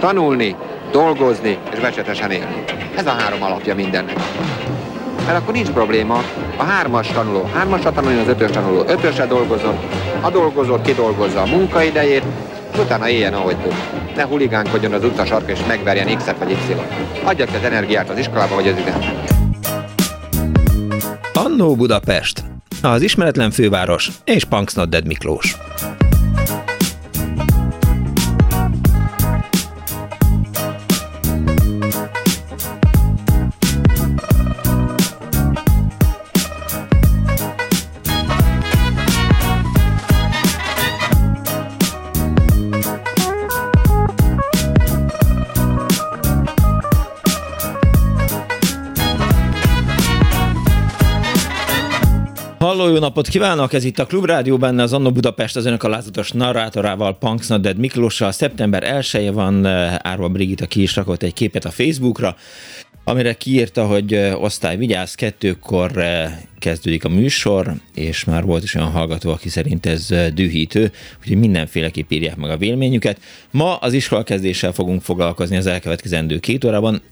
Tanulni, dolgozni és becsetesen élni. Ez a három alapja mindennek. Mert akkor nincs probléma. A hármas tanuló hármasra tanulni, az ötös tanuló ötösre dolgozol, a dolgozó kidolgozza a munkaidejét, utána éljen, ahogy tud. Ne huligánkodjon az utca sarka és megverjen X-et vagy Y-ot. Adja ki az energiát az iskolába vagy az üdembe. Annó Budapest, az ismeretlen főváros és Punksnodded Miklós. Napot kívánok! Ez itt a Klubrádió, benne az Annó Budapest, az önök alázatos narrátorával, Punks Nodded Miklóssal. Szeptember 1 van, eh, Árva Brigitta ki is rakott egy képet a Facebookra, amire kiírta, hogy eh, osztály vigyáz, kettőkor eh, kezdődik a műsor, és már volt is olyan hallgató, aki szerint ez dühítő, úgyhogy mindenféleképp írják meg a véleményüket. Ma az iskolakezdéssel fogunk foglalkozni az elkövetkezendő két órában.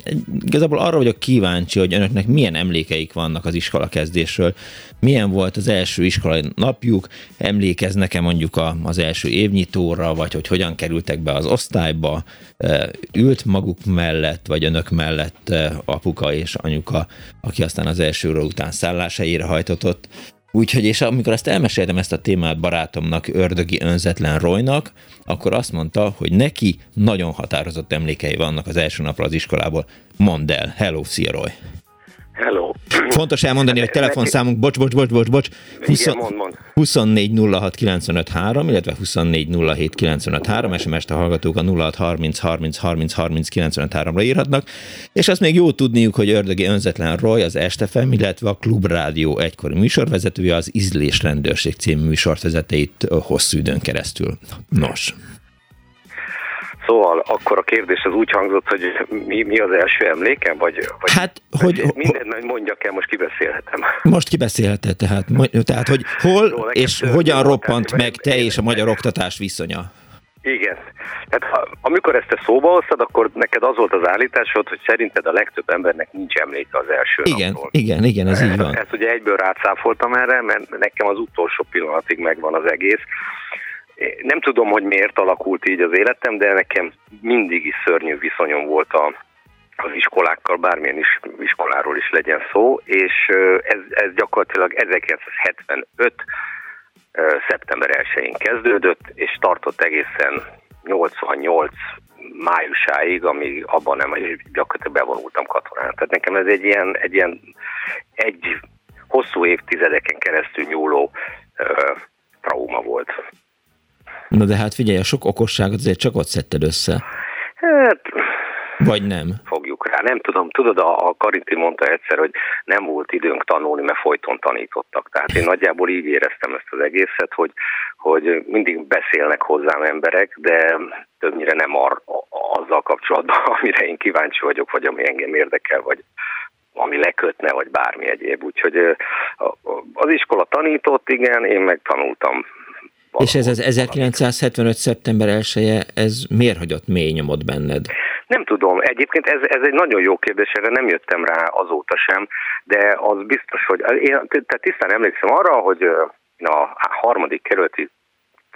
Igazából arra vagyok kíváncsi, hogy önöknek milyen emlékeik vannak az iskolakezdésről, milyen volt az első iskolai napjuk, emlékeznek-e mondjuk az első évnyitóra, vagy hogy hogyan kerültek be az osztályba, ült maguk mellett, vagy önök mellett apuka és anyuka, aki aztán az első után szállásáért végrehajtatott. Úgyhogy, és amikor ezt elmeséltem ezt a témát barátomnak, ördögi önzetlen Roynak, akkor azt mondta, hogy neki nagyon határozott emlékei vannak az első napra az iskolából. Mondd el. Hello, szia Roy! Hello. Fontos elmondani, hogy telefonszámunk, bocs, bocs, bocs, bocs, bocs, 20, Igen, mond, mond. 24 06 95 3, illetve 24 07 95 3, SMS-t a hallgatók a 06 30 30 30 30 95 3-ra írhatnak, és azt még jó tudniuk, hogy Ördögi Önzetlen Roy az Estefem, illetve a Klubrádió egykori műsorvezetője az Ízlés Rendőrség című műsort vezeteit hosszú időn keresztül. Nos. Szóval akkor a kérdés az úgy hangzott, hogy mi, mi az első emlékem, vagy, vagy hát, hogy, minden mondjak el, most kibeszélhetem. Most kibeszélheted, tehát, tehát hogy hol Róla és hogyan roppant meg te és a magyar oktatás viszonya? Igen. Tehát ha, amikor ezt te szóba hoztad, akkor neked az volt az állításod, hogy szerinted a legtöbb embernek nincs emléke az első igen, napról. Igen, igen, ez így van. Ezt ugye egyből rácáfoltam erre, mert nekem az utolsó pillanatig megvan az egész. Nem tudom, hogy miért alakult így az életem, de nekem mindig is szörnyű viszonyom volt a, az iskolákkal, bármilyen is iskoláról is legyen szó, és ez, ez gyakorlatilag 1975 szeptember 1-én kezdődött, és tartott egészen 88 májusáig, amíg abban nem, és gyakorlatilag bevonultam katonán. Tehát nekem ez egy ilyen, egy ilyen egy hosszú évtizedeken keresztül nyúló uh, trauma volt. Na de hát figyelj, a sok okosságot azért csak ott szedted össze. Hát... Vagy nem? Fogjuk rá. Nem tudom, tudod, a, a Karinti mondta egyszer, hogy nem volt időnk tanulni, mert folyton tanítottak. Tehát én nagyjából így éreztem ezt az egészet, hogy, hogy mindig beszélnek hozzám emberek, de többnyire nem ar, azzal kapcsolatban, amire én kíváncsi vagyok, vagy ami engem érdekel, vagy ami lekötne, vagy bármi egyéb. Úgyhogy az iskola tanított, igen, én meg tanultam és ez az 1975. szeptember 1 ez miért hagyott mély nyomot benned? Nem tudom. Egyébként ez, ez egy nagyon jó kérdés, erre nem jöttem rá azóta sem, de az biztos, hogy én tehát tisztán emlékszem arra, hogy a harmadik kerületi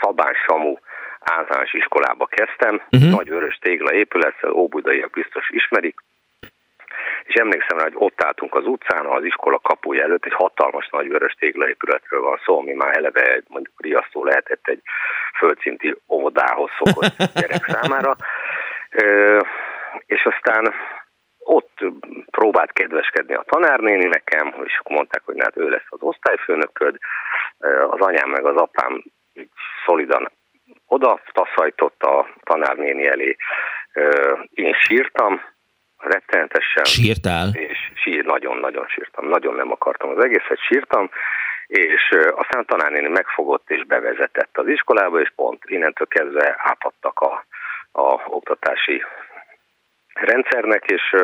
Szabán Samu általános iskolába kezdtem, uh-huh. nagy vörös tégla épület, óbudaiak biztos ismerik, és emlékszem rá, hogy ott álltunk az utcán, az iskola kapuja előtt, egy hatalmas nagy vörös téglaépületről van szó, ami már eleve mondjuk riasztó lehetett egy földszinti óvodához szokott gyerek számára. Ö, és aztán ott próbált kedveskedni a tanárnéni nekem, és akkor mondták, hogy hát ő lesz az osztályfőnököd. Az anyám meg az apám így szolidan oda taszajtott a tanárnéni elé. Én sírtam, rettenetesen. Sírtál? És sír, nagyon-nagyon sírtam. Nagyon nem akartam az egészet, sírtam, és aztán a tanárnéni megfogott és bevezetett az iskolába, és pont innentől kezdve ápadtak a, a oktatási rendszernek, és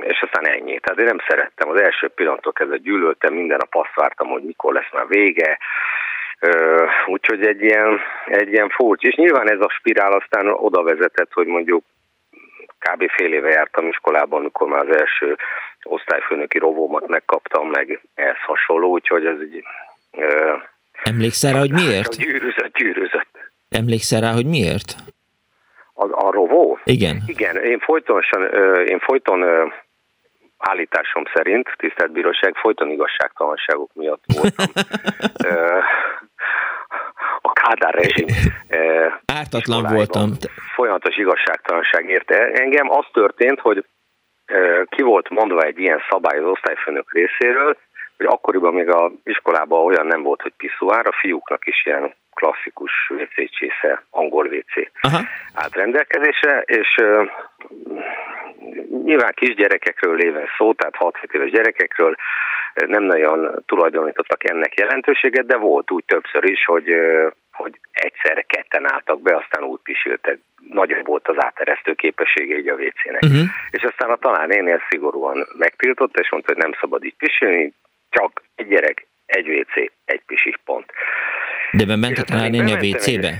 és aztán ennyi. Tehát én nem szerettem. Az első pillanattól kezdve gyűlöltem, minden a passz vártam, hogy mikor lesz már vége, Úgyhogy egy ilyen, egy ilyen furcsa. És nyilván ez a spirál aztán oda vezetett, hogy mondjuk kb. fél éve jártam iskolában, amikor már az első osztályfőnöki rovómat megkaptam, meg ez hasonló, úgyhogy ez egy... Emlékszel rá, hogy miért? Gyűrűzött, gyűrűzött. Emlékszel rá, hogy miért? A, a rovó? Igen. Igen, én folytonosan, én folyton állításom szerint, tisztelt bíróság, folyton igazságtalanságok miatt voltam. a Kádár rezsim. Ártatlan voltam. Folyamatos igazságtalanság érte engem. Az történt, hogy ki volt mondva egy ilyen szabály az osztályfőnök részéről, hogy akkoriban még a iskolában olyan nem volt, hogy piszuár, a fiúknak is ilyen klasszikus WC csésze, angol WC Aha. állt rendelkezésre, és uh, nyilván kisgyerekekről léven szó, tehát 6-7 éves gyerekekről nem nagyon tulajdonítottak ennek jelentőséget, de volt úgy többször is, hogy uh, hogy egyszerre ketten álltak be, aztán úgy pisiltek. Nagyobb volt az áteresztő képessége így a WC-nek. Uh-huh. És aztán a tanárnénél szigorúan megtiltotta, és mondta, hogy nem szabad így pisilni, csak egy gyerek, egy WC, egy pisi pont. De bement a tanárnéni a WC-be?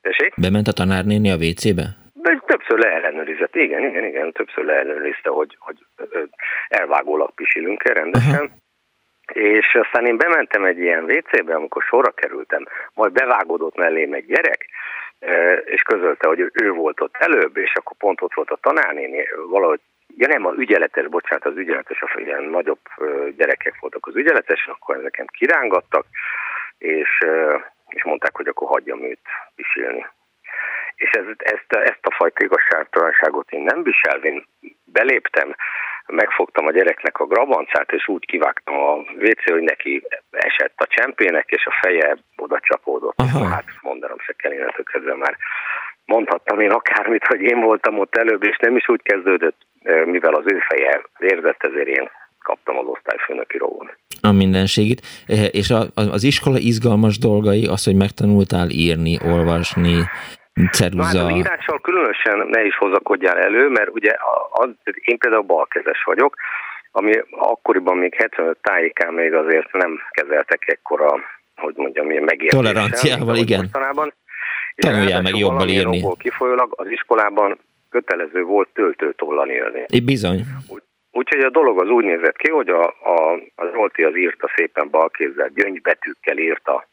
Tessék? Bement a tanárnéni a WC-be? De többször leellenőrizett, igen, igen, igen, többször leellenőrizte, hogy, hogy elvágólag pisilünk-e rendesen. Uh-huh. És aztán én bementem egy ilyen WC-be, amikor sorra kerültem, majd bevágódott mellém egy gyerek, és közölte, hogy ő volt ott előbb, és akkor pont ott volt a tanárnéni, valahogy Ja nem, a ügyeletes, bocsánat, az ügyeletes, a ilyen nagyobb gyerekek voltak az ügyeletes, akkor ezeken kirángattak, és, és mondták, hogy akkor hagyjam őt pisilni. És ez, ezt, ezt a fajta igazságtalanságot én nem viselvén beléptem, megfogtam a gyereknek a grabancát, és úgy kivágtam a WC, hogy neki esett a csempének, és a feje oda csapódott. Aha. Hát mondanom se kell innentől kezdve már mondhattam én akármit, hogy én voltam ott előbb, és nem is úgy kezdődött, mivel az ő feje érzett, ezért én kaptam az osztályfőnöki rovon. A mindenségit. És a, az iskola izgalmas dolgai, az, hogy megtanultál írni, olvasni, ceruza... Hát az írással különösen ne is hozakodjál elő, mert ugye az, én például balkezes vagyok, ami akkoriban még 75 tájékán még azért nem kezeltek ekkora, hogy mondjam, milyen megértéssel. Toleranciával, igen. Mostanában. Tanuljál meg jobban írni. Kifolyólag az iskolában kötelező volt töltőtollal írni. Így bizony. Úgy, úgyhogy a dolog az úgy nézett ki, hogy a, a, a Zolti az írta szépen balkézzel, gyöngybetűkkel írta,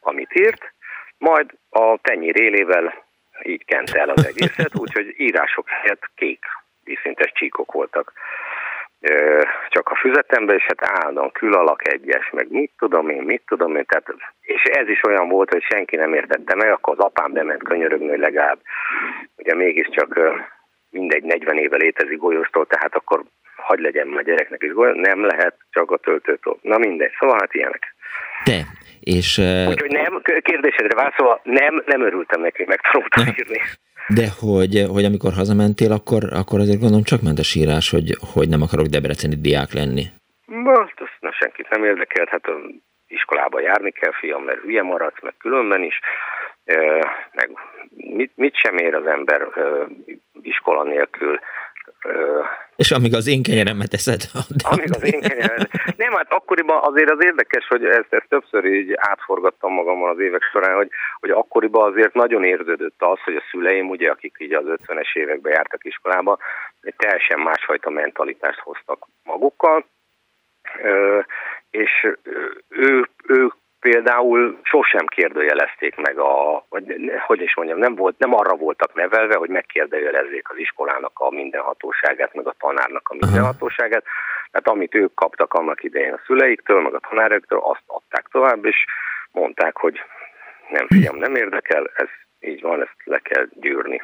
amit írt, majd a tenyér élével így kent el az egészet, úgyhogy írások helyett kék vízszintes csíkok voltak csak a füzetembe, és hát állandóan külalak egyes, meg mit tudom én, mit tudom én, tehát, és ez is olyan volt, hogy senki nem értette meg, akkor az apám bement könyörögni, hogy legalább, ugye mégiscsak mindegy 40 éve létezik golyóstól, tehát akkor hagy legyen a gyereknek is golyó, nem lehet csak a töltőtől. Na mindegy, szóval hát ilyenek. De, és... Úgyhogy nem, kérdésedre válaszolva, nem, nem örültem neki, megtanultam írni. De hogy, hogy amikor hazamentél, akkor, akkor azért gondolom csak ment a sírás, hogy, hogy nem akarok debreceni diák lenni. Most azt na, senkit nem érdekelt, hát iskolába járni kell, fiam, mert hülye maradsz, meg különben is, meg mit, mit sem ér az ember iskola nélkül, és amíg az én kenyeremet eszed. Amíg az én kenyeremet. Nem, hát akkoriban azért az érdekes, hogy ezt, ezt többször így átforgattam magammal az évek során, hogy, hogy akkoriban azért nagyon érződött az, hogy a szüleim, ugye, akik így az 50-es években jártak iskolába, egy teljesen másfajta mentalitást hoztak magukkal, és ő, ők például sosem kérdőjelezték meg a, hogy, hogy is mondjam, nem, volt, nem arra voltak nevelve, hogy megkérdőjelezzék az iskolának a mindenhatóságát, meg a tanárnak a mindenhatóságát. Tehát amit ők kaptak annak idején a szüleiktől, meg a tanároktól, azt adták tovább, és mondták, hogy nem fiam, nem érdekel, ez így van, ezt le kell gyűrni,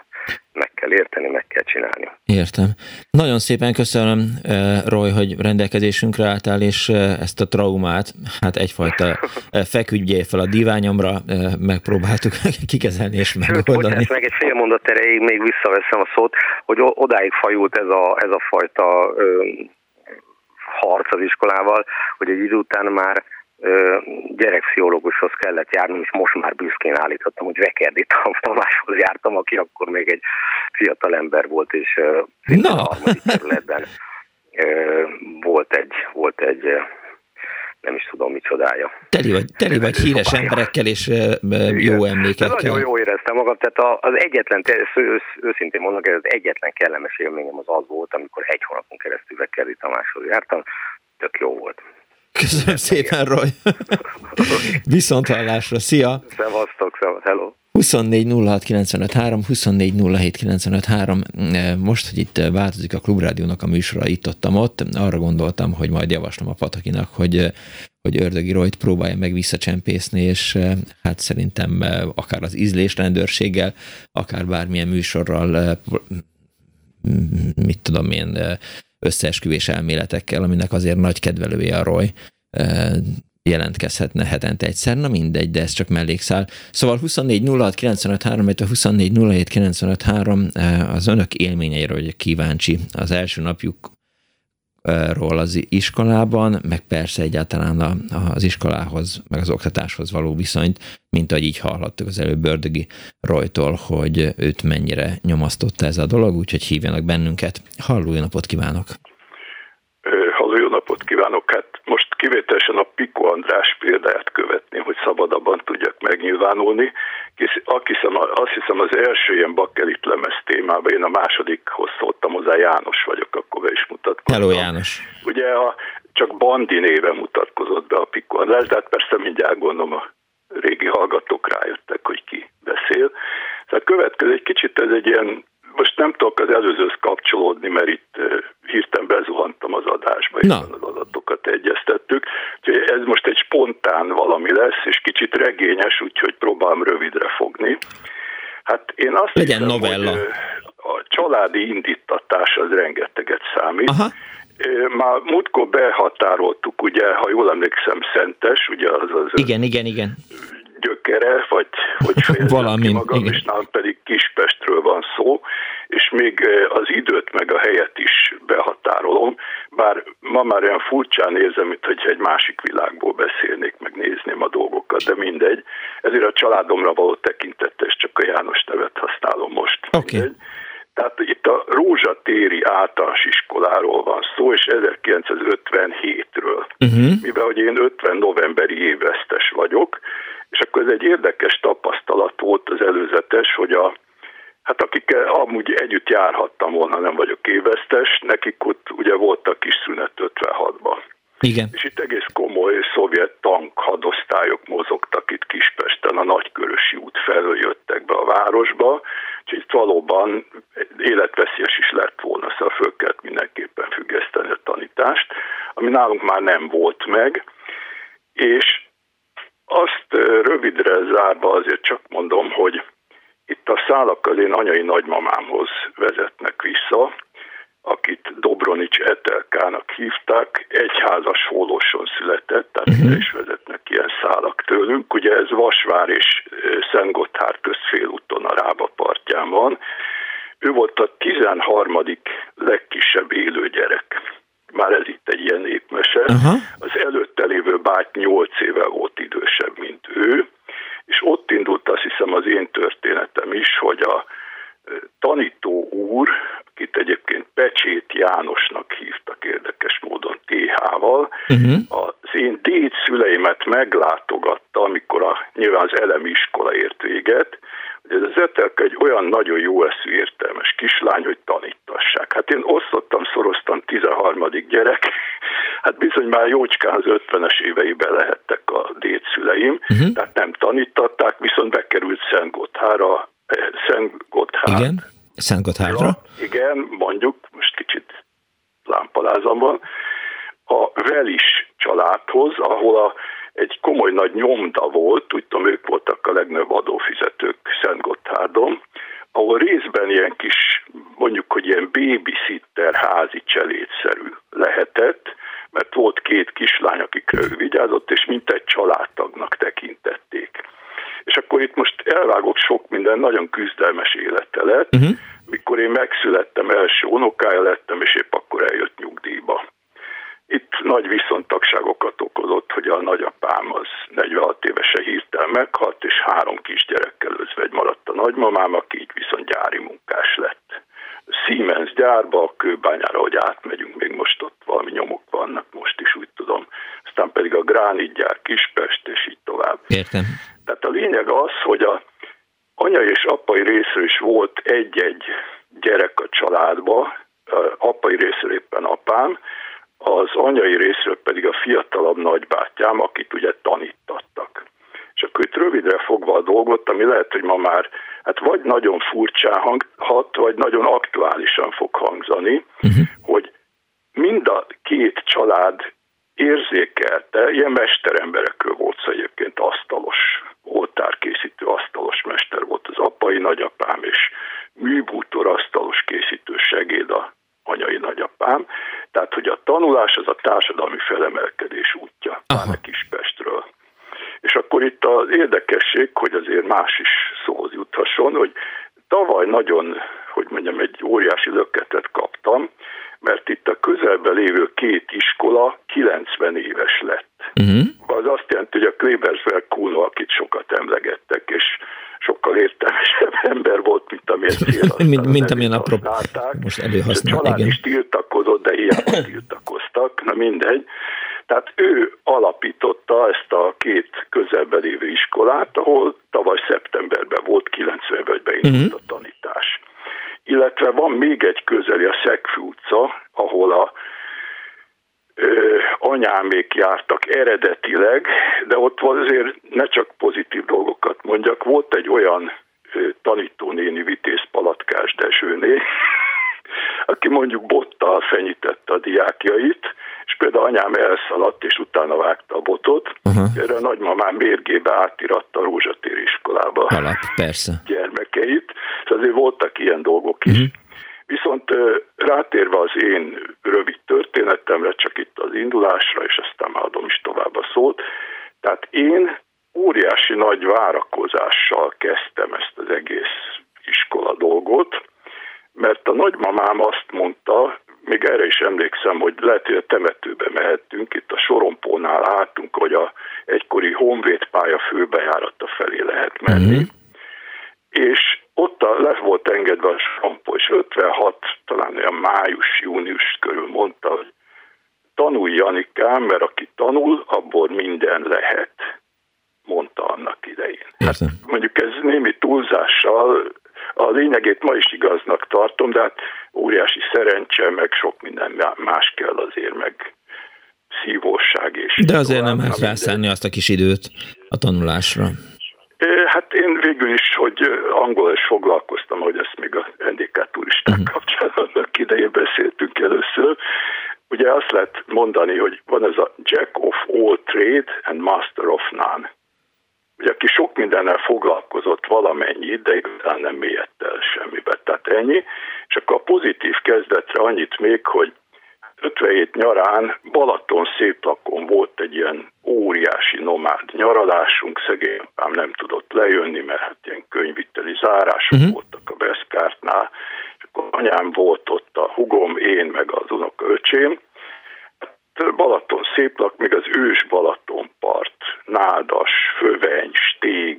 meg kell érteni, meg kell csinálni. Értem. Nagyon szépen köszönöm, eh, Roy, hogy rendelkezésünkre álltál, és eh, ezt a traumát, hát egyfajta eh, feküdjél fel a diványomra, megpróbáltuk kikezelni és megoldani. Sőt, meg egy fél mondat erejéig még visszaveszem a szót, hogy odáig fajult ez a, ez a fajta ö, harc az iskolával, hogy egy idő után már gyerekpszichológushoz kellett járnom, és most már büszkén állítottam, hogy Vekerdi Tamáshoz jártam, aki akkor még egy fiatal ember volt, és szinte a harmadik területben volt egy, volt egy nem is tudom micsodája. Teli vagy, teli vagy híres szobája. emberekkel és jó emlékekkel. De nagyon jó éreztem magam, tehát az egyetlen, őszintén mondok, ez az egyetlen kellemes élményem az az volt, amikor egy hónapon keresztül Vekeri Tamáshoz jártam, tök jó volt. Köszönöm szépen, Roy. Viszont hallásra. Szia! Szevasztok, szevasztok, hello! 24 06 95 3, 24 07 95 3. Most, hogy itt változik a Klubrádiónak a műsora itt ott, ott, arra gondoltam, hogy majd javaslom a Patakinak, hogy hogy Ördögi Royt próbálja meg visszacsempészni, és hát szerintem akár az ízlés rendőrséggel, akár bármilyen műsorral, mit tudom én, összeesküvés elméletekkel, aminek azért nagy kedvelője a Roy, jelentkezhetne hetente egyszer, na mindegy, de ez csak mellékszál. Szóval 24 06 95 3, 24 07 95 3 az önök élményeiről hogy kíváncsi. Az első napjuk ról az iskolában, meg persze egyáltalán az iskolához, meg az oktatáshoz való viszonyt, mint ahogy így hallhattuk az előbb Bördögi Rojtól, hogy őt mennyire nyomasztotta ez a dolog, úgyhogy hívjanak bennünket. Halló, jó napot kívánok! Halló, jó napot kívánok! Hát most kivételesen a Piko András példáját követni, hogy szabadabban tudjak megnyilvánulni. Aki hiszem, azt hiszem az első ilyen bakkelit lemez témában, én a másodikhoz szóltam hozzá, János vagyok, akkor be is mutatkoztam. Hello János! Ugye a, csak Bandi néve mutatkozott be a Piko András, de hát persze mindjárt gondolom a régi hallgatók rájöttek, hogy ki beszél. Tehát következő egy kicsit ez egy ilyen most nem tudok az előzőhöz kapcsolódni, mert itt hirtelen bezuhantam az adásba, és az adatokat egyeztettük. Úgyhogy ez most egy spontán valami lesz, és kicsit regényes, úgyhogy próbálom rövidre fogni. Hát én azt Legyen hiszem, novella. hogy a családi indítatás az rengeteget számít. Aha. Már múltkor behatároltuk, ugye, ha jól emlékszem, Szentes, ugye az az... Igen, igen, igen gyökere, vagy hogy Valami, magam, igen. és nálam pedig Kispestről van szó, és még az időt meg a helyet is behatárolom, bár ma már olyan furcsán érzem, mint hogy egy másik világból beszélnék, meg nézném a dolgokat, de mindegy. Ezért a családomra való tekintettel, csak a János nevet használom most. Okay. Tehát itt a Rózsatéri általános iskoláról van szó, és 1957-ről. Uh-huh. Mivel hogy én 50 novemberi évesztes vagyok, és akkor ez egy érdekes tapasztalat volt az előzetes, hogy a, hát akikkel amúgy együtt járhattam volna, nem vagyok évesztes, nekik ott ugye voltak kis szünet 56-ban. Igen. És itt egész komoly szovjet tank hadosztályok mozogtak itt Kispesten, a Nagykörösi út felől jöttek be a városba, úgyhogy itt valóban életveszélyes is lett volna, szóval föl kellett mindenképpen függeszteni a tanítást, ami nálunk már nem volt meg, és azt rövidre zárva azért csak mondom, hogy itt a szálak az én anyai nagymamámhoz vezetnek vissza, akit Dobronics Etelkának hívták, egyházas hólóson született, tehát uh-huh. is vezetnek ilyen szálak tőlünk. Ugye ez Vasvár és Szentgotthár közt félúton a Rába partján van. Ő volt a 13. legkisebb élő gyerek már ez itt egy ilyen népmese. Uh-huh. Az előtte lévő báty 8 éve volt idősebb, mint ő, és ott indult azt hiszem az én történetem is, hogy a tanító úr, akit egyébként Pecsét Jánosnak hívtak érdekes módon TH-val, uh-huh. az én déd szüleimet meglátogatta, amikor a, nyilván az elemi iskola ért véget, hogy ez az Etelke egy olyan nagyon jó eszű értelmes kislány, hogy tanítassák. Hát én osztottam, szoroztam 13. gyerek, hát bizony már jócskán az 50-es éveiben lehettek a dédszüleim, uh-huh. tehát nem tanítatták, viszont bekerült Szent Gotthára, eh, Szent Gotthár. Igen, Szent Gotthárra. Mint, amilyen apró most előhasznál. A család igen. is tiltakozott, de hiába tiltakoztak, na mindegy. Tehát ő alapította ezt a két közelben lévő iskolát, ahol tavaly szeptemberben volt 90-ben beindult uh-huh. a tanítás. Illetve van még egy közeli, a Szegfű utca, ahol a ö, anyámék jártak eredetileg, de ott azért ne csak pozitív dolgokat mondjak, volt egy olyan ö, tanítónéni Vitéz Palatkás Dezsőné, aki mondjuk bottal fenyítette a diákjait, és például anyám elszaladt, és utána vágta a botot, uh-huh. erre a nagymamám mérgébe átiratta a Rózsatér iskolába Alap, persze. gyermekeit, és azért voltak ilyen dolgok is. Uh-huh. Viszont rátérve az én rövid történetemre, csak itt az indulásra, és aztán már adom is tovább a szót, tehát én óriási nagy várakozással kezdtem ezt az egész iskola dolgot, mert a nagymamám azt mondta, még erre is emlékszem, hogy lehet, hogy a temetőbe mehettünk, itt a Sorompónál álltunk, hogy a egykori Honvéd pálya főbejárata felé lehet menni, uh-huh. És ott a, le volt engedve a Sorompó, és 56, talán olyan május-június körül mondta, hogy tanulj Janikám, mert aki tanul, abból minden lehet, mondta annak idején. Hát mondjuk ez némi túlzással a lényegét ma is igaznak tartom, de hát óriási szerencse, meg sok minden más kell azért, meg szívóság és... De azért nem lehet rászállni azt a kis időt a tanulásra. Hát én végül is, hogy angol is foglalkoztam, hogy ezt még a NDK turisták uh-huh. kapcsán annak idején beszéltünk először. Ugye azt lehet mondani, hogy van ez a Jack of all trade and master of none hogy aki sok mindennel foglalkozott valamennyi, de igazán nem mélyedt el semmibe. Tehát ennyi. És akkor a pozitív kezdetre annyit még, hogy 57 nyarán Balaton szétlakon volt egy ilyen óriási nomád nyaralásunk, szegény apám nem tudott lejönni, mert hát ilyen könyviteli zárások uh-huh. voltak a Beszkártnál, és akkor anyám volt ott, a hugom, én, meg az öcsém, Balaton széplak, még az ős Balatonpart, nádas, föveny, stég,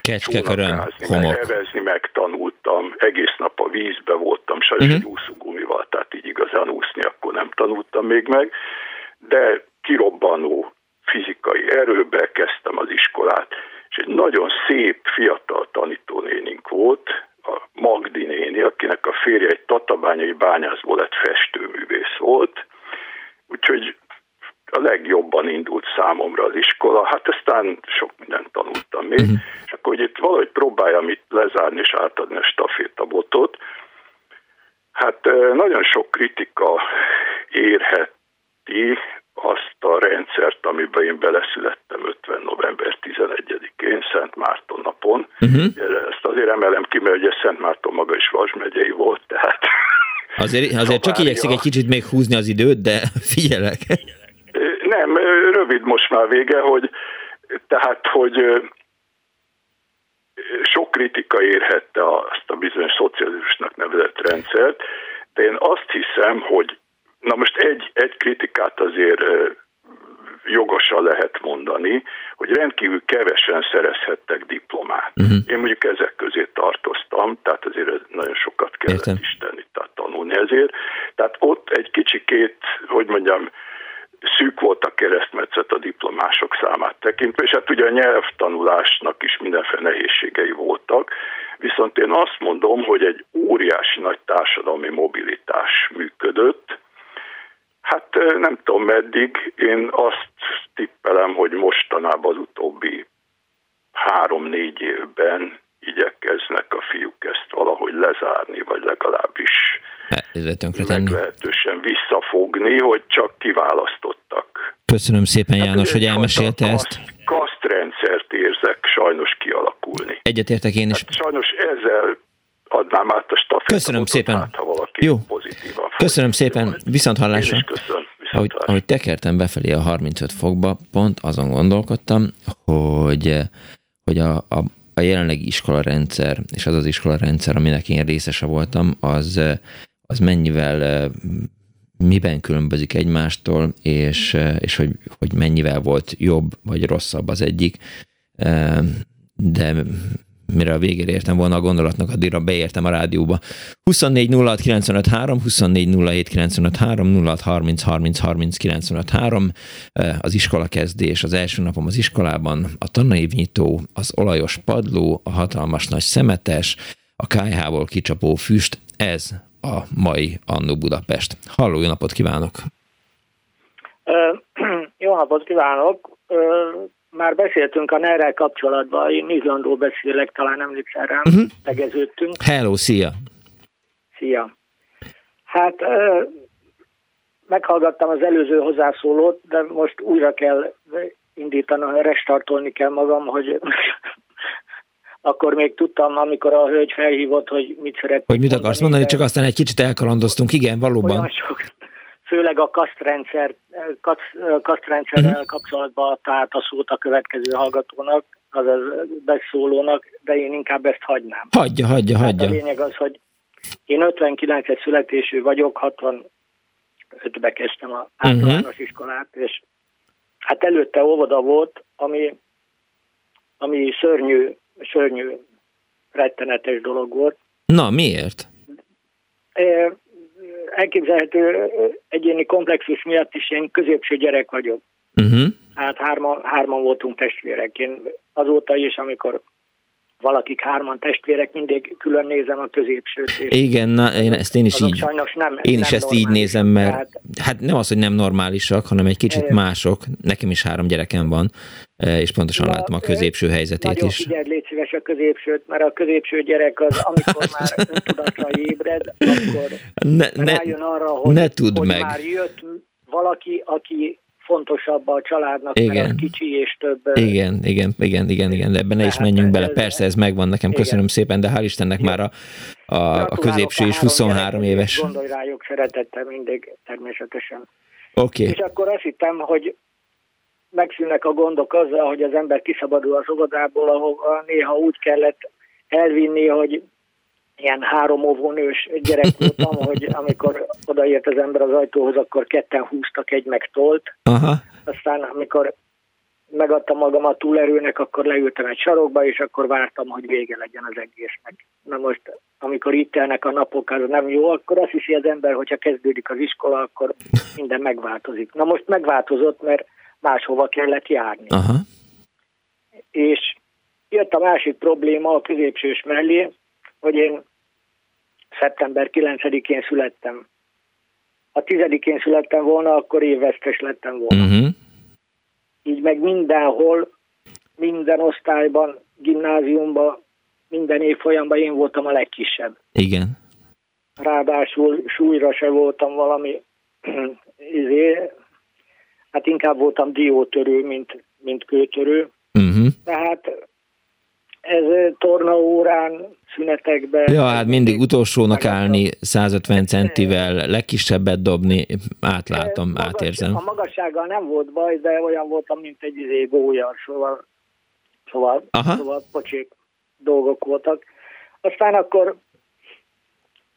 Kecskekörön, homok. Evezni megtanultam, egész nap a vízbe voltam, sajnos uh-huh. Úszógumival, tehát így igazán úszni akkor nem tanultam még meg, de kirobbanó fizikai erőbe kezdtem az iskolát, és egy nagyon szép, fiatal tanítónénink volt, a Magdi néni, akinek a férje egy tatabányai bányászból lett festőművész volt, Úgyhogy a legjobban indult számomra az iskola, hát aztán sok mindent tanultam még, uh-huh. és akkor hogy itt valahogy próbáljam itt lezárni és átadni a stafétabotot. Hát nagyon sok kritika érheti azt a rendszert, amiben én beleszülettem 50. november 11-én, Szent Márton napon. Uh-huh. Ezt azért emelem ki, mert ugye Szent Márton maga is Vas megyei volt, tehát Azért, azért csak igyekszik egy kicsit még húzni az időt, de figyelek. Nem, rövid most már vége, hogy tehát, hogy sok kritika érhette azt a bizonyos szocializmusnak nevezett rendszert, de én azt hiszem, hogy na most egy, egy kritikát azért jogosan lehet mondani, hogy rendkívül kevesen szerezhettek diplomát. Uh-huh. Én mondjuk ezek közé tartoztam, tehát azért nagyon sokat kellett Értem. is tenni, tehát tanulni ezért. Tehát ott egy kicsikét, hogy mondjam, szűk volt a keresztmetszet a diplomások számát tekintve, és hát ugye a nyelvtanulásnak is mindenféle nehézségei voltak, viszont én azt mondom, hogy egy óriási nagy társadalmi mobilitás működött, Hát nem tudom meddig, én azt tippelem, hogy mostanában az utóbbi három-négy évben igyekeznek a fiúk ezt valahogy lezárni, vagy legalábbis meglehetősen visszafogni, hogy csak kiválasztottak. Köszönöm szépen, hát János, hát, hogy elmesélte ezt. Kasztrendszert érzek sajnos kialakulni. Egyetértek én is. Hát sajnos ezzel adnám át a stafétabotot, Köszönöm szépen. Hát, ha valaki Jó. pozitívan. Köszönöm szépen. Viszont hallásra. Köszönöm. Ahogy, ahogy tekertem befelé a 35 fokba, pont azon gondolkodtam, hogy, hogy a, a, a jelenlegi iskolarendszer, és az az iskolarendszer, aminek én részese voltam, az, az mennyivel miben különbözik egymástól, és, és hogy, hogy mennyivel volt jobb vagy rosszabb az egyik. De mire a végére értem volna a gondolatnak, addigra beértem a rádióba. 24 06 953, 24 07 953, 06 30 30 30 953, az iskola kezdés, az első napom az iskolában, a tanévnyitó, az olajos padló, a hatalmas nagy szemetes, a KH-ból kicsapó füst, ez a mai Annó Budapest. Halló, jó napot kívánok! Jó napot kívánok! már beszéltünk a ner kapcsolatban, én Izlandról beszélek, talán emlékszel rám, uh-huh. tegeződtünk. Hello, szia! Szia! Hát meghallgattam az előző hozzászólót, de most újra kell indítanom, restartolni kell magam, hogy akkor még tudtam, amikor a hölgy felhívott, hogy mit szeret. Hogy mit akarsz mondani, csak aztán egy kicsit elkalandoztunk, igen, valóban. Olyan sok főleg a kasztrendszer, kasztrendszerrel uh-huh. kapcsolatban tehát a szót a következő hallgatónak, azaz beszólónak, de én inkább ezt hagynám. Hagyja, hagyja, hát hagyja. A lényeg az, hogy én 59-es születésű vagyok, 65-be kezdtem a általános uh-huh. iskolát, és hát előtte óvoda volt, ami, ami szörnyű, szörnyű, rettenetes dolog volt. Na, miért? elképzelhető egyéni komplexus miatt is én középső gyerek vagyok. Uh-huh. Hát hárman, hárman voltunk testvérek. Én azóta is, amikor valakik hárman testvérek, mindig külön nézem a középsőt. Igen, na, én ezt én is így, sajnos nem, én is nem ezt így nézem, mert tehát, hát nem az, hogy nem normálisak, hanem egy kicsit mások. Nekem is három gyerekem van, e, és pontosan na, látom a középső helyzetét nagyon is. Nagyon légy szíves a középsőt, mert a középső gyerek az, amikor már tudatra ébred, akkor ne, ne, rájön arra, hogy, ne tudd hogy meg. már jött valaki, aki fontosabb a családnak, igen. mert kicsi és több... Igen, igen, igen, igen, igen, de ebben ne is menjünk bele. Persze, ez megvan nekem, igen. köszönöm szépen, de hál' Istennek már a, a, a középső is 23 éves. Gondolj rájuk szeretettel mindig, természetesen. Oké. Okay. És akkor azt hittem, hogy megszűnnek a gondok azzal, hogy az ember kiszabadul az óvodából, ahol néha úgy kellett elvinni, hogy ilyen három óvónős gyerek voltam, hogy amikor odaért az ember az ajtóhoz, akkor ketten húztak egy megtolt. Aha. Aztán amikor megadtam magam a túlerőnek, akkor leültem egy sarokba, és akkor vártam, hogy vége legyen az egésznek. Na most, amikor itt elnek a napok, az nem jó, akkor azt hiszi az ember, hogyha kezdődik az iskola, akkor minden megváltozik. Na most megváltozott, mert máshova kellett járni. Aha. És jött a másik probléma a középsős mellé, hogy én szeptember 9-én születtem. Ha 10-én születtem volna, akkor évvesztes lettem volna. Uh-huh. Így meg mindenhol, minden osztályban, gimnáziumban, minden évfolyamban én voltam a legkisebb. Igen. Ráadásul súlyra se voltam valami, izé, hát inkább voltam diótörő, mint, mint kőtörő. Uh-huh. Tehát ez tornaórán, szünetekben. Ja, hát mindig utolsónak állni, 150 centivel, legkisebbet dobni, átlátom, magas, átérzem. A magassággal nem volt baj, de olyan voltam, mint egy izé gólya, szóval, szóval, Aha. szóval pocsék dolgok voltak. Aztán akkor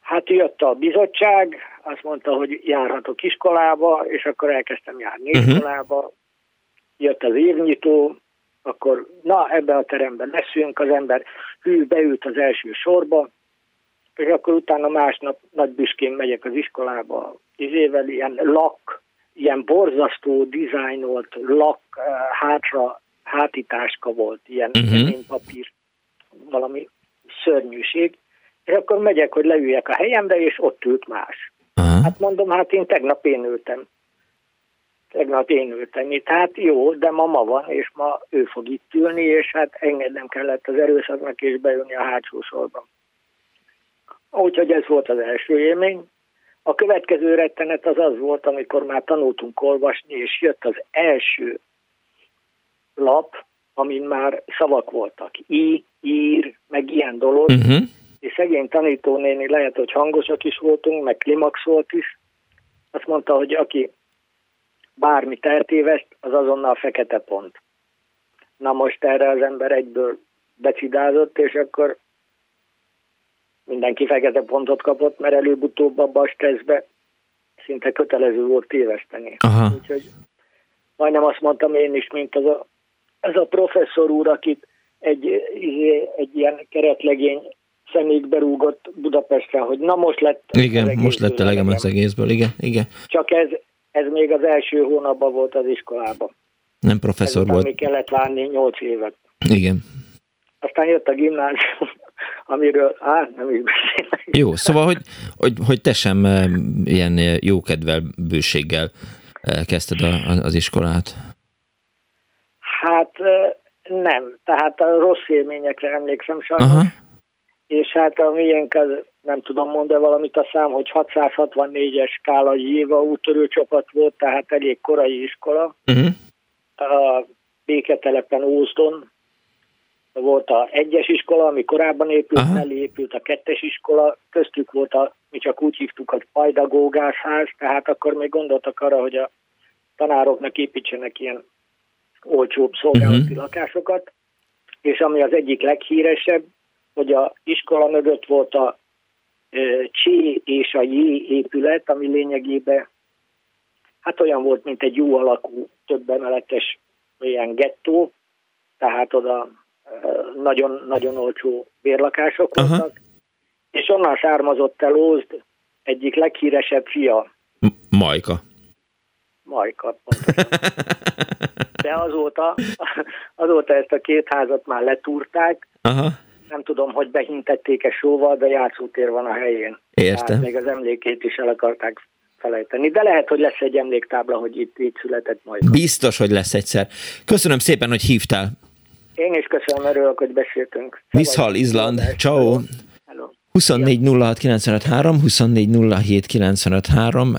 hát jött a bizottság, azt mondta, hogy járhatok iskolába, és akkor elkezdtem járni uh-huh. iskolába. Jött az évnyitó, akkor na, ebben a teremben leszünk, az ember hű, beült az első sorba, és akkor utána másnap nagy büszkén megyek az iskolába, izével ilyen lak, ilyen borzasztó dizájnolt lak, hátra, hátításka volt, ilyen uh-huh. papír, valami szörnyűség, és akkor megyek, hogy leüljek a helyemre, és ott ült más. Uh-huh. Hát mondom, hát én tegnap én ültem. Tegnap én ültem itt. Hát jó, de ma ma van, és ma ő fog itt ülni, és hát engednem kellett az erőszaknak, és beülni a hátsó sorban. Úgyhogy ez volt az első élmény. A következő rettenet az az volt, amikor már tanultunk olvasni, és jött az első lap, amin már szavak voltak. I, ír, meg ilyen dolog. Uh-huh. És szegény tanítónéni lehet, hogy hangosak is voltunk, meg klimaxolt is. Azt mondta, hogy aki bármit eltéveszt, az azonnal fekete pont. Na most erre az ember egyből decidázott, és akkor mindenki fekete pontot kapott, mert előbb-utóbb abba a stresszbe szinte kötelező volt téveszteni. Aha. Úgyhogy majdnem azt mondtam én is, mint az a, az a professzor úr, akit egy, egy ilyen keretlegény személybe rúgott Budapestre, hogy na most lett... Igen, most lett elegem az egészből, igen, igen. Csak ez, ez még az első hónapban volt az iskolában. Nem professzor Ezután volt. még kellett várni nyolc évet. Igen. Aztán jött a gimnázium, amiről á, nem is beszélek. Jó, szóval, hogy, hogy, hogy te sem eh, ilyen eh, jókedvel, bőséggel eh, kezdted a, az iskolát. Hát nem, tehát a rossz élményekre emlékszem sajnos. Aha. És hát a miénk az, nem tudom mondani valamit a szám, hogy 664-es skálai éva útörő csapat volt, tehát elég korai iskola. Uh-huh. A béketelepen Ózdon, volt a egyes iskola, ami korábban épült, Aha. mellé épült a kettes iskola, köztük volt a, mi csak úgy hívtuk, hogy pajdagógásház, tehát akkor még gondoltak arra, hogy a tanároknak építsenek ilyen olcsóbb szolgálati uh-huh. lakásokat, és ami az egyik leghíresebb, hogy a iskola mögött volt a e, C és a J épület, ami lényegében hát olyan volt, mint egy jó alakú, több emeletes ilyen gettó, tehát oda nagyon-nagyon olcsó bérlakások voltak, Aha. és onnan származott el Ózd egyik leghíresebb fia. M- Majka. Majka, De azóta, azóta ezt a két házat már letúrták. Aha. Nem tudom, hogy behintették-e sóval, de játszótér van a helyén. Értem. Tehát még az emlékét is el akarták felejteni. De lehet, hogy lesz egy emléktábla, hogy itt, itt született majd. Biztos, hogy lesz egyszer. Köszönöm szépen, hogy hívtál. Én is köszönöm, örülök, hogy beszéltünk. Viszhal, Izland. Ciao. 24 06 953, 24 07 953,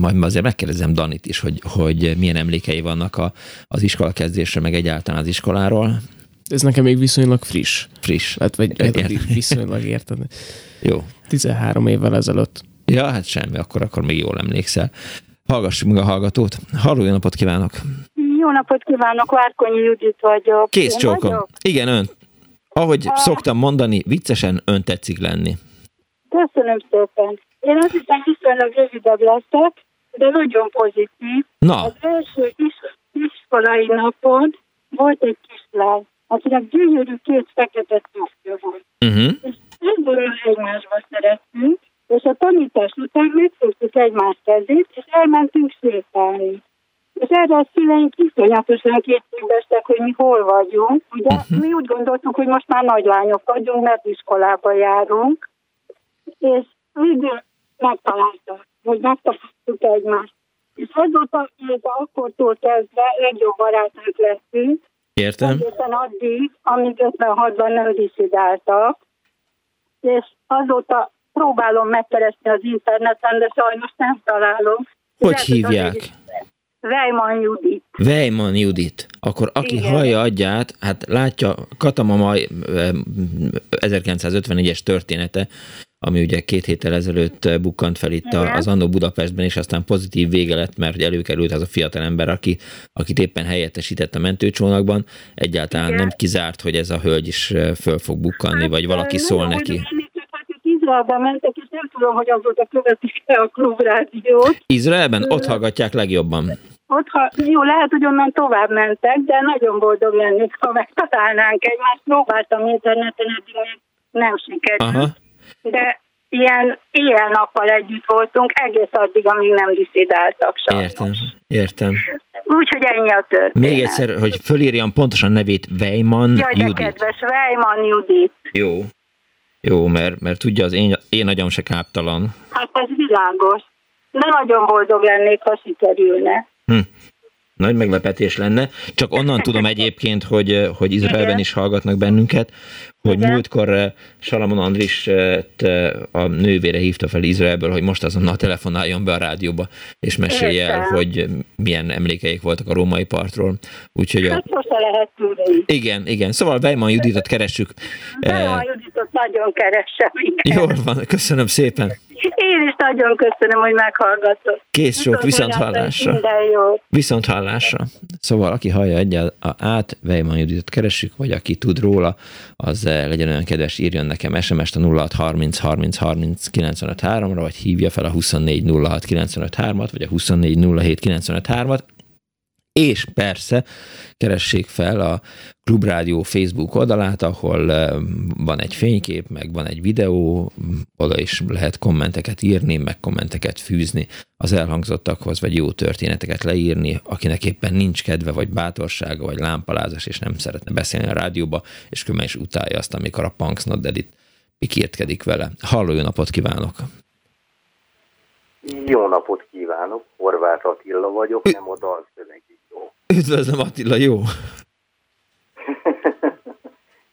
majd azért megkérdezem Danit is, hogy, hogy milyen emlékei vannak a, az iskola kezdésre, meg egyáltalán az iskoláról. Ez nekem még viszonylag friss. Friss. Hát, vagy érted, viszonylag érted. Jó. 13 évvel ezelőtt. Ja, hát semmi, akkor, akkor még jól emlékszel. Hallgassuk meg a hallgatót. Halló, jó napot kívánok! Jó napot kívánok, Várkonyi Judit vagyok. Kész csókom. Igen, ön. Ahogy a... szoktam mondani, viccesen ön tetszik lenni. Köszönöm szépen. Én azt hiszem viszonylag rövidebb leszek, de nagyon pozitív. Na. Az első is, iskolai napon volt egy kislány, akinek gyönyörű két fekete tufja volt. Uh-huh. És ebből egymásba szerettünk, és a tanítás után megfogtuk egymás kezét, és elmentünk sétálni. És erre a szüleink iszonyatosan kétségbeestek, hogy mi hol vagyunk. Ugye uh-huh. mi úgy gondoltuk, hogy most már nagy lányok vagyunk, mert iskolába járunk, és végül megtaláltak, hogy megtaláltuk egymást. És azóta, illetve akkortól kezdve legjobb barátok lettünk. Értem. Egészen addig, amíg 56-ban nem diszidáltak, és azóta próbálom megkeresni az interneten, de sajnos nem találom. Hogy hívják? Vejman Judit. Vejman Judit. Akkor aki Igen. hallja adját, hát látja Katamama 1954-es története, ami ugye két héttel ezelőtt bukkant fel itt Igen. az Annó Budapestben, és aztán pozitív vége lett, mert előkerült az a fiatal ember, aki, akit éppen helyettesített a mentőcsónakban. Egyáltalán Igen. nem kizárt, hogy ez a hölgy is föl fog bukkanni, hát, vagy valaki szól neki. Izraelben mentek, és nem tudom, hogy azóta követik a klubrádiót. Izraelben? Ott hallgatják legjobban. Ott, ha, jó, lehet, hogy onnan tovább mentek, de nagyon boldog lennék, ha megtalálnánk egymást. Próbáltam interneten, eddig még nem sikerült. Aha. De ilyen éjjel-nappal együtt voltunk, egész addig, amíg nem diszidáltak sajnos. Értem, értem. Úgyhogy ennyi a történet. Még egyszer, hogy fölírjam pontosan nevét, Weiman Jaj, de Judit. kedves, Weiman Judit. Jó. Jó, mert, mert tudja, az én, én agyam se káptalan. Hát ez világos. De nagyon boldog lennék, ha sikerülne. Hm. Nagy meglepetés lenne. Csak onnan tudom egyébként, hogy, hogy Izraelben Igen. is hallgatnak bennünket, hogy Igen. múltkor eh, Salamon Andris eh, a nővére hívta fel Izraelből, hogy most azonnal telefonáljon be a rádióba, és mesélje el, hogy milyen emlékeik voltak a római partról. Úgyhogy a, Hát sose lehet tudni. igen, igen. Szóval Weiman Juditot keressük. Eh, a Juditot nagyon keresem. igen. Jól van, köszönöm szépen. Én is nagyon köszönöm, hogy meghallgatott. Kész sok, viszont hallásra. Viszont hallásra. Szóval aki hallja egyel át, Weiman Juditot keressük, vagy aki tud róla, az eh, legyen olyan kedves, írjon nekem SMS-t a 06 30 30 30 95 3-ra, vagy hívja fel a 24 06 95 3-at, vagy a 24 07 95 3-at, és persze keressék fel a Klubrádió Facebook oldalát, ahol eh, van egy fénykép, meg van egy videó, oda is lehet kommenteket írni, meg kommenteket fűzni az elhangzottakhoz, vagy jó történeteket leírni, akinek éppen nincs kedve, vagy bátorsága, vagy lámpalázas, és nem szeretne beszélni a rádióba, és különben is utálja azt, amikor a Punks Not Dead itt pikírtkedik vele. Halló, jó napot kívánok! Jó napot kívánok, Horváth Attila vagyok, nem a dalszövegíró. Üdvözlöm Attila, jó!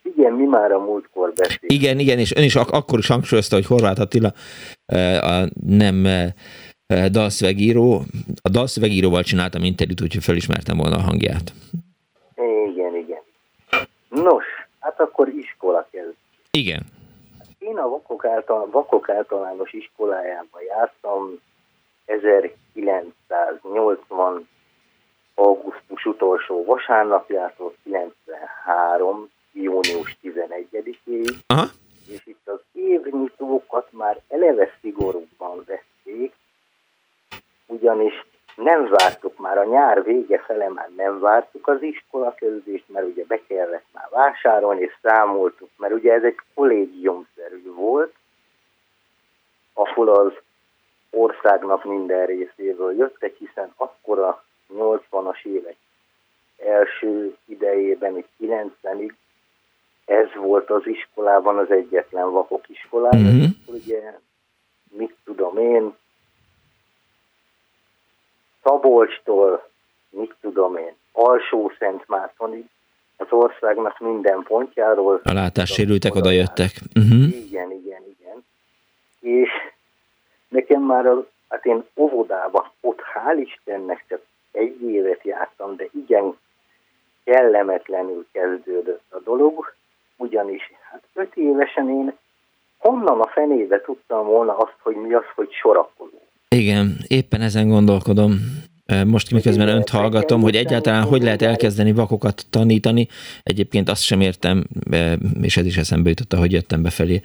Igen, mi már a múltkor beszéltünk. Igen, igen, és ön is ak- akkor is hangsúlyozta, hogy Horváth Attila eh, a nem eh, eh, dalszövegíró. A dalszövegíróval csináltam interjút, úgyhogy felismertem volna a hangját. Igen, igen. Nos, hát akkor iskola kezd. Igen. Én a vakok, által, vakok általános iskolájában jártam 1980 augusztus utolsó vasárnapjától 93 június 11-ig, Aha. és itt az évnyitókat már eleve szigorúbban vették, ugyanis nem vártuk már a nyár vége fele, már nem vártuk az iskola kezdést, mert ugye be kellett már vásárolni, és számoltuk, mert ugye ez egy kollégiumszerű volt, ahol az országnak minden részéről jöttek, hiszen akkor a 80-as évek első idejében, itt 90-ig, ez volt az iskolában az egyetlen vakok iskolája, Mhm. uh-huh. ugye, mit tudom én, Szabolcstól, mit tudom én, alsó Szentmártonig, az országnak minden pontjáról. A látássérültek oda jöttek. Uh-huh. Igen, igen, igen. És nekem már, az, hát én óvodába, ott hál' Istennek csak egy évet jártam, de igen kellemetlenül kezdődött a dolog, ugyanis hát öt évesen én honnan a fenébe tudtam volna azt, hogy mi az, hogy sorakozó. Igen, éppen ezen gondolkodom. Most miközben önt hallgatom, hogy egyáltalán hogy lehet elkezdeni vakokat tanítani. Egyébként azt sem értem, és ez is eszembe jutott, hogy jöttem befelé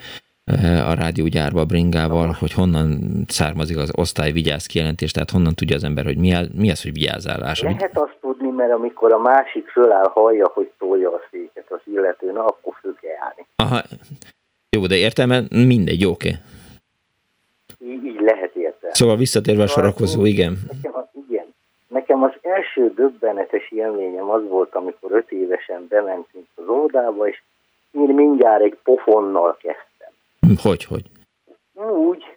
a rádiógyárba bringával, hogy honnan származik az osztály vigyáz kijelentés, tehát honnan tudja az ember, hogy mi, az, mi az, hogy vigyázálás. Lehet azt tudni, mert amikor a másik föláll hallja, hogy tolja a széket az illető, na akkor föl kell állni. Aha, jó, de értelme mindegy, oké. Így, így lehet értelme. Szóval visszatérve a sorakozó, igen. Nekem, a- igen. Nekem az első döbbenetes élményem az volt, amikor öt évesen bementünk az óvodába, és én mindjárt egy pofonnal kezdtem. Hogy, hogy? Úgy,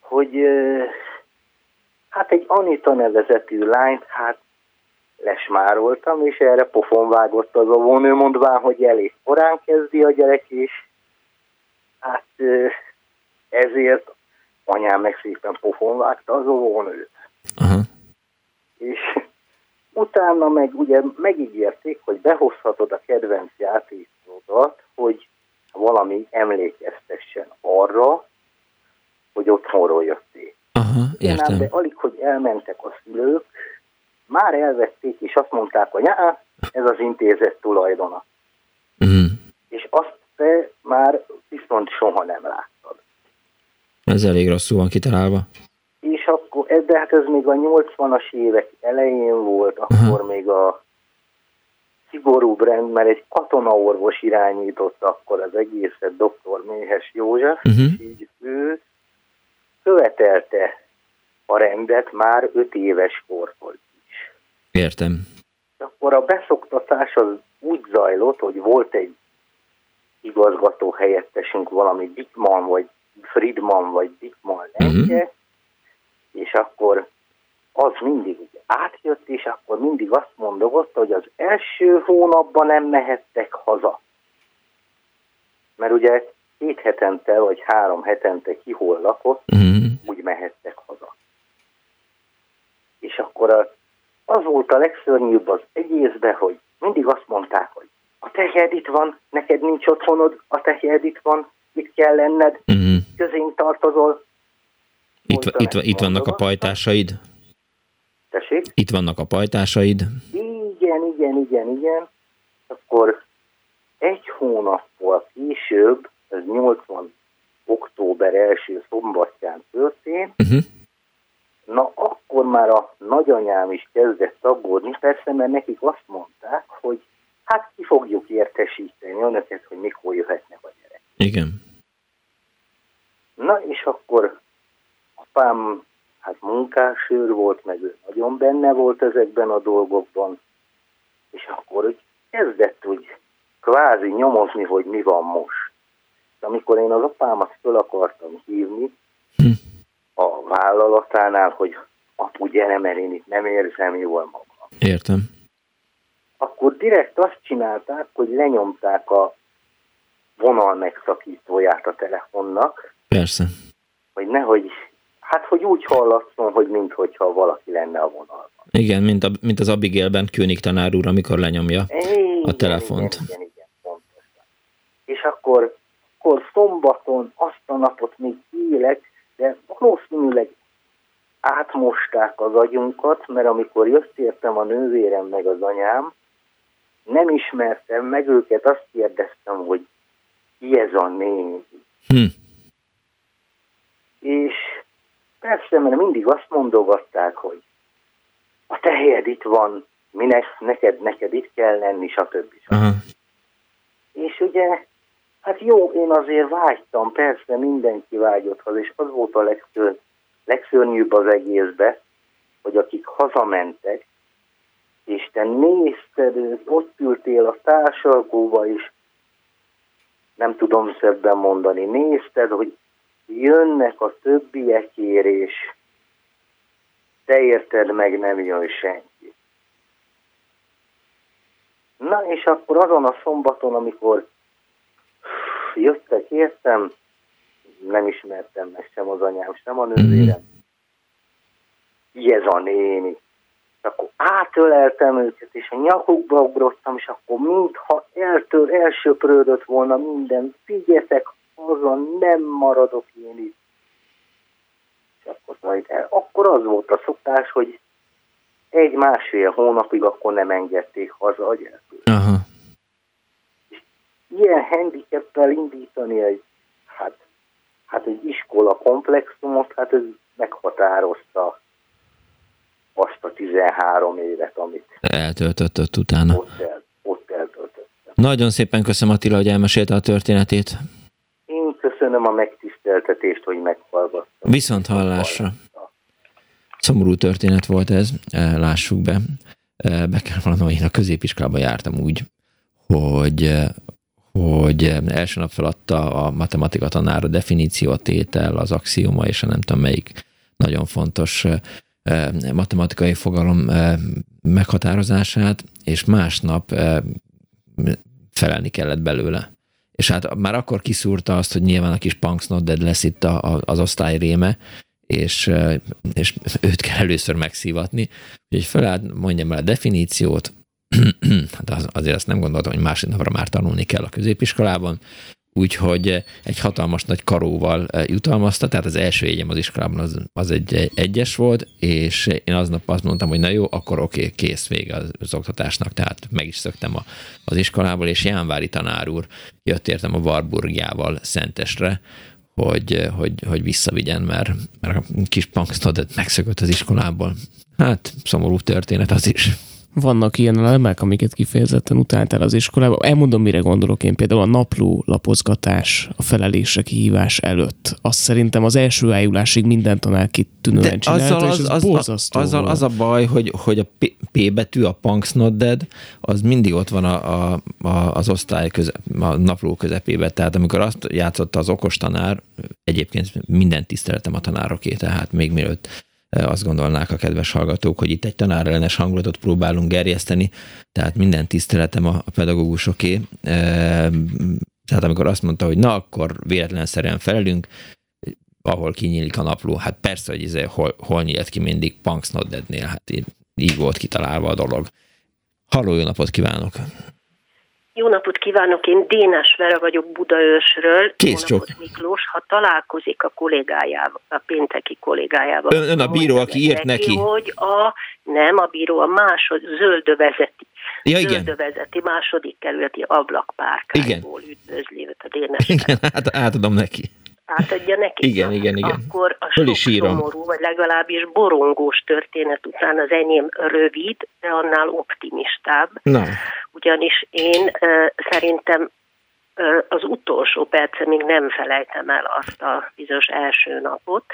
hogy hát egy Anita nevezetű lányt, hát lesmároltam, és erre pofon vágott az óvónő, mondván, hogy elég korán kezdi a gyerek, és hát ezért anyám meg szépen pofon vágta az óvónőt. Aha. És utána meg ugye megígérték, hogy behozhatod a kedvenc játékodat, hogy valami emlékeztessen arra, hogy otthonról jöttél. Aha, értem. de alig, hogy elmentek a szülők, már elvették, és azt mondták, hogy "Á, ez az intézet tulajdona. Uh-huh. És azt te már viszont soha nem láttad. Ez elég rosszul van kitalálva. És akkor, de hát ez még a 80-as évek elején volt, akkor még a szigorúbb rend, mert egy katonaorvos irányította akkor az egészet, dr. Méhes József, uh-huh. és így ő követelte a rendet már öt éves kortól is. Értem. Akkor a beszoktatás az úgy zajlott, hogy volt egy igazgató helyettesünk, valami Dickman, vagy Friedman, vagy Dickman lenke, uh-huh. és akkor az mindig átjött, és akkor mindig azt mondogatta, hogy az első hónapban nem mehettek haza. Mert ugye két hetente vagy három hetente ki hol lakott, uh-huh. úgy mehettek haza. És akkor az volt a legszörnyűbb az egészbe, hogy mindig azt mondták, hogy a tehér itt van, neked nincs otthonod, a tehér itt van, itt kell lenned, uh-huh. közénk tartozol. Itt, itt, itt vannak a pajtásaid. Tessék? Itt vannak a pajtásaid. Igen, igen, igen, igen. Akkor egy hónappal később, ez 80 október első szombatján történt, uh-huh. na akkor már a nagyanyám is kezdett aggódni, persze, mert nekik azt mondták, hogy hát ki fogjuk értesíteni önöket, hogy mikor jöhetnek a gyerek. Igen. Na és akkor apám hát munkásőr volt, meg ő nagyon benne volt ezekben a dolgokban, és akkor úgy kezdett úgy kvázi nyomozni, hogy mi van most. Amikor én az apámat föl akartam hívni hm. a vállalatánál, hogy apu gyere, mert én itt nem érzem jól magam. Értem. Akkor direkt azt csinálták, hogy lenyomták a vonal megszakítóját a telefonnak. Persze. Hogy nehogy Hát, hogy úgy hallatszom, hogy minthogyha valaki lenne a vonalban. Igen, mint, a, mint az Abigailben König tanár úr, amikor lenyomja igen, a telefont. Igen, igen, igen, pontosan. És akkor, akkor szombaton azt a napot még élek, de valószínűleg átmosták az agyunkat, mert amikor jött értem a nővérem meg az anyám, nem ismertem meg őket, azt kérdeztem, hogy ki ez a néni. Hm. És Persze, mert mindig azt mondogatták, hogy a tehelyed itt van, minek, neked, neked itt kell lenni, stb. Uh-huh. És ugye, hát jó, én azért vágytam, persze mindenki vágyott haza, és az volt a legször, legszörnyűbb az egészbe, hogy akik hazamentek, és te nézted, ott ültél a társalgóba is, nem tudom szebben mondani, nézted, hogy jönnek a többiekért, és te érted meg, nem jön senki. Na, és akkor azon a szombaton, amikor jöttek, értem, nem ismertem meg sem az anyám, sem a nővérem. Ez a néni. Akkor átöleltem őket, és a nyakukba ugrottam, és akkor mintha eltör, elsöprődött volna minden. Figyeljetek, azon nem maradok én itt. És akkor, majd akkor az volt a szokás, hogy egy-másfél hónapig akkor nem engedték haza a Aha. És ilyen handicappel indítani egy, hát, hát egy iskola komplexumot, hát ez meghatározta azt a 13 évet, amit eltöltött utána. Ott, el, ott eltöltöttem. Nagyon szépen köszönöm Attila, hogy elmesélte a történetét köszönöm a megtiszteltetést, hogy meghallgattam. Viszont hallásra. Szomorú történet volt ez, e, lássuk be. E, be kell vallanom, én a középiskolában jártam úgy, hogy e, hogy első nap feladta a matematika tanár a tétel, az axioma és a nem tudom melyik nagyon fontos matematikai fogalom meghatározását, és másnap felelni kellett belőle és hát már akkor kiszúrta azt, hogy nyilván a kis Punks Not Dead lesz itt a, a, az osztály réme, és, és őt kell először megszívatni. Úgyhogy felállt, mondjam el a definíciót, hát az, azért azt nem gondoltam, hogy másodnapra már tanulni kell a középiskolában, úgyhogy eh, egy hatalmas nagy karóval eh, jutalmazta, tehát az első égyem az iskolában az, az egy egyes volt, és én aznap azt mondtam, hogy na jó, akkor oké, okay, kész vége az, az oktatásnak, tehát meg is szöktem a, az iskolából, és Jánvári tanár úr jött értem a Warburgjával Szentesre, hogy, eh, hogy, hogy visszavigyen, mert, mert a kis punksnodet megszökött az iskolából. Hát, szomorú történet az is. Vannak ilyen elemek, amiket kifejezetten utáltál az iskolában. Elmondom, mire gondolok én. Például a napló lapozgatás, a felelésre kihívás előtt. Azt szerintem az első ájulásig minden tanár kitűnően csinálta, azzal, és az, az, az, azzal az a baj, hogy, hogy a P, P betű, a Punks Not Dead, az mindig ott van a, a, a, az osztály köze, a napló közepébe. Tehát amikor azt játszotta az okos tanár, egyébként minden tiszteletem a tanároké, tehát még mielőtt azt gondolnák a kedves hallgatók, hogy itt egy tanárellenes hangulatot próbálunk gerjeszteni, tehát minden tiszteletem a pedagógusoké. Tehát amikor azt mondta, hogy na, akkor véletlenszerűen felelünk, ahol kinyílik a napló, hát persze, hogy izé, hol, hol nyílt ki mindig Punks Not Dead-nél, hát így, így volt kitalálva a dolog. Halló, jó napot kívánok! Jó napot kívánok, én Dénes Vera vagyok Budaörsről. Kész napot, Miklós, ha találkozik a kollégájával, a pénteki kollégájával. Ön, ön a bíró, aki írt neki, neki? Hogy a, nem a bíró, a másod, zöldövezeti. Ja, igen. Zöldövezeti második kerületi ablakpárkából üdvözli őt a Dénes Igen, hát átadom neki átadja neki. Igen, igen, igen. Akkor a sok szomorú, vagy legalábbis borongós történet után az enyém rövid, de annál optimistább. Na. Ugyanis én szerintem az utolsó még nem felejtem el azt a bizonyos első napot.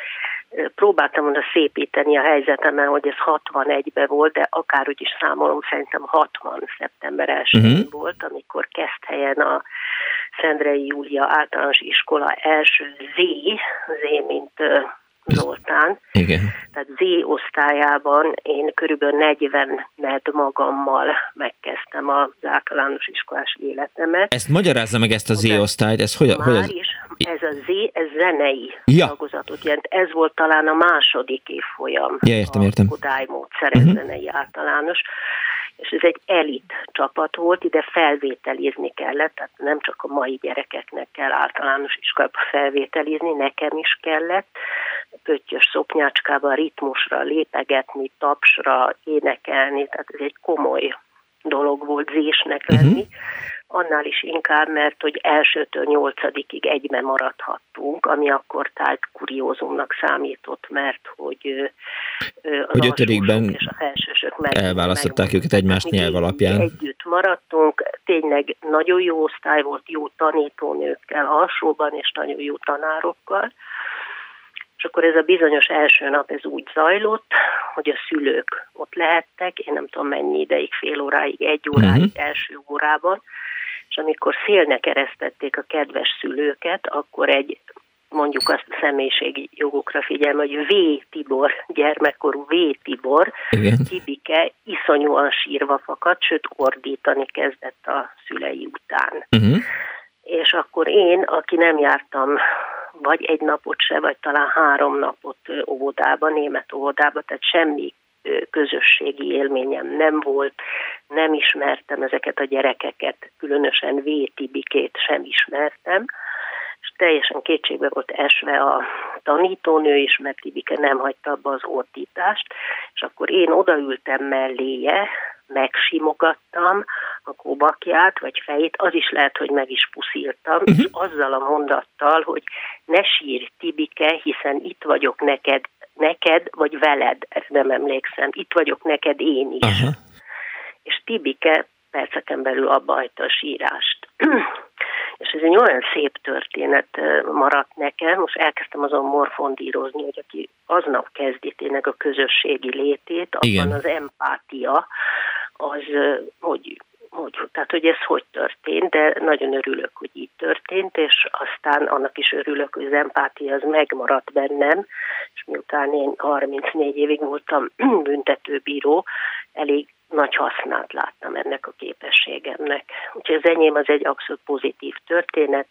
Próbáltam volna szépíteni a helyzetemen, hogy ez 61-ben volt, de akárhogy is számolom, szerintem 60. szeptember 1 uh-huh. volt, amikor kezd helyen a Szendrei Júlia általános iskola első Z, Z mint Zoltán. Igen. Tehát Z osztályában én körülbelül 40 med magammal megkezdtem az általános iskolás életemet. Ezt magyarázza meg ezt a Z osztályt, ez hogy, hogy ez? is, ez a Z, ez zenei ja. tagozatot jelent. Ez volt talán a második évfolyam. Ja, értem, értem. A Kodály módszeres uh-huh. zenei általános és ez egy elit csapat volt, ide felvételizni kellett, tehát nem csak a mai gyerekeknek kell általános iskolába felvételizni, nekem is kellett, pöttyös szoknyácskában ritmusra lépegetni, tapsra, énekelni, tehát ez egy komoly dolog volt zésnek lenni. Uh-huh annál is inkább, mert hogy elsőtől nyolcadikig egyben maradhattunk, ami akkor tájt kuriózumnak számított, mert hogy a hogy ötödikben és a felsősök meg, elválasztották meg, őket egymás nyelv alapján. Együtt maradtunk, tényleg nagyon jó osztály volt, jó tanítónőkkel alsóban, és nagyon jó tanárokkal, és akkor ez a bizonyos első nap ez úgy zajlott, hogy a szülők ott lehettek, én nem tudom mennyi ideig, fél óráig, egy óráig, uh-huh. első órában, és amikor szélnek eresztették a kedves szülőket, akkor egy mondjuk azt a személyiségi jogokra figyelme, hogy V. Tibor, gyermekkorú V. Tibor, Igen. Tibike iszonyúan sírva fakadt, sőt ordítani kezdett a szülei után. Uh-huh. És akkor én, aki nem jártam vagy egy napot se, vagy talán három napot óvodába, német óvodába, tehát semmi közösségi élményem nem volt, nem ismertem ezeket a gyerekeket, különösen V. Tibikét sem ismertem, és teljesen kétségbe volt esve a tanítónő is, mert Tibike nem hagyta abba az ordítást, és akkor én odaültem melléje, megsimogattam a kóbakját, vagy fejét, az is lehet, hogy meg is puszíltam, uh-huh. és azzal a mondattal, hogy ne sírj Tibike, hiszen itt vagyok neked neked, vagy veled, ezt nem emlékszem, itt vagyok neked én is. Aha. És Tibike perceken belül abba hagyta a sírást. és ez egy olyan szép történet maradt nekem, most elkezdtem azon morfondírozni, hogy aki aznap kezdi tényleg a közösségi létét, abban Igen. az empátia, az, hogy hogy, tehát hogy ez hogy történt, de nagyon örülök, hogy így történt, és aztán annak is örülök, hogy az empátia az megmaradt bennem, és miután én 34 évig voltam büntetőbíró, elég nagy hasznát láttam ennek a képességemnek. Úgyhogy az enyém az egy abszolút pozitív történet,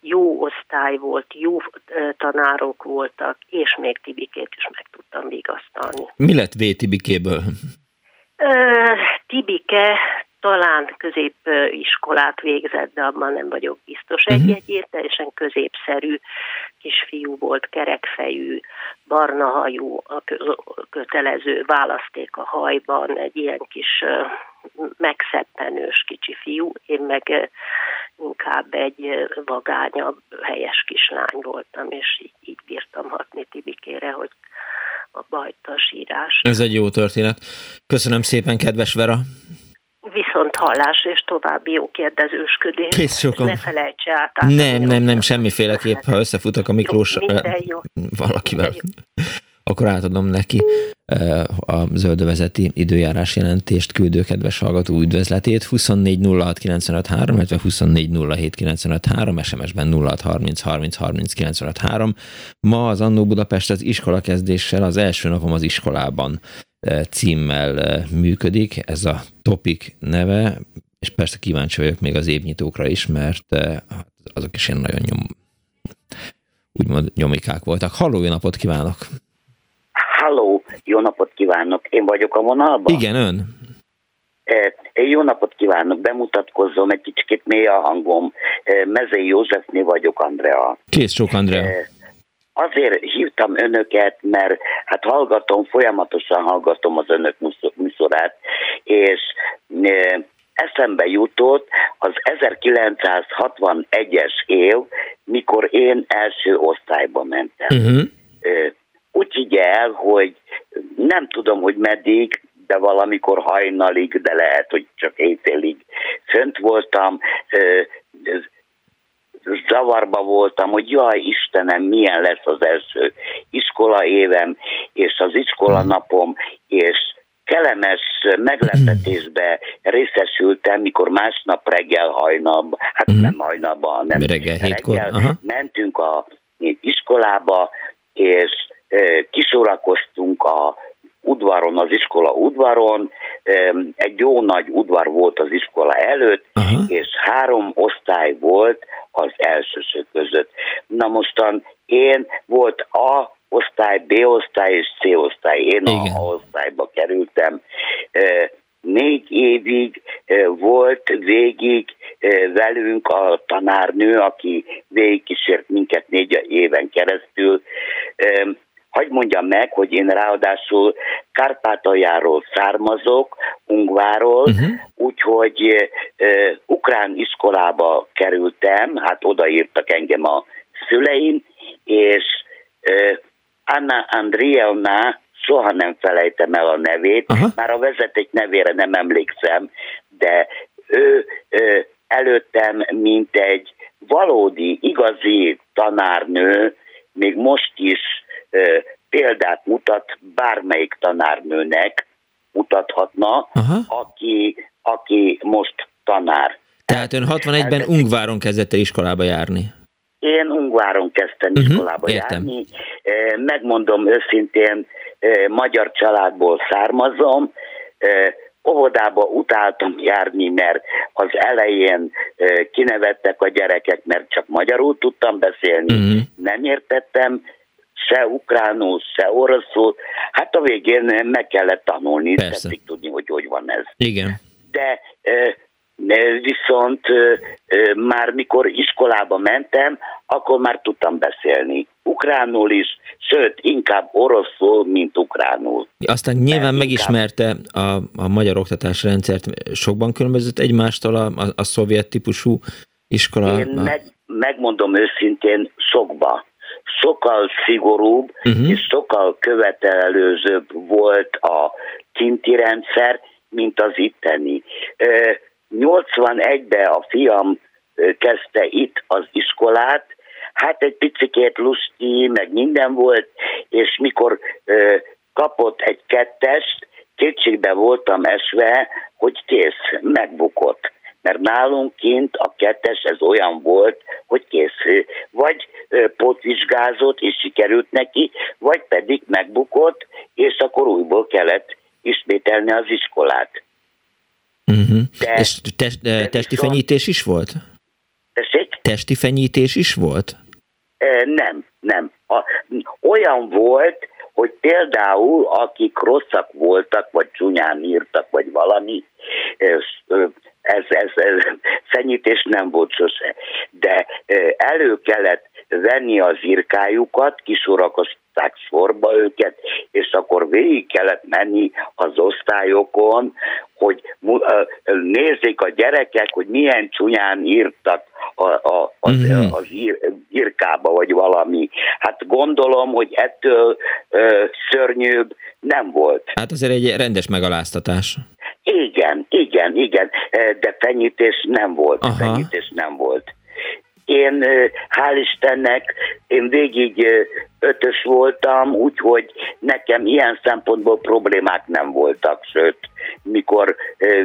jó osztály volt, jó tanárok voltak, és még Tibikét is meg tudtam vigasztalni. Mi lett V Tibikéből? Tibike talán középiskolát végzett, de abban nem vagyok biztos. Egy, uh-huh. egy teljesen középszerű kisfiú volt, kerekfejű, barna hajú, a kötelező választék a hajban, egy ilyen kis megszeppenős kicsi fiú, én meg inkább egy vagányabb, helyes kislány voltam, és így, így bírtam hatni Tibikére, hogy a bajtas írás. Ez egy jó történet. Köszönöm szépen, kedves Vera. Viszont hallás és további jó kérdezősködés. Kész sokan. Ne felejtse át. Nem, nem, nem, semmiféleképp, ha összefutok a Miklós jó, minden jó. valakivel. Minden jó akkor átadom neki a zöldövezeti időjárás jelentést küldő kedves hallgató üdvözletét 24 06 95 3, illetve 24 07 95 3, SMS-ben 06 30 30 30 95 3. Ma az Annó Budapest az iskola kezdéssel az első napom az iskolában címmel működik. Ez a topik neve, és persze kíváncsi vagyok még az évnyitókra is, mert azok is ilyen nagyon nyom, úgymond nyomikák voltak. Halló, napot kívánok! Halló, jó napot kívánok, én vagyok a vonalban? Igen, ön. Én jó napot kívánok, bemutatkozzom, egy kicsit mély a hangom. Mezei Józsefné vagyok, Andrea. Kész sok, Andrea. Azért hívtam önöket, mert hát hallgatom, folyamatosan hallgatom az önök műsorát, és eszembe jutott az 1961-es év, mikor én első osztályba mentem. Uh-huh úgy figyel, hogy nem tudom, hogy meddig, de valamikor hajnalig, de lehet, hogy csak éjfélig fönt voltam, zavarba voltam, hogy jaj Istenem, milyen lesz az első iskola évem, és az iskola napom, és kellemes meglepetésbe részesültem, mikor másnap reggel hajnalban, hát uh-huh. nem hajnalban, nem reggel, reggel mentünk a iskolába, és kisorakoztunk a udvaron, az iskola udvaron, egy jó nagy udvar volt az iskola előtt, uh-huh. és három osztály volt az elsősök között. Na mostan én volt A osztály, B osztály és C osztály. Én Igen. a A osztályba kerültem. Négy évig volt végig velünk a tanárnő, aki végigkísért minket négy éven keresztül Hagy mondjam meg, hogy én ráadásul Kárpátaljáról származok, Ungváról, uh-huh. úgyhogy uh, ukrán iskolába kerültem, hát odaírtak engem a szüleim, és uh, Anna Andrievna, soha nem felejtem el a nevét, uh-huh. már a vezeték nevére nem emlékszem, de ő uh, előttem, mint egy valódi, igazi tanárnő, még most is példát mutat bármelyik tanárnőnek, mutathatna, aki, aki most tanár. Tehát ön 61-ben Ungváron kezdett el iskolába járni? Én Ungváron kezdtem uh-huh, iskolába értem. járni. Megmondom őszintén, magyar családból származom, óvodába utáltam járni, mert az elején kinevettek a gyerekek, mert csak magyarul tudtam beszélni, uh-huh. nem értettem, se ukránul, se oroszul. Hát a végén meg kellett tanulni, tetszik tudni, hogy hogy van ez. Igen. De viszont már mikor iskolába mentem, akkor már tudtam beszélni ukránul is, sőt, inkább oroszul, mint ukránul. Aztán nyilván megismerte a, a magyar oktatási rendszert, sokban különbözött egymástól a, a, a szovjet típusú iskola? Én meg, megmondom őszintén, sokba sokkal szigorúbb uh-huh. és sokkal követelőzőbb volt a kinti rendszer, mint az itteni. 81-ben a fiam kezdte itt az iskolát, hát egy picikét lusti, meg minden volt, és mikor kapott egy kettest, kétségbe voltam esve, hogy kész, megbukott mert nálunk kint a kettes ez olyan volt, hogy kész, vagy potvizsgázott és sikerült neki, vagy pedig megbukott, és akkor újból kellett ismételni az iskolát. Uh-huh. De, és test, de testi viszont... fenyítés is volt? Tessék? Testi fenyítés is volt? Nem, nem. A, olyan volt, hogy például akik rosszak voltak, vagy csúnyán írtak, vagy valami, ez, ez, ez fenyítés nem volt sose, de elő kellett venni az irkájukat, kisorakozták sorba őket, és akkor végig kellett menni az osztályokon, hogy nézzék a gyerekek, hogy milyen csúnyán írtak a, a, az, mm-hmm. az ír, írkába, vagy valami. Hát gondolom, hogy ettől ö, szörnyűbb nem volt. Hát azért egy rendes megaláztatás. Igen, igen, igen, de fenyítés nem volt, Aha. fenyítés nem volt. Én, hál' Istennek, én végig ötös voltam, úgyhogy nekem ilyen szempontból problémák nem voltak, sőt, mikor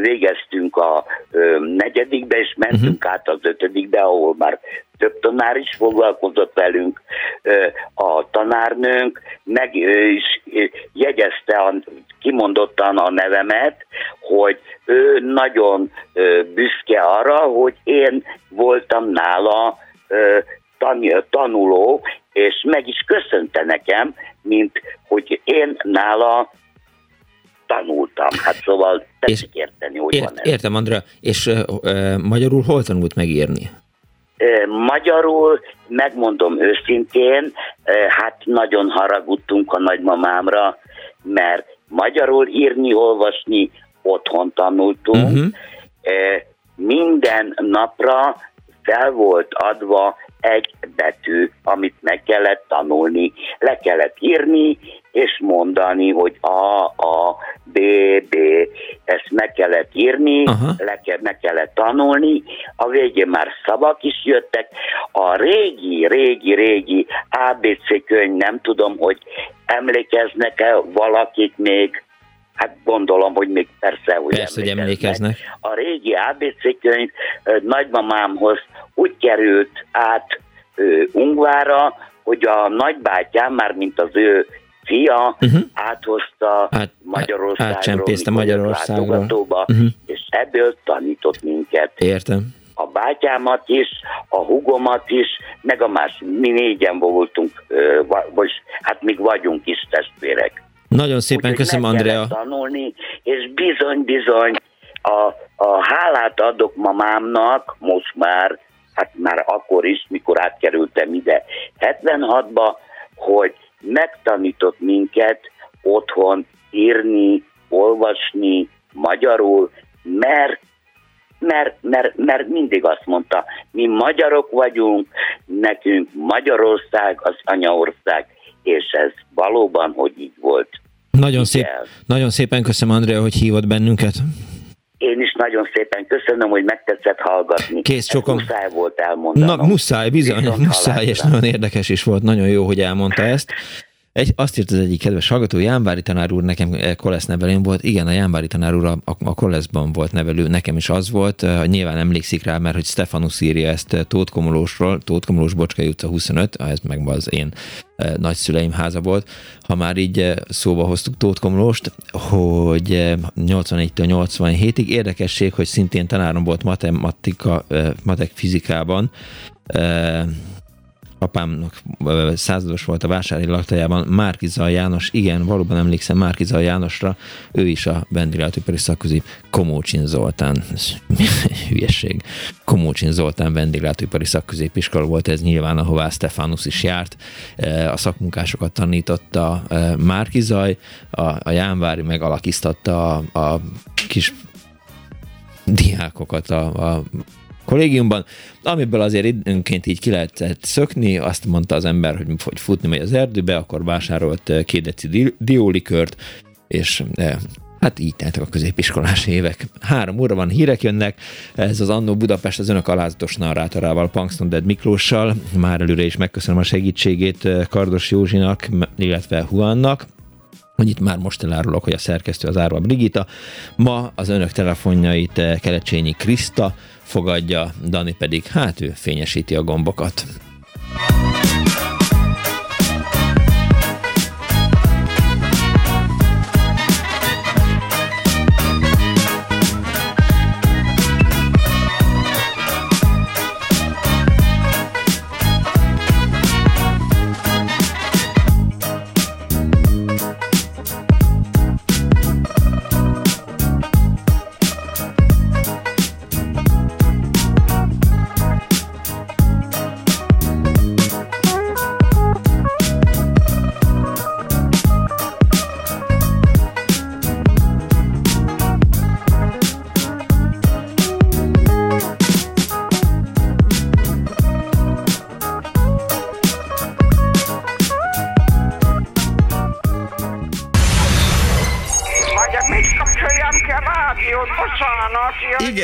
végeztünk a negyedikbe, és mentünk uh-huh. át az ötödikbe, ahol már több tanár is foglalkozott velünk, a tanárnőnk meg is jegyezte a, kimondottan a nevemet, hogy ő nagyon büszke arra, hogy én voltam nála tanuló, és meg is köszönte nekem, mint hogy én nála tanultam. Hát szóval tetszik érteni, hogy ért, van ez. Értem, Andra, és uh, uh, magyarul hol tanult megírni? Magyarul, megmondom őszintén, hát nagyon haragudtunk a nagymamámra, mert magyarul írni, olvasni otthon tanultunk. Uh-huh. Minden napra fel volt adva egy betű, amit meg kellett tanulni. Le kellett írni, és mondani, hogy A, A, B, B, ezt meg kellett írni, le ke, meg kellett tanulni, a végén már szavak is jöttek. A régi, régi, régi ABC könyv, nem tudom, hogy emlékeznek-e valakik még, Hát gondolom, hogy még persze, hogy persze, emlékeznek. Hogy emlékeznek. A régi ABC könyv nagymamámhoz úgy került át Ungvára, hogy a nagybátyám, már mint az ő fia uh-huh. áthozta Át, Magyarországról, Magyarországról. Uh-huh. és ebből tanított minket. Értem. A bátyámat is, a hugomat is, meg a más, mi négyen voltunk, vagy hát még vagyunk is testvérek. Nagyon szépen Úgy, köszönöm, Andrea. tanulni, és bizony-bizony a, a hálát adok mamámnak, most már, hát már akkor is, mikor átkerültem ide 76-ba, hogy megtanított minket otthon írni, olvasni magyarul, mert mert, mert, mert mindig azt mondta, mi magyarok vagyunk, nekünk Magyarország az anyaország, és ez valóban, hogy így volt. Nagyon, szép, nagyon szépen köszönöm, Andrea, hogy hívott bennünket. Én is nagyon szépen köszönöm, hogy megtetszett hallgatni. Kész sokan. Muszáj volt elmondani. Na, muszáj, bizony, Viszont muszáj, és nagyon érdekes is volt, nagyon jó, hogy elmondta ezt. Egy, azt írt az egyik kedves hallgató, Jánvári tanár úr nekem eh, kolesz nevelőm volt. Igen, a Jánvári tanár úr a, a koleszban volt nevelő, nekem is az volt. Uh, nyilván emlékszik rá, mert hogy Stefanus írja ezt eh, Tóth Komolósról, Tóth Komolós Bocskai utca 25, ez meg az én nagyszüleim háza volt. Ha már így szóba hoztuk Tóth Komolóst, hogy 84-től 87-ig érdekesség, hogy szintén tanárom volt matematika, matek fizikában, apámnak százados volt a vásári laktajában, Márkizal János, igen, valóban emlékszem Márkizal Jánosra, ő is a vendéglátóipari szakközép Komócsin Zoltán, hülyeség, Komócsin Zoltán vendéglátóipari szakközépiskola volt ez nyilván, ahová Stefanus is járt, a szakmunkásokat tanította Márkizaj, a, a Jánvári megalakította a, a kis diákokat a, a kollégiumban, amiből azért időnként így ki lehetett szökni, azt mondta az ember, hogy, hogy futni megy az erdőbe, akkor vásárolt eh, két deci diólikört, és eh, Hát így teltek a középiskolás évek. Három óra van, hírek jönnek. Ez az Annó Budapest az önök alázatos narrátorával, Punksnoded Miklóssal. Már előre is megköszönöm a segítségét eh, Kardos Józsinak, illetve Huannak. Annyit már most elárulok, hogy a szerkesztő az Árva Brigita. Ma az önök telefonjait Kelecsényi Kriszta, fogadja, Dani pedig hát ő fényesíti a gombokat.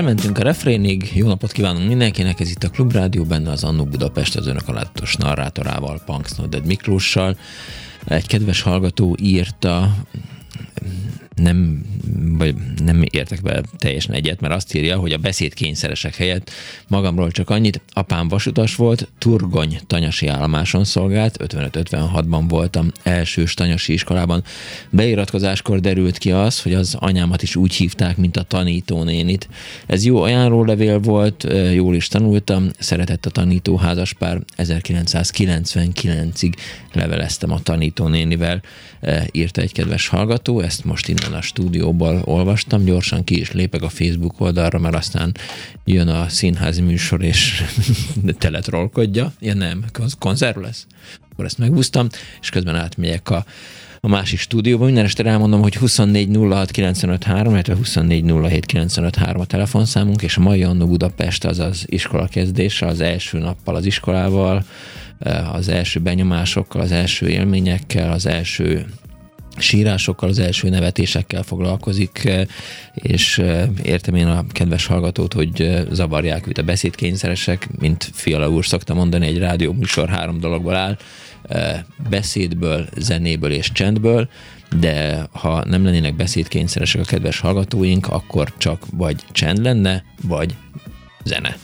Elmentünk a refrénig, jó napot kívánunk mindenkinek, ez itt a Klubrádió, benne az Annó Budapest az önök alátos narrátorával, Punksnodded Miklóssal. Egy kedves hallgató írta, nem, vagy nem értek be teljesen egyet, mert azt írja, hogy a beszédkényszeresek helyett magamról csak annyit, apám vasutas volt, Turgony tanyasi állomáson szolgált, 55-56-ban voltam elsős tanyasi iskolában. Beiratkozáskor derült ki az, hogy az anyámat is úgy hívták, mint a tanítónénit. Ez jó ajánlólevél volt, jól is tanultam, szeretett a tanító házaspár, 1999-ig leveleztem a tanítónénivel, írta egy kedves hallgató, ezt most innen a stúdióból olvastam, gyorsan ki is lépek a Facebook oldalra, mert aztán jön a színházi műsor, és teletrolkodja. Ja nem, konzerv lesz? Akkor ezt megúsztam, és közben átmegyek a a másik stúdióban. Minden este elmondom, hogy 24 06 illetve 24 a telefonszámunk, és a mai Annó Budapest az az iskola kezdése, az első nappal az iskolával, az első benyomásokkal, az első élményekkel, az első sírásokkal, az első nevetésekkel foglalkozik, eh, és eh, értem én a kedves hallgatót, hogy eh, zavarják őt a beszédkényszeresek, mint Fiala úr szokta mondani, egy rádió műsor három dologból áll, beszédből, zenéből és csendből, de ha nem lennének beszédkényszeresek a kedves hallgatóink, akkor csak vagy csend lenne, vagy zene.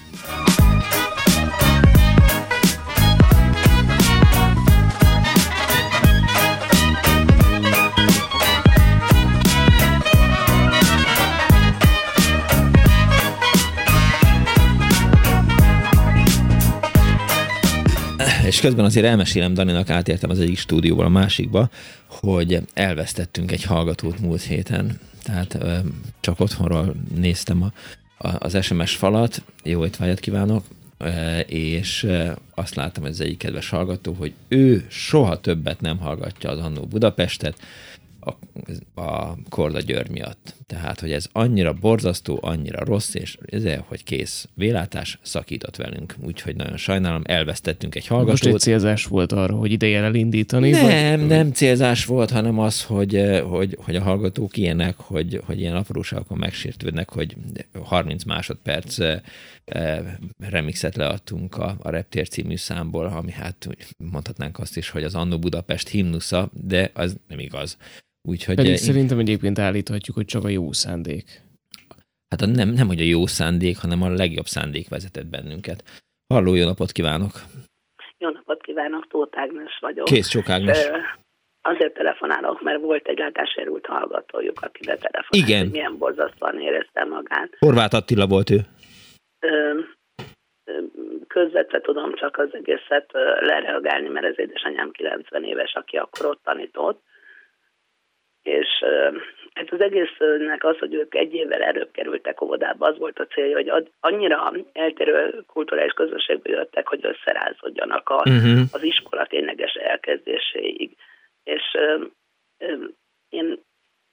És közben azért elmesélem Daninak, átértem az egyik stúdióból a másikba, hogy elvesztettünk egy hallgatót múlt héten. Tehát csak otthonról néztem a, a, az SMS falat, jó étvágyat kívánok, és azt láttam, hogy ez egyik kedves hallgató, hogy ő soha többet nem hallgatja az Annó Budapestet, a, a Korda György miatt. Tehát, hogy ez annyira borzasztó, annyira rossz, és ezért, hogy kész vélátás szakított velünk. Úgyhogy nagyon sajnálom, elvesztettünk egy hallgatót. Most egy célzás volt arra, hogy idejen elindítani? Nem, vagy? nem célzás volt, hanem az, hogy, hogy, hogy a hallgatók ilyenek, hogy, hogy ilyen apróságokon megsértődnek, hogy 30 másodperc remixet leadtunk a, a Reptér című számból, ami hát mondhatnánk azt is, hogy az Annó Budapest himnusza, de az nem igaz. Úgyhogy Pedig én... szerintem egyébként állíthatjuk, hogy csak a jó szándék. Hát a nem, nem, hogy a jó szándék, hanem a legjobb szándék vezetett bennünket. Halló, jó napot kívánok! Jó napot kívánok, Tóth Ágnes vagyok. Kész Csók Ágnes. Azért telefonálok, mert volt egy látássérült hallgatójuk, aki betelefonált, Igen. hogy milyen borzasztóan érezte magát. Horváth Attila volt ő. közvetve tudom csak az egészet lereagálni, mert az édesanyám 90 éves, aki akkor ott tanított, és hát az egésznek az, hogy ők egy évvel előbb kerültek óvodába, az volt a célja, hogy annyira eltérő kulturális közösségbe jöttek, hogy összerázódjanak a, uh-huh. az iskola tényleges elkezdéséig. És én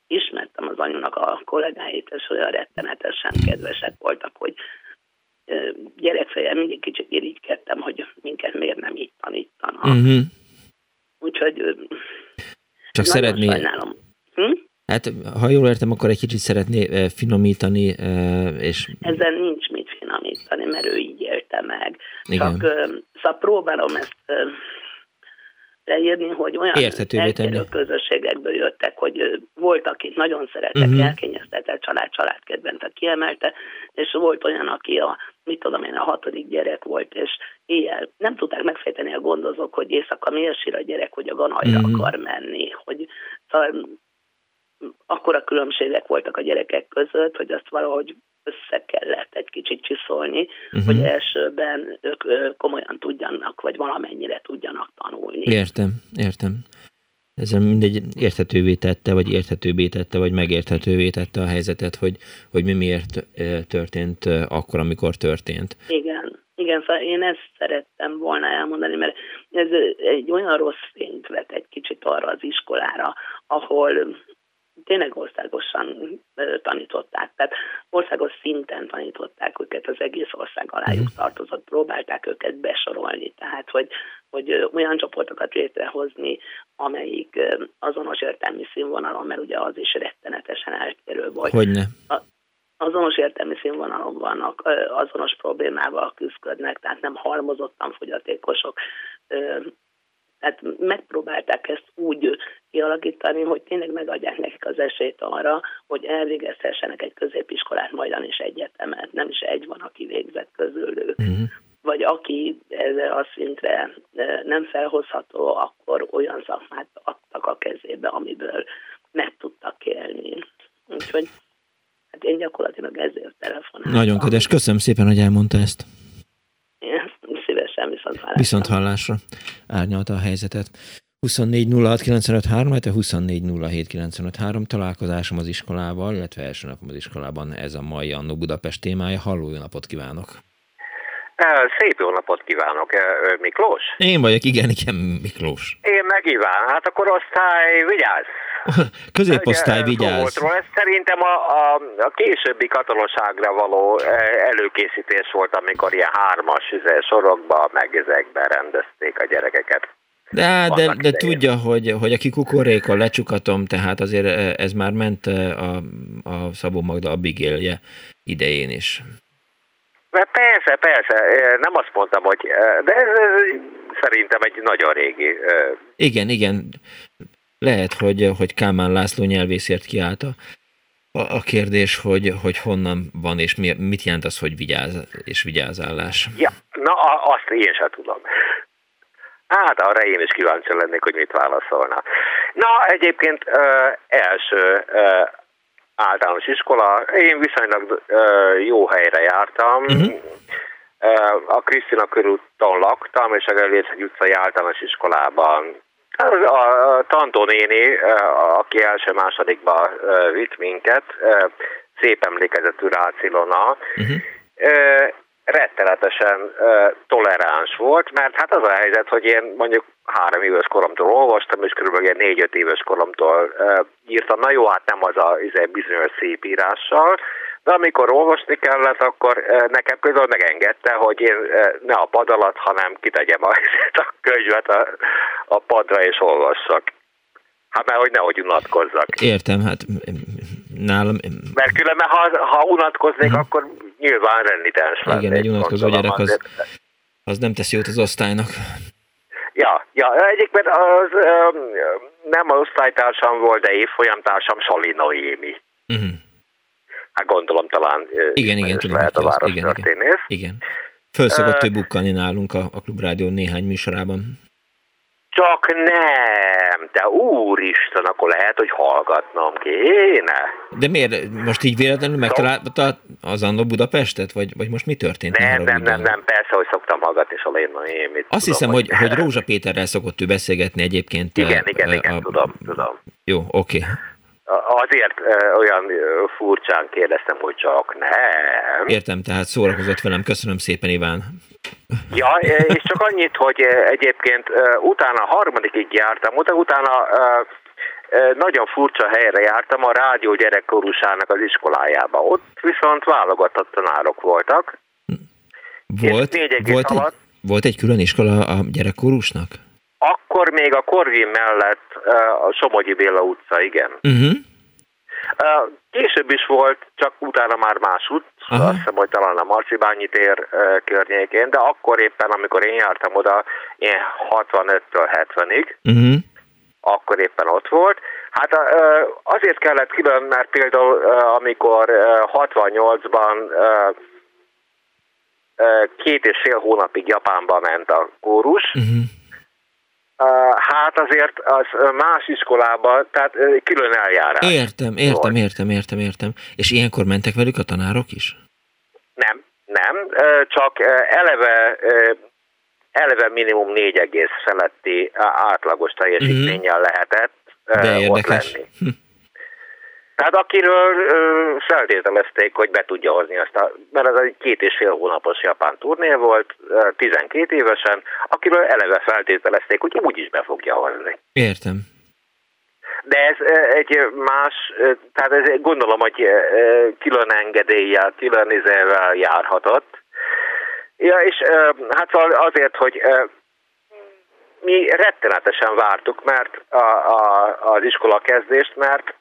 ismertem az anyunak a kollégáit, és olyan rettenetesen kedvesek voltak, hogy gyerekfejjel mindig kicsit irigykedtem, hogy minket miért nem így tanítanak. Uh-huh. Úgyhogy csak szeretné, sajnálom. Hm? Hát, ha jól értem, akkor egy kicsit szeretné finomítani, és... Ezzel nincs mit finomítani, mert ő így élte meg. Igen. Csak szóval próbálom ezt leírni, hogy olyan eltérő közösségekből jöttek, hogy volt, akit nagyon szeretek, uh-huh. elkényeztetett család, családkedvent kiemelte, és volt olyan, aki a, mit tudom én, a hatodik gyerek volt, és éjjel nem tudták megfejteni a gondozók, hogy éjszaka miért sír a gyerek, hogy a ganajra uh-huh. akar menni, hogy szóval akkora különbségek voltak a gyerekek között, hogy azt valahogy össze kellett egy kicsit csiszolni, uh-huh. hogy elsőben ők komolyan tudjanak, vagy valamennyire tudjanak tanulni. Értem, értem. ezzel mindegy érthetővé tette, vagy érthetővé tette, vagy megérthetővé tette a helyzetet, hogy, hogy mi miért történt akkor, amikor történt. Igen, igen, szóval én ezt szerettem volna elmondani, mert ez egy olyan rossz fényt vet egy kicsit arra az iskolára, ahol tényleg országosan tanították, tehát országos szinten tanították őket, az egész ország alájuk mhm. tartozott, próbálták őket besorolni, tehát hogy, hogy olyan csoportokat létrehozni, amelyik azonos értelmi színvonalon, mert ugye az is rettenetesen eltérő volt. Hogyne. A, azonos értelmi színvonalon vannak, azonos problémával küzdködnek, tehát nem halmozottan fogyatékosok, tehát megpróbálták ezt úgy kialakítani, hogy tényleg megadják nekik az esélyt arra, hogy elvégezhessenek egy középiskolát, majdan is egyetemet. Nem is egy van, aki végzett közülük. Uh-huh. Vagy aki ezzel a szintre nem felhozható, akkor olyan szakmát adtak a kezébe, amiből meg tudtak élni. Úgyhogy hát én gyakorlatilag ezért telefonáltam. Nagyon kedves, köszönöm szépen, hogy elmondta ezt. Szívesen, viszont hallásra. Viszont hallásra. Árnyalta a helyzetet. 24 06 95 3, 24 07 találkozásom az iskolával, illetve első napom az iskolában ez a mai Annó Budapest témája. Halló, jó napot kívánok! Szép jó napot kívánok, Miklós? Én vagyok, igen, igen, Miklós. Én meg Iván, hát akkor osztály, vigyázz! Középosztály, vigyázz! Ez szerintem a, a, a későbbi kataloságra való előkészítés volt, amikor ilyen hármas izé, sorokba, meg ezekben rendezték a gyerekeket. De, de, de tudja, hogy, hogy aki kukorékol, lecsukatom, tehát azért ez már ment a, a Szabó Magda Abigélje idején is. Persze, persze, nem azt mondtam, hogy, de ez, ez szerintem egy nagyon régi. Igen, igen. Lehet, hogy, hogy Kálmán László nyelvészért kiállt a, a kérdés, hogy, hogy honnan van, és mi, mit jelent az, hogy vigyáz és vigyázálás. Ja, na azt én sem tudom. Hát arra én is kíváncsi lennék, hogy mit válaszolna. Na, egyébként ö, első ö, általános iskola, én viszonylag ö, jó helyre jártam. Uh-huh. A Krisztina körúton laktam, és a Gelvészeg utcai általános iskolában a, Tantó néni, aki első-másodikba vitt minket, szép emlékezetű Rácilona, uh-huh. Rettenetesen toleráns volt, mert hát az a helyzet, hogy én mondjuk három éves koromtól olvastam, és körülbelül négy-öt éves koromtól írtam, na jó, hát nem az a izé, bizonyos szép írással, de amikor olvasni kellett, akkor uh, nekem közül megengedte, hogy én uh, ne a pad alatt, hanem kitegyem a, a könyvet a, a padra és olvassak. Hát mert hogy nehogy unatkozzak. Értem, hát nálam... Mert különben, ha, ha unatkoznék, uh-huh. akkor nyilván renditens lennék. Igen, egy unatkozó gyerek az, az nem teszi jót az osztálynak. Ja, ja egyébként az nem az osztálytársam volt, de évfolyamtársam Sali Noémi. Uh-huh. Hát gondolom talán igen, igen, tudom, lehet a város igen, igen, igen. Föl szokott uh, bukkani nálunk a, a Klubrádió néhány műsorában. Csak nem, de úristen, akkor lehet, hogy hallgatnom kéne. De miért? Most így véletlenül megtalálta az Annó Budapestet? Vagy, vagy most mi történt? Nem, nem, nem, nem, persze, hogy szoktam hallgatni, és én, én mit Azt tudom, hiszem, hogy, hogy Rózsa Péterrel szokott ő beszélgetni egyébként. Igen, a, igen, igen, a, tudom, tudom. Jó, oké. Okay. Azért olyan furcsán kérdeztem, hogy csak nem. Értem, tehát szórakozott velem. Köszönöm szépen, Iván. Ja, és csak annyit, hogy egyébként utána harmadikig jártam, utána nagyon furcsa helyre jártam a rádió gyerekkorusának az iskolájába. Ott viszont válogatott tanárok voltak. Volt, volt, alatt, egy, volt egy külön iskola a gyerekkorusnak? Akkor még a Korvin mellett a Somogyi Béla utca, igen. Uh-huh. Később is volt, csak utána már más út, Aha. azt hiszem, hogy talán a Marcibányi tér környékén, de akkor éppen, amikor én jártam oda, én 65-től 70-ig, uh-huh. akkor éppen ott volt. Hát azért kellett külön, mert például amikor 68-ban két és fél hónapig Japánba ment a kórus, uh-huh Hát azért az más iskolában, tehát külön eljárás. Értem, értem, értem, értem, értem. És ilyenkor mentek velük a tanárok is? Nem, nem, csak eleve eleve minimum négy egész feletti átlagos teljesítménnyel uh-huh. lehetett De ott lenni. Tehát akiről ö, feltételezték, hogy be tudja hozni azt a, mert ez egy két és fél hónapos japán turné volt, 12 évesen, akiről eleve feltételezték, hogy úgyis be fogja hozni. Értem. De ez egy más, tehát ez gondolom, hogy külön engedéllyel, külön izével járhatott. Ja, és hát szóval azért, hogy mi rettenetesen vártuk, mert a, a, az iskola kezdést, mert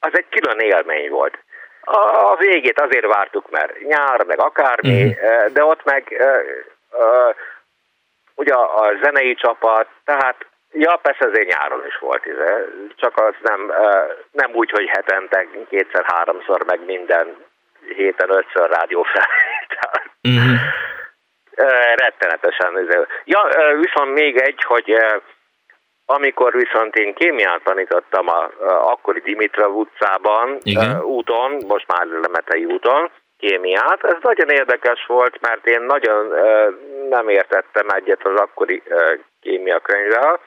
az egy külön élmény volt. A, a végét azért vártuk, mert nyár, meg akármi, uh-huh. de ott meg uh, uh, ugye a zenei csapat, tehát Ja, persze azért nyáron is volt, ide. csak az nem, nem úgy, hogy hetente kétszer-háromszor, meg minden héten ötször rádió felvétel. Uh-huh. Rettenetesen. Ja, viszont még egy, hogy amikor viszont én kémiát tanítottam a, a akkori Dimitrov utcában, Igen. úton, most már Lemetei úton, kémiát, ez nagyon érdekes volt, mert én nagyon nem értettem egyet az akkori kémia könyvvel,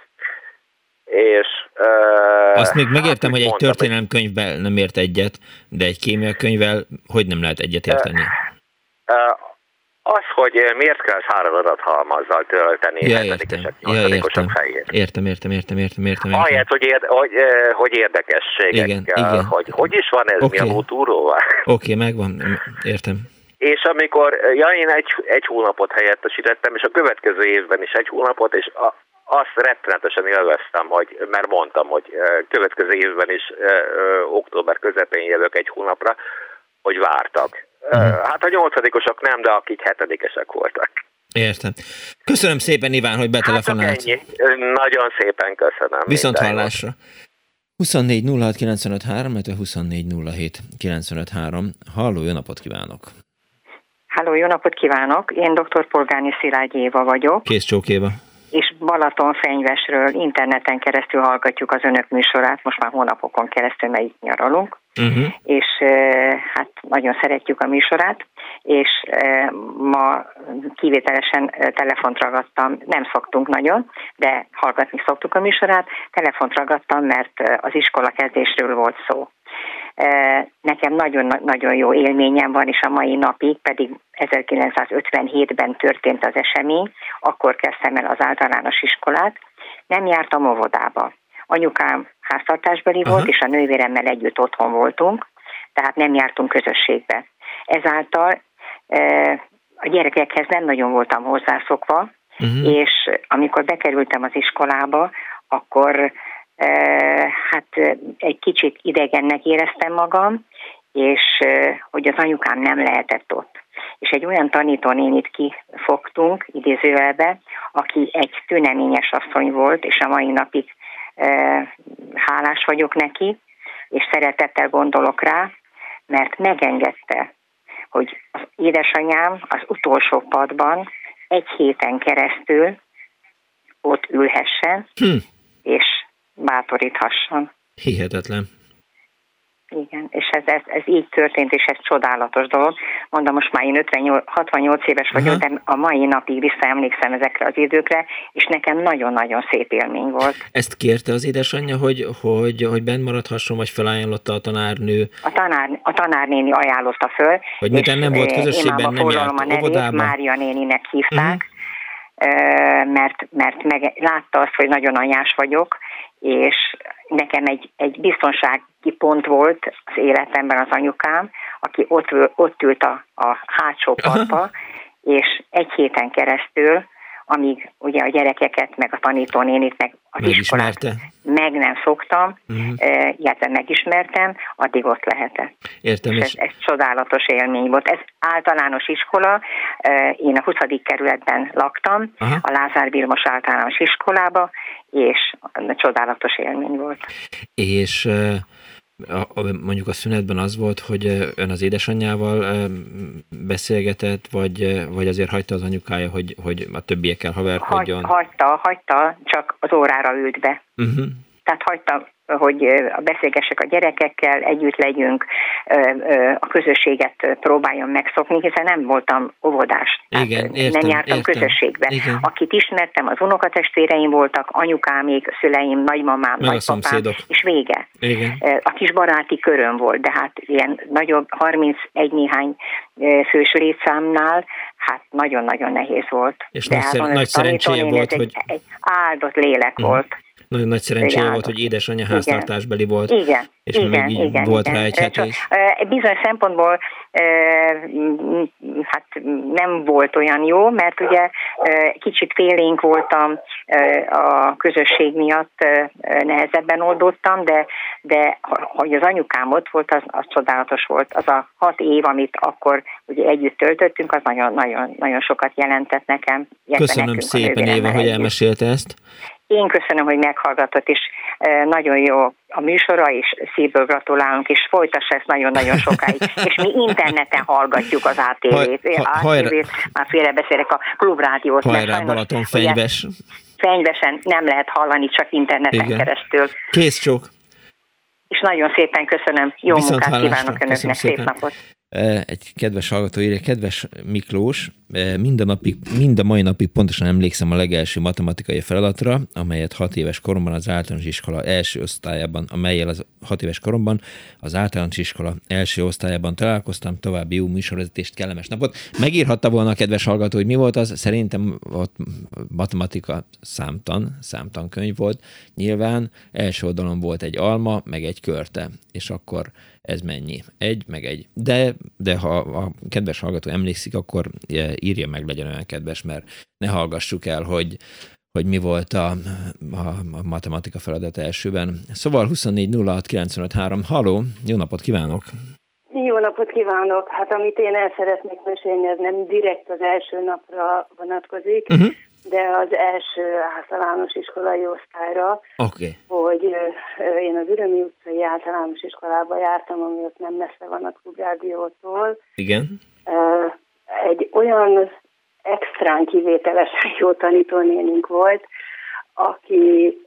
és... Uh, Azt még megértem, hát, hogy egy történelemkönyvvel nem ért egyet, de egy kémiakönyvvel hogy nem lehet egyet érteni? Uh, uh, az, hogy miért kell száraz adathalmazzal tölteni ja, értem. Ja, értem. fejét. Értem, értem, értem, értem, értem. értem. Ahelyett, hogy, érde, hogy, hogy érdekességekkel, igen, igen. hogy hogy is van ez, okay. mi a mútúróval. Oké, okay, megvan, értem. És amikor, ja, én egy, egy hónapot helyettesítettem, és a következő évben is egy hónapot, és a, azt rettenetesen élveztem, hogy, mert mondtam, hogy következő évben is október közepén jövök egy hónapra, hogy vártak. Uh-huh. Hát a nyolcadikosok nem, de akik hetedikesek voltak. Értem. Köszönöm szépen, Iván, hogy betelefonált. Hát ennyi. Nagyon szépen köszönöm. Viszont hallásra. 24 06 95 3, 24 07 95 3. Halló, jó napot kívánok! Halló, jó napot kívánok! Én dr. Polgáni Szilágy Éva vagyok. Kész csókéva és Balatonfenyvesről interneten keresztül hallgatjuk az önök műsorát, most már hónapokon keresztül, mert itt nyaralunk, uh-huh. és hát nagyon szeretjük a műsorát, és ma kivételesen telefont ragadtam, nem szoktunk nagyon, de hallgatni szoktuk a műsorát, telefont ragadtam, mert az iskola kezdésről volt szó. Nekem nagyon-nagyon jó élményem van, és a mai napig pedig 1957-ben történt az esemény, akkor kezdtem el az általános iskolát, nem jártam óvodába. Anyukám háztartásbeli uh-huh. volt, és a nővéremmel együtt otthon voltunk, tehát nem jártunk közösségbe. Ezáltal a gyerekekhez nem nagyon voltam hozzászokva, uh-huh. és amikor bekerültem az iskolába, akkor hát egy kicsit idegennek éreztem magam, és hogy az anyukám nem lehetett ott. És egy olyan tanítónénit kifogtunk, idézőjelbe, aki egy tüneményes asszony volt, és a mai napig hálás vagyok neki, és szeretettel gondolok rá, mert megengedte, hogy az édesanyám az utolsó padban egy héten keresztül ott ülhessen, hm. és bátoríthasson. Hihetetlen. Igen, és ez, ez, ez így történt, és ez csodálatos dolog. Mondom, most már én 58, 68 éves vagyok, uh-huh. de a mai napig visszaemlékszem ezekre az időkre, és nekem nagyon-nagyon szép élmény volt. Ezt kérte az édesanyja, hogy, hogy, hogy bent maradhasson, vagy felajánlotta a tanárnő? A, tanár, a tanárnéni ajánlotta föl. Hogy miután nem volt közösségben, nem járt a nevét, Mária néninek hívták, uh-huh. mert, mert meg, látta azt, hogy nagyon anyás vagyok, és nekem egy, egy biztonsági pont volt az életemben az anyukám, aki ott, ott ült a, a hátsó padba, és egy héten keresztül amíg ugye a gyerekeket, meg a tanítónénit, meg az iskolát meg nem szoktam, uh-huh. illetve megismertem, addig ott lehetett. Értem. És ez, ez csodálatos élmény volt. Ez általános iskola, én a 20. kerületben laktam, uh-huh. a Lázár Vilmos általános iskolába, és csodálatos élmény volt. És a, mondjuk a szünetben az volt, hogy ön az édesanyjával beszélgetett, vagy, vagy azért hagyta az anyukája, hogy, hogy a többiekkel haverkodjon? Hagy, hagyta, hagyta, csak az órára ült be. Uh-huh. Tehát hagytam hogy beszélgessek a gyerekekkel, együtt legyünk, a közösséget próbáljam megszokni, hiszen nem voltam óvodás. Igen, értem, nem jártam értem. közösségbe. Igen. Akit ismertem, az unokatestvéreim voltak, anyukámék, szüleim, nagymamám, Meg nagypapám, és vége. Igen. A kis baráti köröm volt, de hát ilyen nagyobb, 31 néhány fős létszámnál, hát nagyon-nagyon nehéz volt. És de nagy, hát szer- nagy szerencséje volt, ez hogy... Egy, egy áldott lélek Mhm. volt. Nagyon nagy szerencséje volt, hogy édesanyja háztartásbeli volt. Igen, És igen, még így igen, volt igen. rá egy hetés. Bizonyos szempontból hát nem volt olyan jó, mert ugye kicsit félénk voltam a közösség miatt, eh, nehezebben oldottam, de, de hogy az anyukám ott volt, az, az csodálatos volt. Az a hat év, amit akkor ugye együtt töltöttünk, az nagyon, nagyon, nagyon sokat jelentett nekem. Köszönöm szépen, Éva, hogy elmesélte ezt. Én köszönöm, hogy meghallgatott, és e, nagyon jó a műsora, és szívből gratulálunk, és folytassa ezt nagyon-nagyon sokáig. és mi interneten hallgatjuk az ATV-t, ha- hajrá. ATV-t már félrebeszélek a klubrádiót, Hajrá, sajnos Balaton ugye fenyves. fenyvesen nem lehet hallani, csak interneten Igen. keresztül. Kész csók. És nagyon szépen köszönöm, jó Viszont munkát hallásra. kívánok önöknek, szép napot! Egy kedves hallgató írja, kedves Miklós, mind a, napig, mind a mai napig pontosan emlékszem a legelső matematikai feladatra, amelyet hat éves koromban az általános iskola első osztályában, amelyel az hat éves koromban az általános iskola első osztályában találkoztam, további jó műsorvezetést, kellemes napot. Megírhatta volna a kedves hallgató, hogy mi volt az, szerintem ott matematika számtan, számtankönyv volt. Nyilván első oldalon volt egy alma, meg egy körte, és akkor ez mennyi? Egy, meg egy. De, de ha a kedves hallgató emlékszik, akkor írja meg, legyen olyan kedves, mert ne hallgassuk el, hogy, hogy mi volt a, a, a matematika feladat elsőben. Szóval 24 06 95 3. Halló, jó napot kívánok! Jó napot kívánok! Hát amit én el szeretnék mesélni, ez nem direkt az első napra vonatkozik, uh-huh. De az első általános iskolai osztályra. Okay. hogy én az Ürömi utcai általános iskolába jártam, ami ott nem messze van a klubrádiótól. Igen. Egy olyan extrán kivételesen jó tanítónénink volt, aki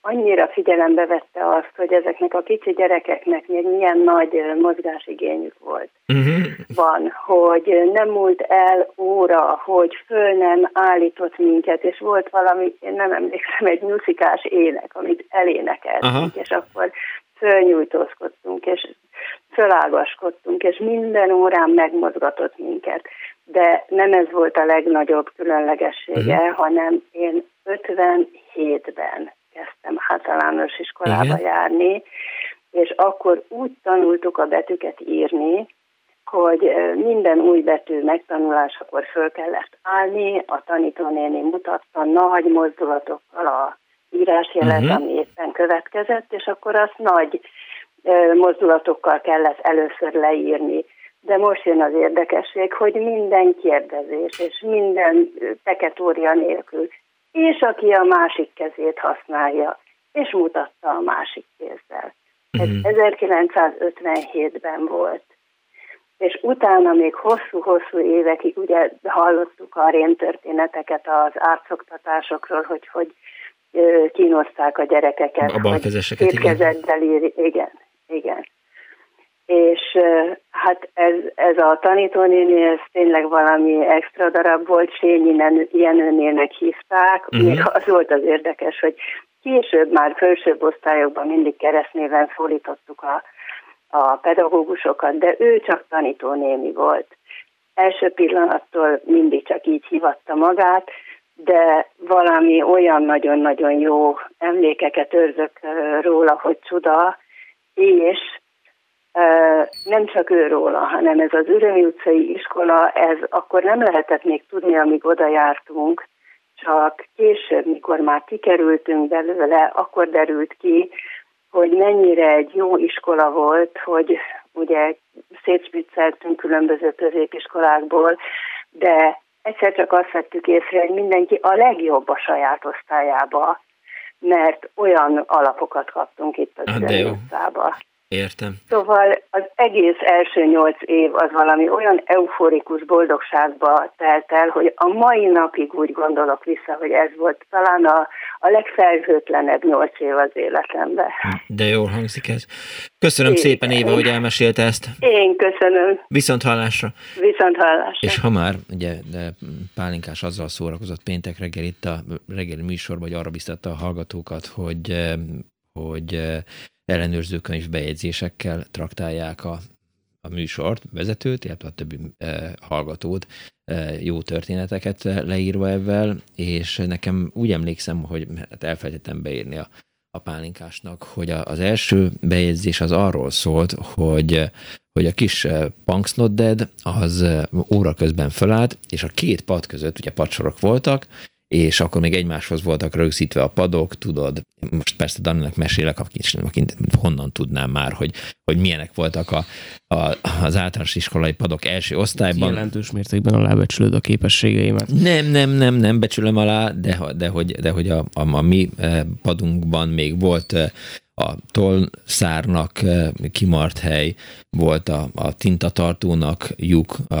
annyira figyelembe vette azt, hogy ezeknek a kicsi gyerekeknek még milyen nagy mozgásigényük volt Uh-huh. van, hogy nem múlt el óra, hogy föl nem állított minket, és volt valami, én nem emlékszem, egy muszikás ének, amit elénekeltünk, Aha. és akkor fölnyújtózkodtunk, és fölágaskodtunk, és minden órán megmozgatott minket. De nem ez volt a legnagyobb különlegessége, uh-huh. hanem én 57-ben kezdtem általános iskolába Igen. járni, és akkor úgy tanultuk a betűket írni, hogy minden új betű megtanulásakor föl kellett állni, a tanítónéni mutatta nagy mozdulatokkal a írásjelet, uh-huh. ami éppen következett, és akkor azt nagy mozdulatokkal kellett először leírni. De most jön az érdekesség, hogy minden kérdezés és minden teketória nélkül, és aki a másik kezét használja, és mutatta a másik kézzel. Ez 1957-ben volt. És utána még hosszú-hosszú évekig ugye hallottuk a rémtörténeteket az átszoktatásokról, hogy hogy kínozták a gyerekeket. A balkezeseket, igen. igen, igen. És hát ez, ez a tanítónéni, ez tényleg valami extra darab volt, Sényi Jenőnének hívták, Mhm. még az volt az érdekes, hogy később már felsőbb osztályokban mindig keresztnéven szólítottuk a, a pedagógusokat, de ő csak tanítónéni volt. Első pillanattól mindig csak így hívatta magát, de valami olyan nagyon-nagyon jó emlékeket őrzök róla, hogy csuda, és nem csak ő róla, hanem ez az Ürömi utcai iskola, ez akkor nem lehetett még tudni, amíg oda jártunk, csak később, mikor már kikerültünk belőle, akkor derült ki, hogy mennyire egy jó iskola volt, hogy ugye szétspicceltünk különböző középiskolákból, de egyszer csak azt vettük észre, hogy mindenki a legjobb a saját osztályába, mert olyan alapokat kaptunk itt az Hát utcába. Értem. Szóval az egész első nyolc év az valami olyan euforikus boldogságba telt el, hogy a mai napig úgy gondolok vissza, hogy ez volt talán a, a legfelhőtlenebb nyolc év az életemben. De jól hangzik ez. Köszönöm Én, szépen, Éva, hogy elmesélte ezt. Én köszönöm. Viszont hallásra. Viszont hallásra. És ha már, ugye, Pálinkás azzal szórakozott péntek reggel itt a reggeli műsorban, hogy arra biztatta a hallgatókat, hogy, eh, hogy eh, ellenőrzőkönyv bejegyzésekkel traktálják a, a műsort, vezetőt, illetve a többi e, hallgatót, e, jó történeteket leírva ebben, és nekem úgy emlékszem, hogy hát elfelejtettem beírni a, a pálinkásnak, hogy a, az első bejegyzés az arról szólt, hogy hogy a kis Punks Not Dead az óra közben felállt, és a két pad között ugye padsorok voltak, és akkor még egymáshoz voltak rögzítve a padok, tudod, most persze Daninak mesélek, akint honnan tudnám már, hogy, hogy milyenek voltak a, a, az általános iskolai padok első osztályban. Jelentős mértékben alábecsülöd a képességeimet. Nem, nem, nem, nem becsülöm alá, de, de hogy, de hogy a, a, a mi eh, padunkban még volt eh, a tollszárnak eh, kimart hely, volt a, a tintatartónak lyuk, a,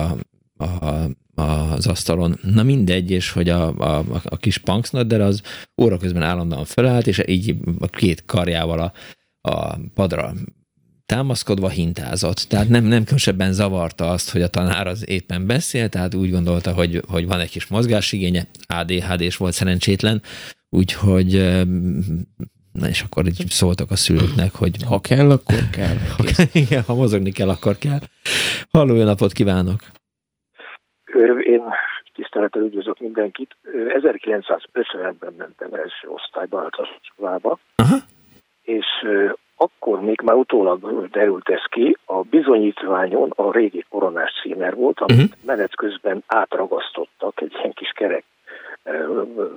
a az asztalon. Na mindegy, és hogy a, a, a kis punksnadder az óra közben állandóan felállt, és így a két karjával a, a padra támaszkodva hintázott. Tehát nem, nem különösebben zavarta azt, hogy a tanár az éppen beszél, tehát úgy gondolta, hogy, hogy van egy kis mozgásigénye, ADHD-s volt szerencsétlen, úgyhogy na és akkor így szóltak a szülőknek, hogy ha kell, akkor kell. Ha, igen, ha mozogni kell, akkor kell. Halló, jó napot kívánok! Én tisztelettel üdvözlök mindenkit. 1950-ben mentem első osztályba, általános iskolába, és akkor még már utólag derült ez ki, a bizonyítványon a régi koronás címer volt, amit uh-huh. menet közben átragasztottak egy ilyen kis kerek.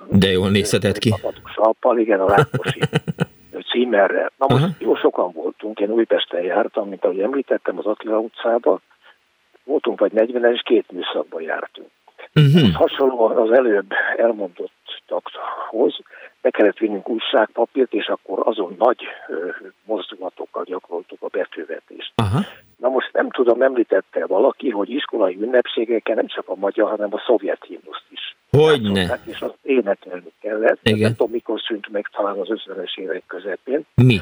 De jól nézhetett ki. Sappal, igen, a Rákosi címerre. Na most uh-huh. jó sokan voltunk, én Újpesten jártam, mint ahogy említettem, az Attila utcába, voltunk vagy 40 és két műszakban jártunk. Uh-huh. Hasonlóan az előbb elmondottakhoz be kellett vinnünk újságpapírt, és akkor azon nagy ö, mozdulatokkal gyakoroltuk a betűvetést. Uh-huh. Na most nem tudom, említette valaki, hogy iskolai ünnepségeken nem csak a magyar, hanem a szovjet himnuszt is. Hogyne. És azt énekelni kellett. Igen. Nem tudom, mikor szűnt meg, talán az 50-es évek közepén. Mi?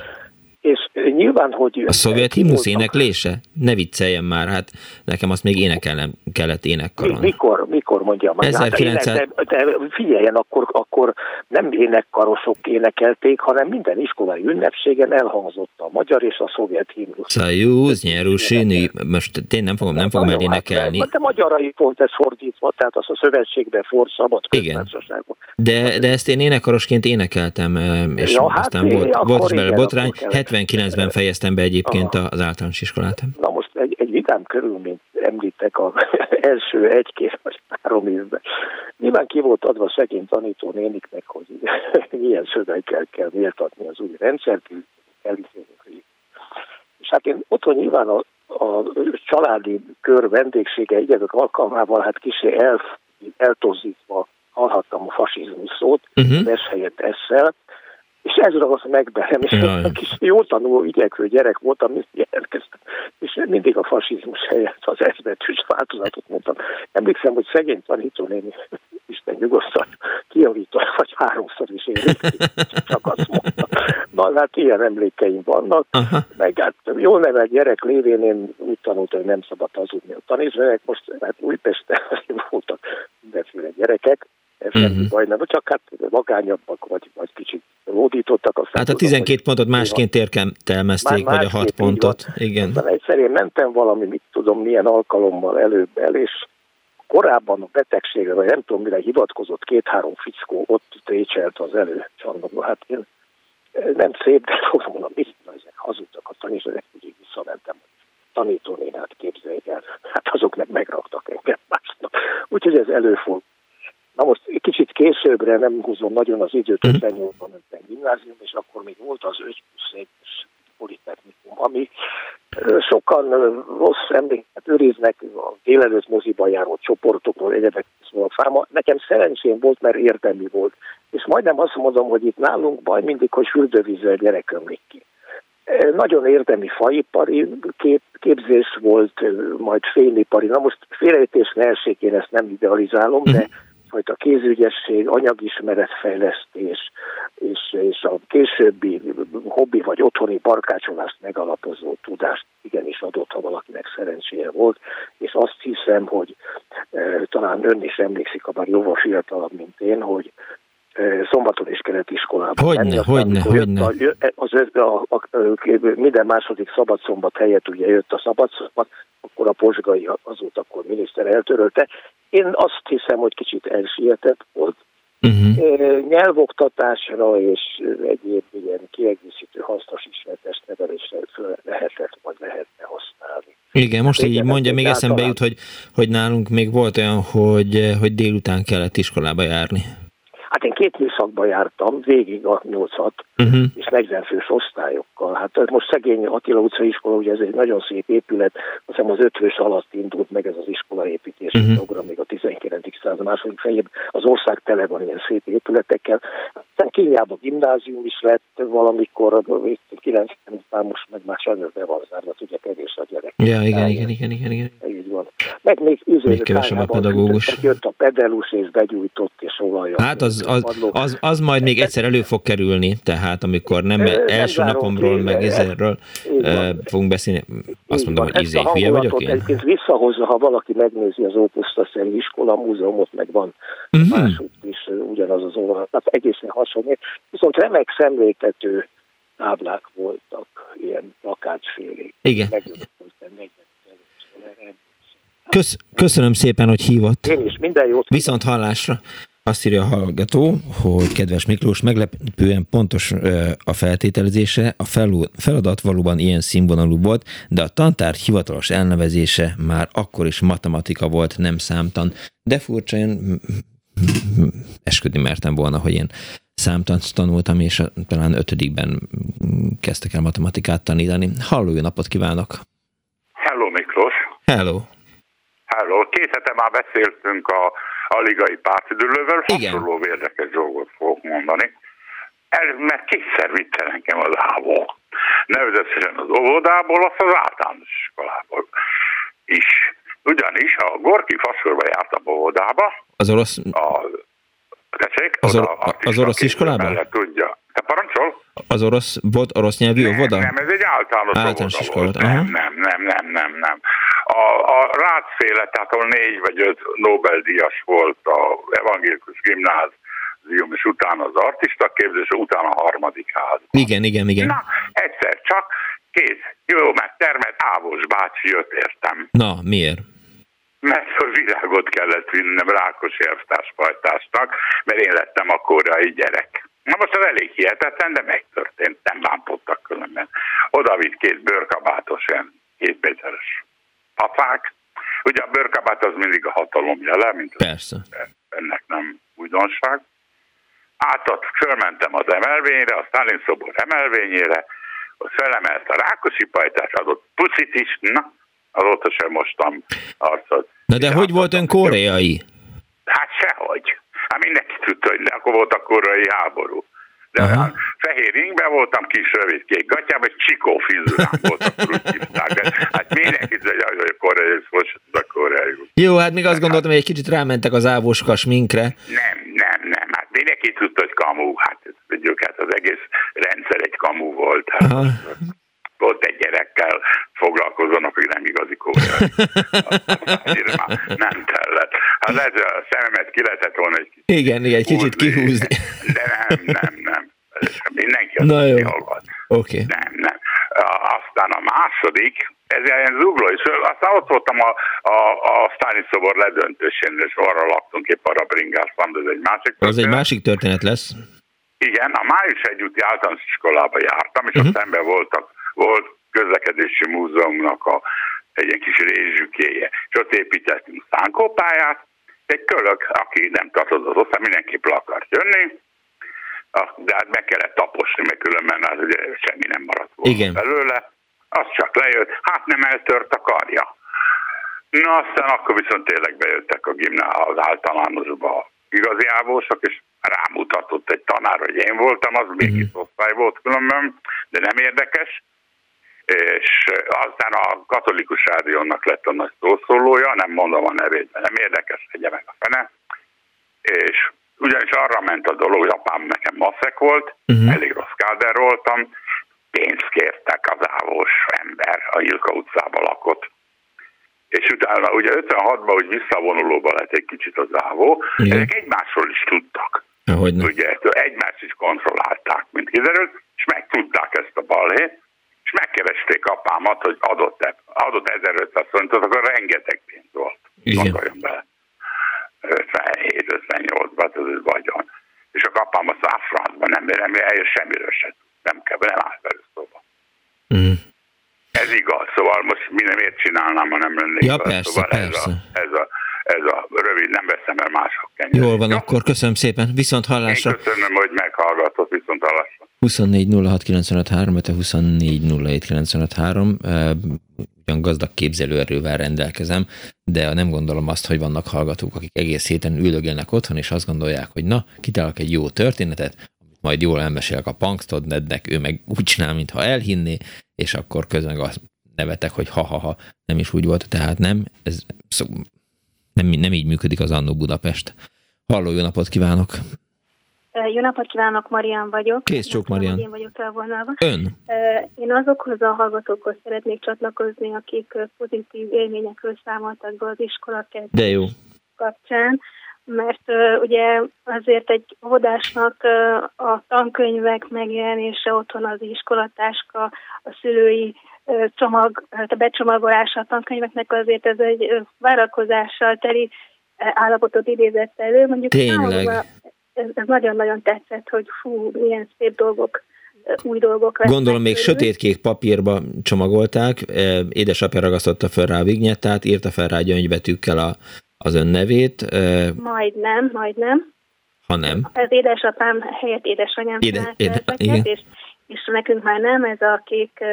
És nyilván, hogy... A szovjet himnusz éneklése? Ne vicceljen már, hát nekem azt még énekelnem kellett énekkaron. Mikor, mikor mondja meg? 1900... Hát, de, de figyeljen, akkor, akkor nem énekkarosok énekelték, hanem minden iskolai ünnepségen elhangzott a magyar és a szovjet himnusz. Szajúz, nyerusini, most én nem fogom, nem fogom elénekelni. Hát, de magyarai pont ez fordítva, tehát az a szövetségbe ford szabad Igen. De, de ezt én énekkarosként énekeltem, és ja, hát aztán volt, volt belőle botrány. 79-ben fejeztem be egyébként Aha. az általános iskolát. Na most egy, egy vidám körülményt említek az első egy-két vagy három évben. Nyilván ki volt adva szegény tanító néniknek, hogy milyen szöveggel kell méltatni az új rendszert, elítélni. És hát én otthon nyilván a, a családi kör vendégsége egyedek alkalmával hát kicsi el, eltozítva hallhattam a fasizmus szót, uh-huh. S helyett esszel, és ez ragadt meg belem, és Jaj. egy kis jó tanuló, igyekvő gyerek voltam, elkezdtem, és mindig a fasizmus helyett az ezbetűs változatot mondtam. Emlékszem, hogy szegény tanítónéni, Isten nyugodtan, kiavított, vagy háromszor is én csak azt mondta. Na, hát ilyen emlékeim vannak, Aha. meg hát jól nevelt gyerek lévén én úgy tanultam, hogy nem szabad hazudni a tanítványok, most hát Újpesten voltak mindenféle gyerekek, ez uh-huh. semmi baj nem, csak hát magányabbak, vagy, vagy kicsit lódítottak. Aztán hát a 12 tudom, pontot másként értelmezték, vagy a 6 pontot. Igen. Aztán egyszer én mentem valami, mit tudom, milyen alkalommal előbb el, és korábban a betegségre, vagy nem tudom mire hivatkozott, két-három fickó ott trécselt az előcsarnokban. Hát én nem szép, de mondom, mit ezek hazudtak a tanítványok, úgy visszamentem tanítónénát képzeljék el. Hát azok meg megraktak engem másnap. Úgyhogy ez előfordul. Na most egy kicsit későbbre, nem húzom nagyon az időt, 58-ban mhm. mentem gimnázium, és akkor még volt az 5 plusz 1 politechnikum, ami sokan rossz emléket őriznek a délelőtt moziban járó csoportokról, egyebek szóval fáma. Nekem szerencsém volt, mert érdemi volt. És majdnem azt mondom, hogy itt nálunk baj mindig, hogy fürdővízzel gyerek ömlik ki. nagyon érdemi faipari kép, képzés volt, majd félipari. Na most félreértés ne essék, én ezt nem idealizálom, de mhm. fajta kézügyesség, anyagismeretfejlesztés és, és a későbbi hobbi vagy otthoni barkácsolást megalapozó tudást igenis adott, ha valakinek szerencséje volt, és azt hiszem, hogy e, talán ön is emlékszik, ha már jóval fiatalabb, mint én, hogy szombaton is kellett iskolába hogyne, menni. Hogyne, hogyne. A, az, a, a, a, minden második szabad szombat helyett ugye jött a szabad szombat, akkor a Posgai azóta akkor miniszter eltörölte. Én azt hiszem, hogy kicsit elsietett volt. Uh-huh. Nyelvoktatásra és egyéb ilyen kiegészítő hasznos ismeretes nevelésre föl lehetett, vagy lehetne használni. Igen, most így mondja, még eszembe jut, hogy, hogy nálunk még volt olyan, hogy, hogy délután kellett iskolába járni. Hát én két műszakban jártam, végig a nyolcat, uh-huh. és 40 fős osztályokkal. Hát most szegény Attila utca iskola, ugye ez egy nagyon szép épület, azt hiszem az ötvös alatt indult meg ez az iskolaépítési uh-huh. program, még a 19. század második fejében. Az ország tele van ilyen szép épületekkel. Aztán Kényában gimnázium is lett valamikor, 90 után most meg már sajnos be van zárva, ugye kevés a gyerek. Ja, igen, igen, igen, igen, igen. Így van. Meg még üzőt kevesebb a pedagógus. Jött a pedelus és begyújtott és olajja. Hát az, az, az, az majd még egyszer elő fog kerülni, tehát amikor nem első napomról, meg ezerről fogunk beszélni, azt mondom, hogy izé, hülye vagyok én? Egyébként visszahozza, ha valaki megnézi az Ópusztaszerű iskola múzeumot, meg van uh-huh. másút is ugyanaz az óra, tehát egészen hasonló. Viszont remek szemléltető táblák voltak, ilyen plakátfélék. Igen. Kösz, köszönöm szépen, hogy hívott. Én is, minden jót. Viszont hallásra. Azt írja a hallgató, hogy kedves Miklós, meglepően pontos a feltételezése, a feladat valóban ilyen színvonalú volt, de a tantár hivatalos elnevezése már akkor is matematika volt, nem számtan. De furcsa, én esküdni mertem volna, hogy én számtant tanultam, és talán ötödikben kezdtek el matematikát tanítani. Halló, jó napot kívánok! Hello, Miklós! Hello! Hello! Két hete már beszéltünk a a ligai pártidőlővel, hasonló érdekes dolgot fogok mondani. Ez, mert kétszer vitte nekem az ávó. Nevezetesen az óvodából, azt az általános iskolából is. Ugyanis a Gorki Faszorba jártam óvodába. Az orosz... A, tessék, az, or, az orosz iskolában? Tudja. Te parancsol? Az orosz, volt orosz nyelvű óvoda? Nem, ez egy általános, általános iskola volt. Nem, nem, nem, nem, nem, nem. A, a Rácféle, tehát ahol négy vagy öt Nobel-díjas volt a evangélikus gimnázium, és utána az artista képzés, és utána a harmadik ház. Igen, igen, igen. Na, egyszer csak, kész, jó, mert termet Ávos bácsi jött, értem. Na, miért? Mert a virágot kellett vinnem Rákos elvtársfajtásnak, mert én lettem a korai gyerek. Na most az elég hihetetlen, de megtörtént, nem bántottak különben. Oda vitt két bőrkabátos, ilyen két méteres papák. Ugye a bőrkabát az mindig a hatalom jele, mint Persze. ennek nem újdonság. Átat, fölmentem az emelvényre, a Stalin szobor emelvényére, ott felemelt a Rákosi pajtás, adott pucit is, na, azóta sem mostam arcot. Na de hogy volt ön koreai? Hát sehogy. Hát mindenki tudta, hogy akkor volt a korai háború. De Aha. fehér ingben voltam, kis rövid kék gatyában, és csikó fizurám volt, akkor úgy hívták. De hát mindenki tudja, hogy a koreai, most a koreai. Jó, hát még azt gondoltam, hogy egy kicsit rámentek az ávóskas minkre. Nem, nem, nem. Hát mindenki tudta, hogy kamu. Hát tudjuk, hát az egész rendszer egy kamu volt. Hát, volt egy gyerekkel foglalkozzanak, hogy nem igazi koreai. nem kellett. Hát lehet, hogy a szememet ki lehetett volna egy kicsit. Igen, igen, egy kicsit kihúzni. De nem, nem, nem. Mindenki az Na jó. Oké. Okay. Nem, nem. Aztán a második, ez ilyen zugló is. Aztán ott voltam a, a, a Sztáni szobor ledöntősén, és arra laktunk épp arra bringáztam, de ez egy másik történet. Az egy másik történet lesz. Igen, a május együtti általános iskolába jártam, és uh-huh. ott szemben voltak volt közlekedési múzeumnak a, egy ilyen kis rézsükéje, és ott építettünk szánkópályát, egy kölök, aki nem tartott az osztály, mindenképp le akart jönni, de hát meg kellett taposni, mert különben az ugye semmi nem maradt volna Igen. belőle. Az csak lejött, hát nem eltört a karja. Na aztán akkor viszont tényleg bejöttek a gimná az általánosba igazi ávósok, és rámutatott egy tanár, hogy én voltam, az még uh-huh. osztály volt különben, de nem érdekes. És aztán a katolikus rádiónak lett a nagy szószólója, nem mondom a nevét, mert nem érdekes, tegye meg a fene, és ugyanis arra ment a dolog, hogy apám nekem maszek volt, uh-huh. elég rossz káder voltam, pénzt kértek az ávós ember, a Ilka utcában lakott, és utána ugye 56-ban úgy visszavonulóban lett egy kicsit az ávó, Igen. ezek egymásról is tudtak. Hogyne. Ugye egymást is kontrollálták, mint kiderült, és megtudták ezt a balhét, és megkeresték apámat, hogy adott, -e, adott 1500 forintot, akkor rengeteg pénz volt. Gondoljon bele. 57-58-ban, ez vagyon. És a apám a száfrancban nem, nem, nem semmiről se nem kell, nem áll belőle szóba. Mm. Ez igaz, szóval most minden miért csinálnám, ha nem lennék. Ja, persze, szóval persze. Ez a, ez a ez a rövid, nem veszem el mások kenyerét. Jól van, Jó? akkor köszönöm szépen, viszont hallásra. Én köszönöm, hogy meghallgatott, viszont hallásra. 24 06 24 ugyan gazdag képzelőerővel rendelkezem, de nem gondolom azt, hogy vannak hallgatók, akik egész héten üldögélnek otthon, és azt gondolják, hogy na, kitalálok egy jó történetet, majd jól elmesélek a Punktodnednek, ő meg úgy csinál, mintha elhinné, és akkor közben azt nevetek, hogy ha-ha-ha, nem is úgy volt, tehát nem, ez szó, nem, nem így működik az Annó Budapest. Halló, jó napot kívánok! Jó napot kívánok, Marian vagyok. Kész csók, Marian. Én vagyok elvonalva. Ön? Én azokhoz a hallgatókhoz szeretnék csatlakozni, akik pozitív élményekről számoltak be az iskola De jó. kapcsán, mert ugye azért egy óvodásnak a tankönyvek megjelenése otthon az iskolatáska, a szülői csomag, a becsomagolása a tankönyveknek azért ez egy várakozással teli állapotot idézett elő. Mondjuk Tényleg. Ez, ez nagyon-nagyon tetszett, hogy fú, milyen szép dolgok új dolgok lesznek. Gondolom még sötétkék papírba csomagolták, édesapja ragasztotta fel rá a vignettát, írta fel rá gyöngybetűkkel a, az ön nevét. Majd nem, majd nem. Ha nem. Ez édesapám helyett édesanyám Éde, éde, igen. És, és nekünk már nem ez a kék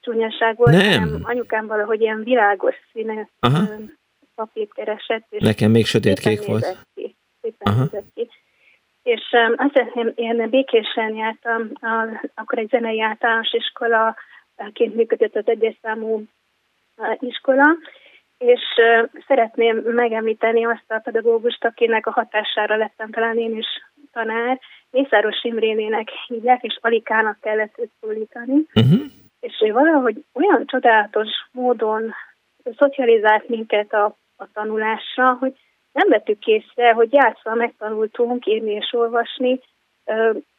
csúnyaság volt, nem. hanem anyukám valahogy ilyen világos színe papírt keresett. És Nekem még sötétkék volt. Ki, Aha. ki. És um, azt én békésen jártam, akkor egy zenei általános iskola, ként működött az egyes számú iskola, és uh, szeretném megemlíteni azt a pedagógust, akinek a hatására lettem talán én is tanár, Mészáros Imrénének hívják, és Alikának kellett őt szólítani. Uh-huh és ő valahogy olyan csodálatos módon szocializált minket a, a tanulásra, hogy nem vettük észre, hogy játszva megtanultunk írni és olvasni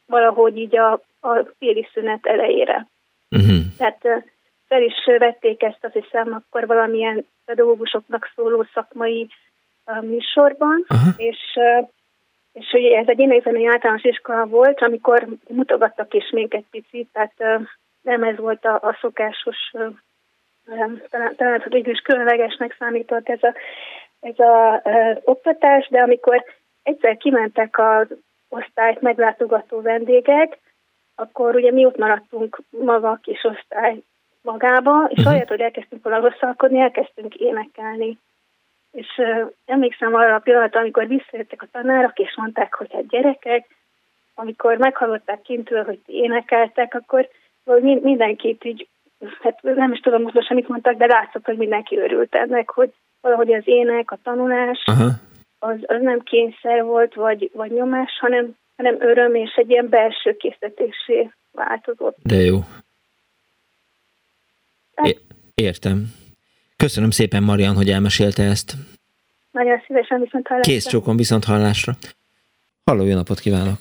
valahogy így a, a téli szünet elejére. Uh-huh. Tehát fel is vették ezt, azt hiszem, akkor valamilyen pedagógusoknak szóló szakmai műsorban, uh-huh. és és ugye ez egy énekzenei általános iskola volt, amikor mutogattak is még egy picit, tehát nem ez volt a, a szokásos, talán, talán végül is különlegesnek számított ez a, ez a e, oktatás, de amikor egyszer kimentek az osztályt meglátogató vendégek, akkor ugye mi ott maradtunk maga a kis osztály magába, és uh-huh. ahelyett, hogy elkezdtünk volna rosszalkodni, elkezdtünk énekelni. És uh, emlékszem arra a pillanatra, amikor visszajöttek a tanárok, és mondták, hogy hát gyerekek, amikor meghallották kintől, hogy énekeltek, akkor mindenkit így, hát nem is tudom most mit mondtak, de látszott, hogy mindenki örült ennek, hogy valahogy az ének, a tanulás, az, az nem kényszer volt, vagy, vagy nyomás, hanem, hanem öröm és egy ilyen belső készítésé változott. De jó. É- értem. Köszönöm szépen, Marian, hogy elmesélte ezt. Nagyon szívesen viszont hallásra. Kész csókon viszont hallásra. Halló, jó napot kívánok!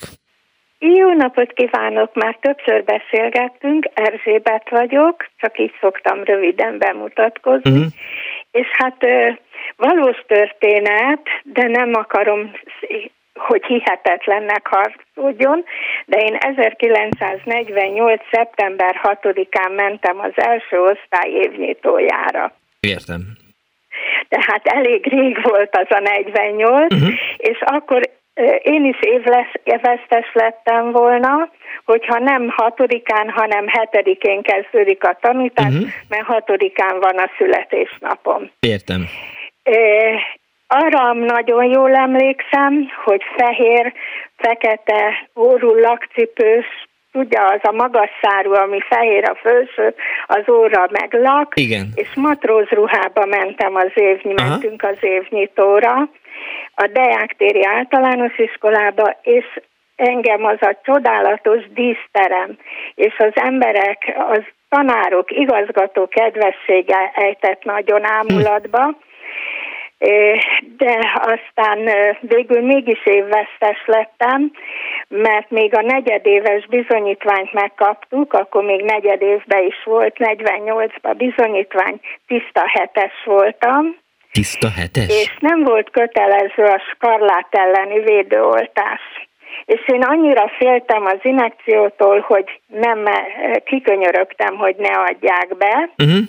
Jó napot kívánok! Már többször beszélgettünk, Erzsébet vagyok, csak így szoktam röviden bemutatkozni. Uh-huh. És hát valós történet, de nem akarom, hogy hihetetlennek harcoljon, de én 1948. szeptember 6-án mentem az első osztály évnyitójára. Értem. Tehát elég rég volt az a 48, uh-huh. és akkor én is évvesztes lettem volna, hogyha nem hatodikán, hanem hetedikén kezdődik a tanítás, uh-huh. mert hatodikán van a születésnapom. Értem. Arra nagyon jól emlékszem, hogy fehér, fekete, órú lakcipős tudja, az a magas szárú, ami fehér a felső, az óra meglak, Igen. és matróz ruhába mentem az évnyi, Aha. mentünk az évnyitóra, a Deák téri általános iskolába, és engem az a csodálatos díszterem, és az emberek, az tanárok, igazgató kedvessége ejtett nagyon ámulatba, de aztán végül mégis évvesztes lettem, mert még a negyedéves bizonyítványt megkaptuk, akkor még negyedévben is volt, 48-ban bizonyítvány, tiszta hetes voltam, Tiszta hetes? és nem volt kötelező a skarlát elleni védőoltás. És én annyira féltem az inekciótól, hogy nem kikönyörögtem, hogy ne adják be. Uh-huh.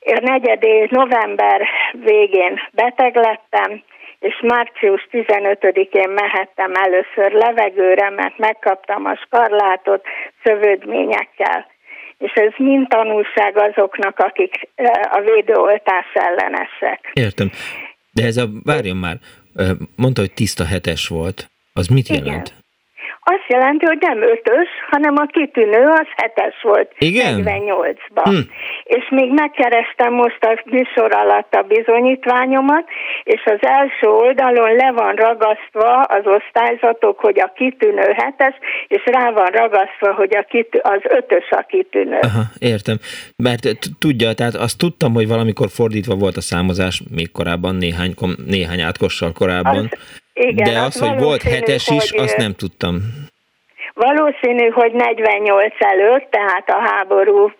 A negyedév november végén beteg lettem, és március 15-én mehettem először levegőre, mert megkaptam a skarlátot szövődményekkel. És ez mind tanulság azoknak, akik eh, a védőoltás ellenesek. Értem. De ez a, várjon már, ö, mondta, hogy tiszta hetes volt. Az mit Igen. Azt jelenti, hogy nem ötös, hanem a kitűnő az hetes volt. Igen? 48-ban. Hm. És még megkerestem most a műsor alatt a bizonyítványomat, és az első oldalon le van ragasztva az osztályzatok, hogy a kitűnő hetes, és rá van ragasztva, hogy a kitű, az ötös a kitűnő. Aha, értem. Mert tudja, tehát azt tudtam, hogy valamikor fordítva volt a számozás még korábban, néhány, néhány átkossal korábban. Igen, de az hogy volt hetes is, hogy, azt nem tudtam. Valószínű, hogy 48 előtt, tehát a háború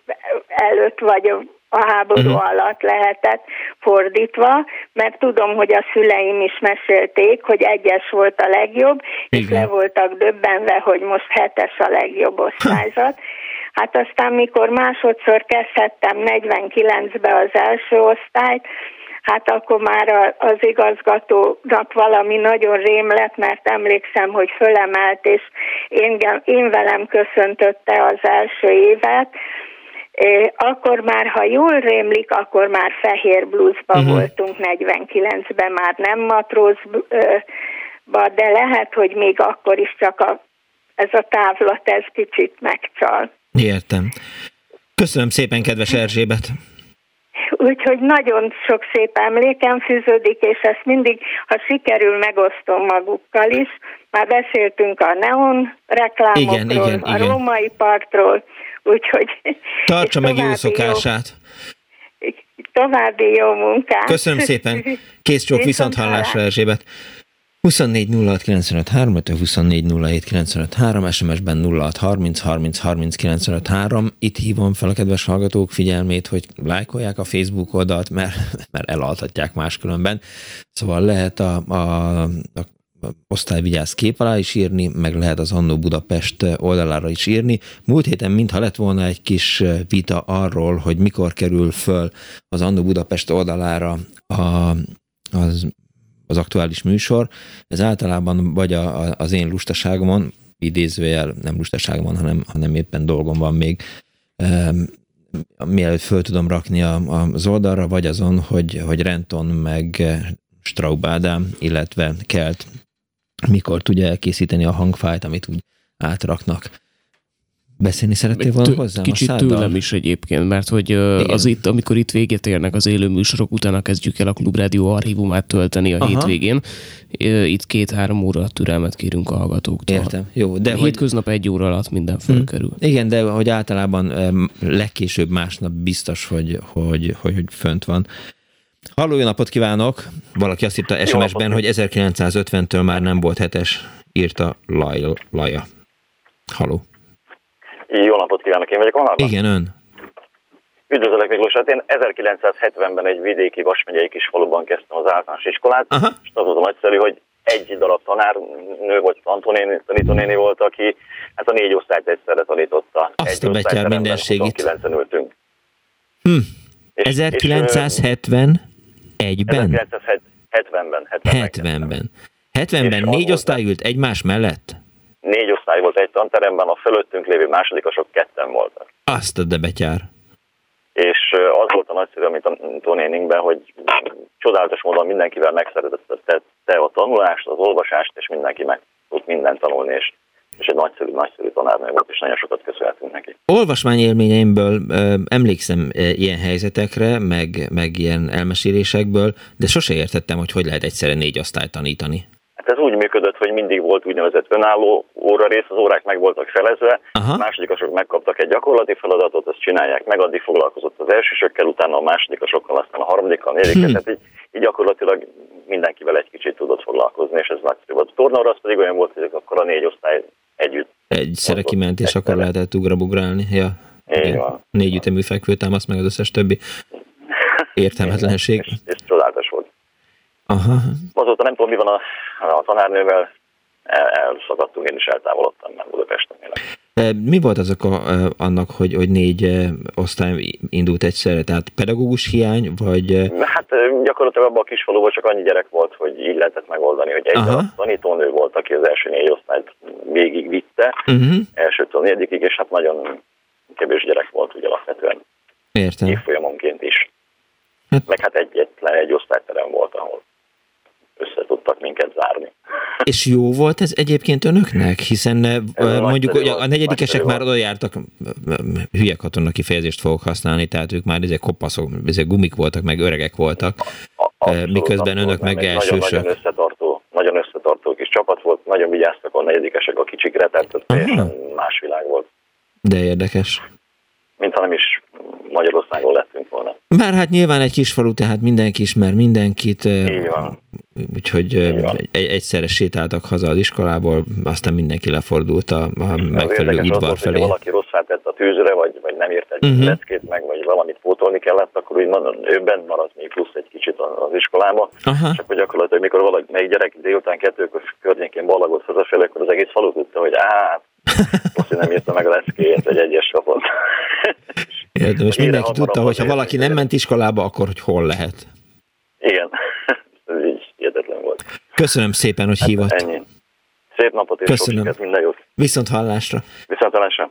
előtt vagy a háború uh-huh. alatt lehetett fordítva, mert tudom, hogy a szüleim is mesélték, hogy egyes volt a legjobb, és Igen. le voltak döbbenve, hogy most hetes a legjobb osztályzat. Hát aztán, mikor másodszor kezdhettem 49-be az első osztályt, hát akkor már az igazgatónak valami nagyon rém lett, mert emlékszem, hogy fölemelt, és én, én velem köszöntötte az első évet, akkor már, ha jól rémlik, akkor már fehér blúzban Mhm. uh-huh. voltunk 49-ben, már nem matrózba, de lehet, hogy még akkor is csak a, ez a távlat, ez kicsit megcsal. Értem. Köszönöm szépen, kedves Erzsébet. Úgyhogy nagyon sok szép emlékem fűződik, és ezt mindig, ha sikerül, megosztom magukkal is. Már beszéltünk a neon reklámokról, Igen, igen, a igen. római partról, úgyhogy Tartsa meg jó szokását. Jó, további jó munkát. Köszönöm szépen. Kész csók viszont hallásra, Erzsébet. 24 06 95 3, 24 07 95 3, SMS-ben 06 30 30 30 95 3. Itt hívom fel a kedves hallgatók figyelmét, hogy lájkolják a Facebook oldalt, mert, mert elaltatják máskülönben. Szóval lehet a, a, a osztályvigyáz kép alá is írni, meg lehet az Annó Budapest oldalára is írni. Múlt héten mintha lett volna egy kis vita arról, hogy mikor kerül föl az Annó Budapest oldalára a, az, az aktuális műsor. Ez általában vagy a, a, az én lustaságomon, idézőjel nem lustaságomon, hanem, hanem éppen dolgom van még, um, mielőtt föl tudom rakni a, az oldalra, vagy azon, hogy, hogy Renton meg Straub Ádám, illetve Kelt mikor tudja elkészíteni a hangfájt, amit úgy átraknak. Beszélni szerettél volna Tő- hozzám Kicsit a száddal? tőlem is egyébként, mert hogy Igen. az itt, amikor itt véget érnek az élő műsorok, utána kezdjük el a Klubrádió archívumát tölteni a Aha. hétvégén. Itt két-három óra türelmet kérünk a hallgatóktól. Értem, jó, de De hogy- Hétköznap egy óra alatt minden Hm. fölkerül. Igen, de hogy általában legkésőbb másnap biztos, hogy, hogy, hogy, hogy fönt van. Halló, jó napot kívánok! Valaki azt írta SMS-ben, hogy 1950-től már nem volt hetes, írta Laj, Laja. Halló. Jó napot kívánok, én vagyok vonalban. Igen, ön. Üdvözlök Miklós, hát én 1970-ben egy vidéki vasmegyei kis faluban kezdtem az általános iskolát, Aha. és az volt a nagyszerű, hogy egy darab tanárnő vagy tanítónéni, tanítónéni volt, aki hát a négy osztályt egyszerre tanította. Azt egy a betyár mindenségit. 29 ültünk. Hm. És- 1971-ben? 1970-ben, 70-ben. 70-ben négy osztály ült egymás mellett? Négy osztály volt egy tanteremben, a fölöttünk lévő másodikosok ketten voltak. Azt a de betyár. és az volt a nagyszerű, amit a tanéninkben, hogy csodálatos módon mindenkivel megszeretette a tanulást, az olvasást, és mindenki meg tud mindent tanulni, és és egy nagyszerű, nagyszerű tanárnő volt, és nagyon sokat köszönhetünk neki. Olvasmány élményeimből emlékszem ilyen helyzetekre, meg, meg ilyen elmesélésekből, de sose értettem, hogy hogy lehet egyszerre négy osztályt tanítani. Hát ez úgy működött, hogy mindig volt úgynevezett önálló óra rész, az órák meg voltak felezve, Aha. a másodikasok megkaptak egy gyakorlati feladatot, azt csinálják meg, addig foglalkozott az elsősökkel, utána a másodikasokkal, aztán a harmadikkal, a negyedikkel, hmm. tehát így, így gyakorlatilag mindenkivel egy kicsit tudott foglalkozni, és ez nagyszerű volt. A tornaóra az pedig olyan volt, hogy akkor a négy osztály együtt. Egyszerre kiment, és akkor lehetett ugrabugrálni. Ja. Így van. Négy ütemű fekvőtámasz, meg az összes többi értelmetlenség. és, és csodálatos volt. Aha. Azóta nem tudom, mi van a, a tanárnővel, el, elszakadtunk, én is eltávolodtam, mert Budapesten. E, mi volt azok a, e, annak, hogy, hogy négy e, osztály indult egyszerre? Tehát pedagógus hiány, vagy... Hát gyakorlatilag abban a kisfaluban csak annyi gyerek volt, hogy így lehetett megoldani, hogy egy Aha. tanítónő volt, aki az első négy osztályt végig vitte, uh-huh. elsőtől négyedikig, és hát nagyon kevés gyerek volt ugye alapvetően. Értem. Évfolyamonként is. Hát. Meg hát egyetlen egy osztályterem volt, ahol össze tudtak minket zárni. És jó volt ez egyébként önöknek? Hiszen ez mondjuk hogy a negyedikesek már oda jártak, hülye katona kifejezést fogok használni, tehát ők már ezek kopaszok, ezek gumik voltak, meg öregek voltak, abszolút, miközben önök meg elsősök. Nagyon, nagyon összetartó, nagyon összetartó kis csapat volt, nagyon vigyáztak a negyedikesek a kicsikre, tehát más világ volt. De érdekes mintha nem is Magyarországon lettünk volna. Bár hát nyilván egy kis falu, tehát mindenki ismer mindenkit. Így van. Úgyhogy egy, egyszerre sétáltak haza az iskolából, aztán mindenki lefordult a, a megfelelő udvar az felé. Ha valaki rosszát tett a tűzre, vagy, vagy nem ért egy uh-huh. leckét meg, vagy valamit pótolni kellett, akkor úgy ő bent maradt még plusz egy kicsit az iskolába. Aha. És akkor gyakorlatilag, mikor valaki, még gyerek délután kettőkor környékén ballagott hazafelé, akkor az egész falu tudta, hogy á, most nem írta meg a leszkéjét, vagy egyes kapott. Értem, és mindenki tudta, hogy ha valaki nem ment iskolába, akkor hogy hol lehet. Igen, ez így hihetetlen volt. Köszönöm szépen, hogy hát hívott. Ennyi. Szép napot és Köszönöm. sok minden jót. Viszont hallásra. Viszont hallásra.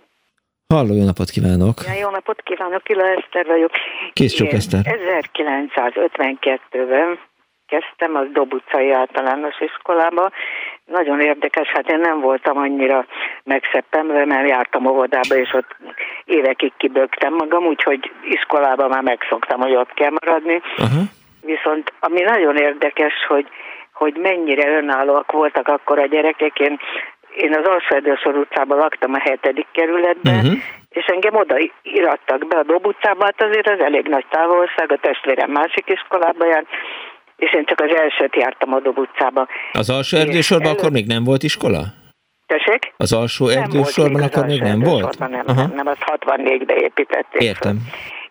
Halló, jó napot kívánok! Ja, jó napot kívánok, Kila Eszter vagyok. Kis csak Eszter. 1952-ben kezdtem az Dob utcai általános iskolába. Nagyon érdekes, hát én nem voltam annyira megszeppemve, mert jártam óvodába, és ott évekig kibögtem magam, úgyhogy iskolában már megszoktam, hogy ott kell maradni. Uh-huh. Viszont ami nagyon érdekes, hogy hogy mennyire önállóak voltak akkor a gyerekek. Én, én az Alsóerdősor utcában laktam a hetedik kerületben, uh-huh. és engem oda irattak be a Dob utcába, hát azért az elég nagy távolság, a testvérem másik iskolába járt, és én csak az elsőt jártam a Dob utcába. Az alsó erdősorban elő... akkor még nem volt iskola? Tessék? Az alsó erdősorban akkor még nem volt? Nem, nem, nem, az 64-be építették. Értem.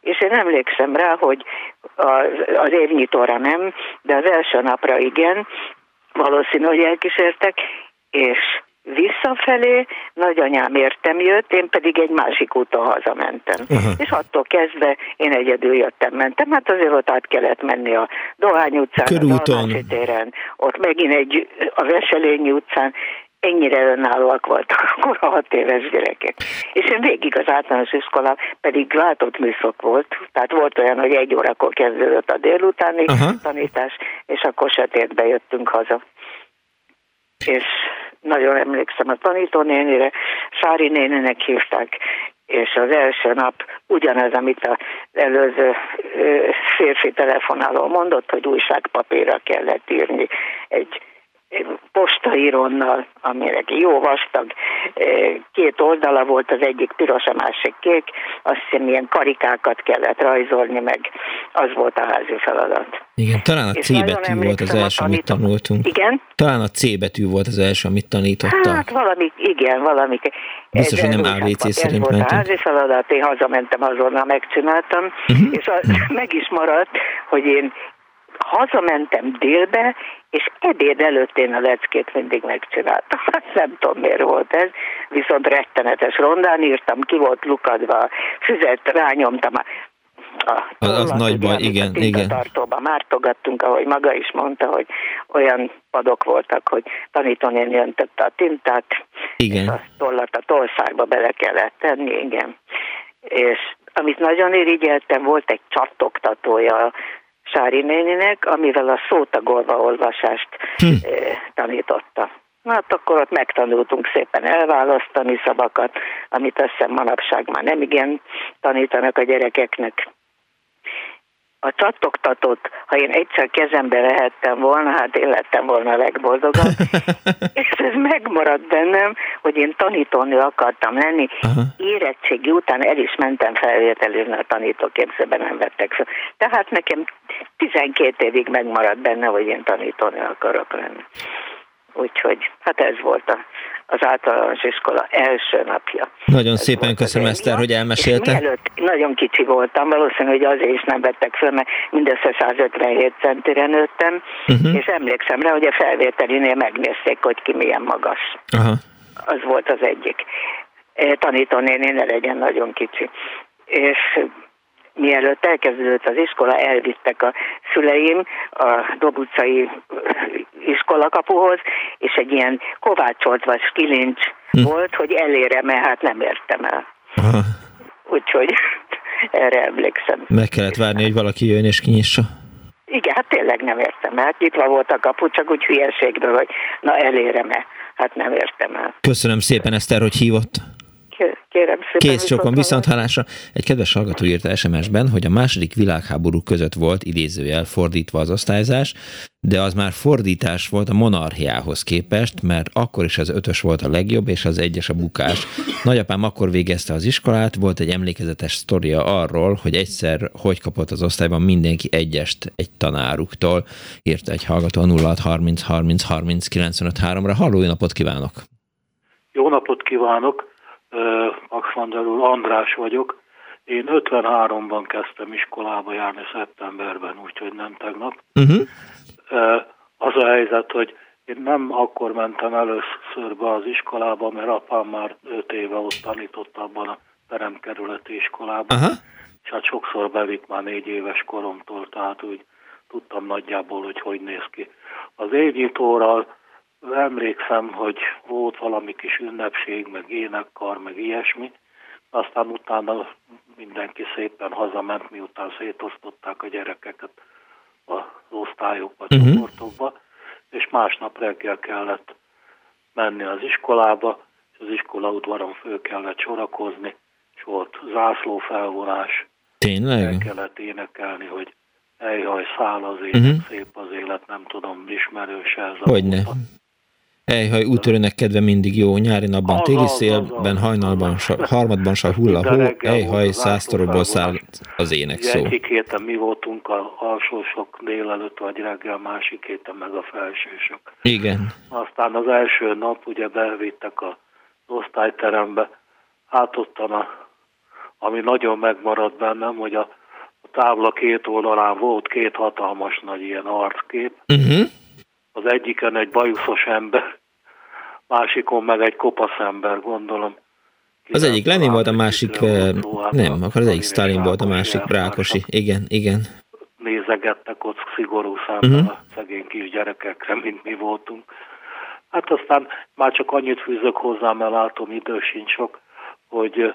És én emlékszem rá, hogy az, az évnyitóra nem, de az első napra igen, valószínű, hogy elkísértek, és visszafelé nagyanyám értem jött, én pedig egy másik úton hazamentem. Uh-huh. És attól kezdve én egyedül jöttem, mentem, hát azért ott át kellett menni a Dohány utcán, Körúton. a téren, ott megint egy a Veselényi utcán, ennyire önállóak voltak akkor a hat éves gyerekek. És én végig az általános iskola pedig látott műszak volt, tehát volt olyan, hogy egy órakor kezdődött a délutáni uh-huh. tanítás, és akkor sötétbe jöttünk haza. És nagyon emlékszem a tanítónénire, Sári néninek hívták, és az első nap ugyanez, amit az előző férfi telefonáló mondott, hogy újságpapírra kellett írni egy postaíronnal, aminek jó vastag két oldala volt, az egyik piros, a másik kék, azt hiszem ilyen karikákat kellett rajzolni, meg az volt a házi feladat. Igen, talán a C betű volt az első, amit tanultunk. Igen? Talán a C betű volt az első, amit tanítottak. Hát valami, igen, valami. Biztos, hogy nem ABC szerint volt a házi feladat, én hazamentem azonnal, megcsináltam, uh-huh. és az, meg is maradt, hogy én hazamentem délbe, és ebéd előtt én a leckét mindig megcsináltam. Hát nem tudom, miért volt ez, viszont rettenetes rondán írtam, ki volt lukadva, füzet rányomtam a az, az nagy baj, igen, igen. tartóba mártogattunk, ahogy maga is mondta, hogy olyan padok voltak, hogy tanítónén öntötte a tintát, igen. és a tollat a tolszárba bele kellett tenni, igen. És amit nagyon irigyeltem, volt egy csattogtatója Sári néninek, amivel a szótagolva olvasást hm. tanította. Na hát akkor ott megtanultunk szépen elválasztani szavakat, amit azt hiszem manapság már nem igen tanítanak a gyerekeknek a csattogtatót, ha én egyszer kezembe lehettem volna, hát én lettem volna a legboldogabb. és ez megmaradt bennem, hogy én tanítónő akartam lenni. Aha. Érettségi után el is mentem felvételizni a tanítóképzőben, nem vettek fel. Tehát nekem 12 évig megmaradt benne, hogy én tanítónő akarok lenni. Úgyhogy hát ez volt a, az általános iskola első napja. Nagyon ez szépen köszönöm, Eszter, hogy elmesélte. Mielőtt nagyon kicsi voltam, valószínűleg, hogy azért is nem vettek föl, mert mindössze 157 centire nőttem, uh-huh. és emlékszem rá, hogy a felvételinél megnézték, hogy ki milyen magas. Aha. Az volt az egyik. Tanítónéni ne legyen nagyon kicsi. És mielőtt elkezdődött az iskola, elvittek a szüleim a Dobucai iskolakapuhoz, és egy ilyen kovácsolt vagy kilincs hm. volt, hogy elérem mert hát nem értem el. Aha. Úgyhogy erre emlékszem. Meg kellett várni, hogy valaki jön és kinyissa. Igen, hát tényleg nem értem el. Nyitva volt a kapu, csak úgy hülyeségből, hogy na elérem-e. Hát nem értem el. Köszönöm szépen, Eszter, hogy hívott. Kérem szépen. Kész sokan viszont hallásra. Egy kedves hallgató írta SMS-ben, hogy a második világháború között volt idézőjel fordítva az osztályzás, de az már fordítás volt a monarchiához képest, mert akkor is az ötös volt a legjobb, és az egyes a bukás. Nagyapám akkor végezte az iskolát, volt egy emlékezetes sztoria arról, hogy egyszer hogy kapott az osztályban mindenki egyest egy tanáruktól, írta egy hallgató 06 30 30 30 95 3-ra. Halló, jó napot kívánok! Jó napot kívánok! Axvander úr, András vagyok. Én 53-ban kezdtem iskolába járni szeptemberben, úgyhogy nem tegnap. Uh-huh. Az a helyzet, hogy én nem akkor mentem először be az iskolába, mert apám már 5 éve ott tanított abban a teremkerületi iskolában, uh-huh. és hát sokszor bevitt már négy éves koromtól, tehát úgy tudtam nagyjából, hogy hogy néz ki. Az évnyitóral emlékszem, hogy volt valami kis ünnepség, meg énekkar, meg ilyesmi, aztán utána mindenki szépen hazament, miután szétosztották a gyerekeket az osztályokba, uh-huh. csoportokba, és másnap reggel kellett menni az iskolába, és az iskola udvaron föl kellett sorakozni, és volt zászlófelvonás. Tényleg? El kellett énekelni, hogy ejhaj, száll az élet, uh-huh. szép az élet, nem tudom, ismerős ez a Hogyne. Ejhaj útörőnek kedve mindig jó, nyári napban, téli szélben, hajnalban, harmadban se hull a hó, ejhaj száztorokból száll az ének szó. Egyik héten mi voltunk a alsósok délelőtt vagy reggel, másik héten meg a felsősök. Igen. Aztán az első nap ugye bevittek a osztályterembe, hát ottan a, ami nagyon megmaradt bennem, hogy a, a tábla két oldalán volt két hatalmas nagy ilyen arckép, uh-huh az egyiken egy bajuszos ember, másikon meg egy kopasz ember, gondolom. Az egyik Lenin volt, a másik, nem, akkor az egyik Stalin volt, a másik Brákosi. Igen, igen. Nézegettek ott szigorú számban uh-huh. a szegény kis gyerekekre, mint mi voltunk. Hát aztán már csak annyit fűzök hozzá, mert látom idő sincs sok, hogy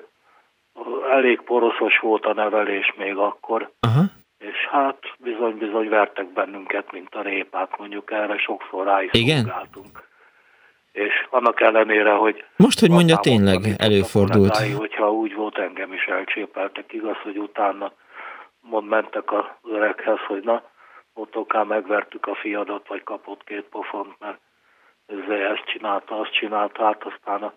elég poroszos volt a nevelés még akkor. Uh-huh és hát bizony-bizony vertek bennünket, mint a répát, mondjuk erre sokszor rá is Igen? szolgáltunk. És annak ellenére, hogy... Most, hogy mondja, tényleg előfordult. Kollégái, hogyha úgy volt, engem is elcsépeltek. Igaz, hogy utána mond, mentek az öreghez, hogy na, otokán megvertük a fiadat, vagy kapott két pofont, mert ez ezt csinálta, azt csinálta, hát aztán a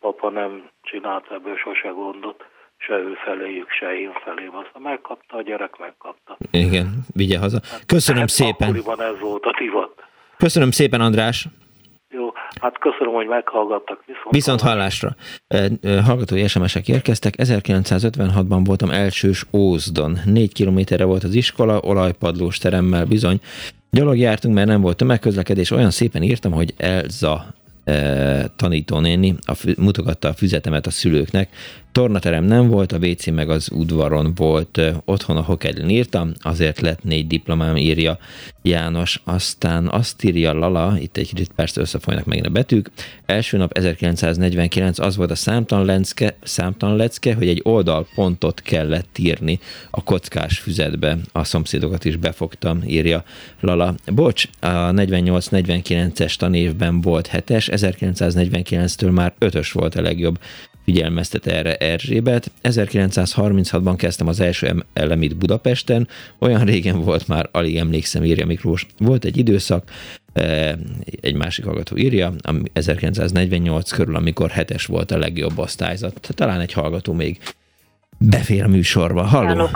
papa nem csinált ebből sose gondot se ő feléjük, se én felém. Aztán megkapta, a gyerek megkapta. Igen, vigye haza. Köszönöm hát, szépen. Akkoriban ez volt a divat. Köszönöm szépen, András. Jó, hát köszönöm, hogy meghallgattak. Viszont, Viszont hallásra. Hallgatói SMS-ek érkeztek. 1956-ban voltam elsős Ózdon. Négy kilométerre volt az iskola, olajpadlós teremmel bizony. Gyalog jártunk, mert nem volt tömegközlekedés. Olyan szépen írtam, hogy Elza tanítónéni a, mutogatta a füzetemet a szülőknek. Tornaterem nem volt, a WC meg az udvaron volt. Otthon a Hokedlin írtam, azért lett négy diplomám, írja János. Aztán azt írja Lala, itt egy kicsit persze összefolynak megint a betűk. Első nap 1949 az volt a számtalan lecke, számtalan lecke, hogy egy oldalpontot kellett írni a kockás füzetbe. A szomszédokat is befogtam, írja Lala. Bocs, a 48-49-es tanévben volt hetes, 1949-től már ötös volt a legjobb figyelmeztet erre Erzsébet. 1936-ban kezdtem az első elemit Budapesten, olyan régen volt már, alig emlékszem, írja Miklós. Volt egy időszak, eh, egy másik hallgató írja, 1948 körül, amikor hetes volt a legjobb osztályzat. Talán egy hallgató még befér a műsorba. Halló!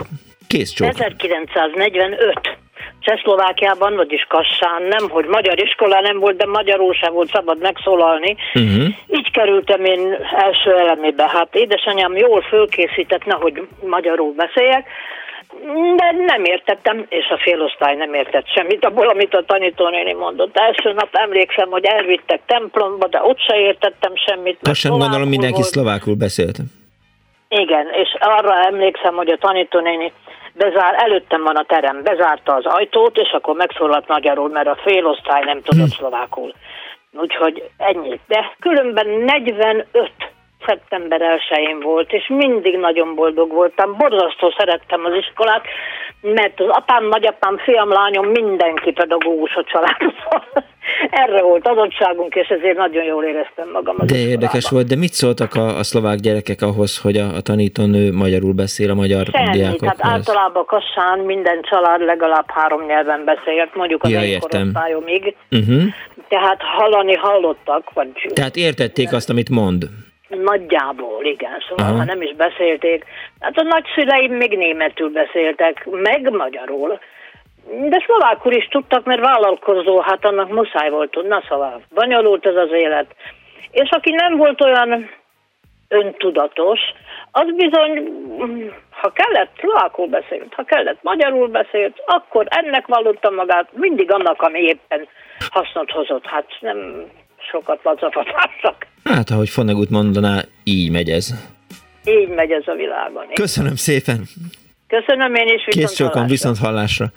Kész csók. 1945. Csehszlovákiában, vagyis Kassán nem, hogy magyar iskola nem volt, de magyarul sem volt szabad megszólalni. Uh-huh. Így kerültem én első elemébe. Hát édesanyám jól fölkészített, nehogy magyarul beszéljek, de nem értettem, és a félosztály nem értett semmit abból, amit a tanítónéni mondott. Első nap emlékszem, hogy elvittek templomba, de ott se értettem semmit. Azt sem gondolom, mindenki volt. szlovákul beszélt. Igen, és arra emlékszem, hogy a tanítónéni bezár, előttem van a terem, bezárta az ajtót, és akkor megszólalt magyarul, mert a félosztály nem tudott hm. szlovákul. Úgyhogy ennyi. De különben 45 szeptember 1 volt, és mindig nagyon boldog voltam. Borzasztó szerettem az iskolát, mert az apám, nagyapám, fiam, lányom, mindenki pedagógus a családban. Erre volt adottságunk, és ezért nagyon jól éreztem magam. De iskolában. érdekes volt, de mit szóltak a, a szlovák gyerekek ahhoz, hogy a, a tanítónő magyarul beszél a magyar Semmi, diákokhoz? tehát általában Kassán minden család legalább három nyelven beszélt, mondjuk az ja, én korosztályomig. Uh-huh. Tehát hallani hallottak. Vagy... Tehát értették azt, amit mond? Nagyjából, igen. Szóval, Aha. ha nem is beszélték, hát a nagyszüleim még németül beszéltek, meg magyarul. De szlovákul is tudtak, mert vállalkozó, hát annak muszáj volt tudna, szóval bonyolult ez az élet. És aki nem volt olyan öntudatos, az bizony, ha kellett, szlovákul beszélt, ha kellett, magyarul beszélt, akkor ennek vallotta magát, mindig annak, ami éppen hasznot hozott. Hát nem sokat lazafatássak. Hát, ahogy Fonegut mondaná, így megy ez. Így megy ez a világon. Köszönöm szépen. Köszönöm én is, viszont Kész sokan, viszont hallásra.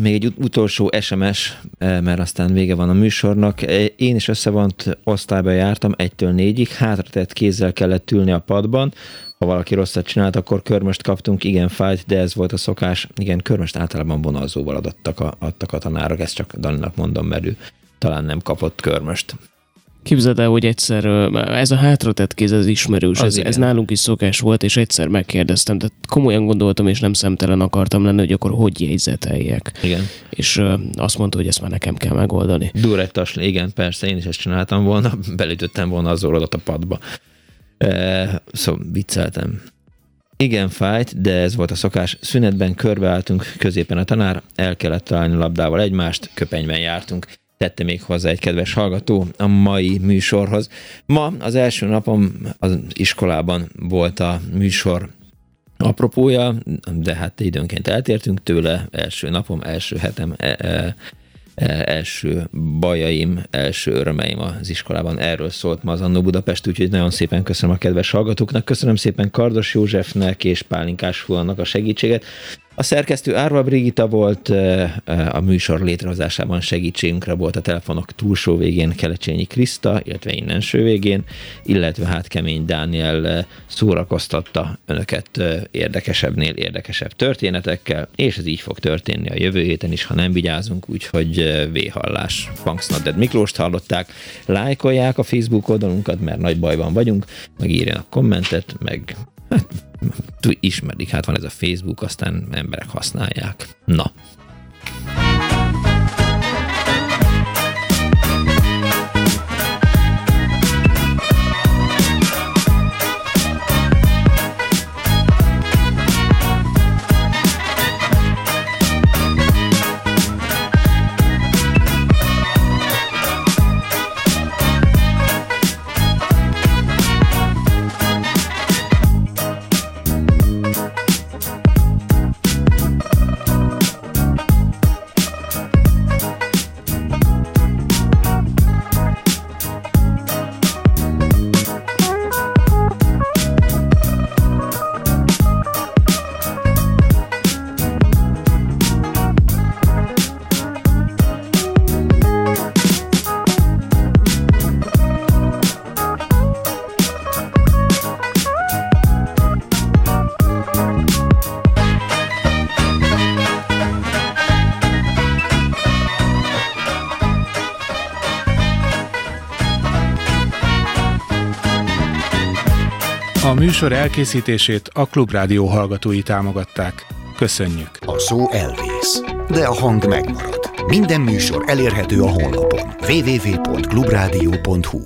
Még egy utolsó SMS, mert aztán vége van a műsornak. Én is összevont osztályba jártam, egytől négyig, hátratett kézzel kellett ülni a padban, ha valaki rosszat csinált, akkor körmöst kaptunk, igen, fájt, de ez volt a szokás. Igen, körmöst általában vonalzóval adtak a, adtak a tanárok, ezt csak Daninak mondom, mert ő talán nem kapott körmöst. Képzeld el, hogy egyszer ez a hátratett kéz, ez ismerős, ez, ez nálunk is szokás volt, és egyszer megkérdeztem, tehát komolyan gondoltam, és nem szemtelen akartam lenni, hogy akkor hogy jegyzeteljek. Igen. És azt mondta, hogy ezt már nekem kell megoldani. Durettas, igen, persze, én is ezt csináltam volna, belütöttem volna az orrodat a padba. E, szóval vicceltem. Igen, fájt, de ez volt a szokás. Szünetben körbeálltunk középen a tanár, el kellett találni labdával egymást, köpenyben jártunk tette még hozzá egy kedves hallgató a mai műsorhoz. Ma az első napom az iskolában volt a műsor apropója, de hát időnként eltértünk tőle, első napom, első hetem, e, e, e, első bajaim, első örömeim az iskolában. Erről szólt ma az Annó Budapest, úgyhogy nagyon szépen köszönöm a kedves hallgatóknak, köszönöm szépen Kardos Józsefnek és Pálinkás Fulannak a segítséget. A szerkesztő Árva Brigita volt a műsor létrehozásában segítségünkre volt a telefonok túlsó végén Kelecsényi Kriszta, illetve innenső végén, illetve hát Kemény Dániel szórakoztatta önöket érdekesebbnél érdekesebb történetekkel, és ez így fog történni a jövő héten is, ha nem vigyázunk, úgyhogy véhallás. Punksnodded Miklóst hallották, lájkolják a Facebook oldalunkat, mert nagy bajban vagyunk, meg írjanak kommentet, meg hát, ismerik, hát van ez a Facebook, aztán emberek használják. Na, műsor elkészítését a Klubrádió hallgatói támogatták. Köszönjük! A szó elvész, de a hang megmarad. Minden műsor elérhető a honlapon www.clubradio.hu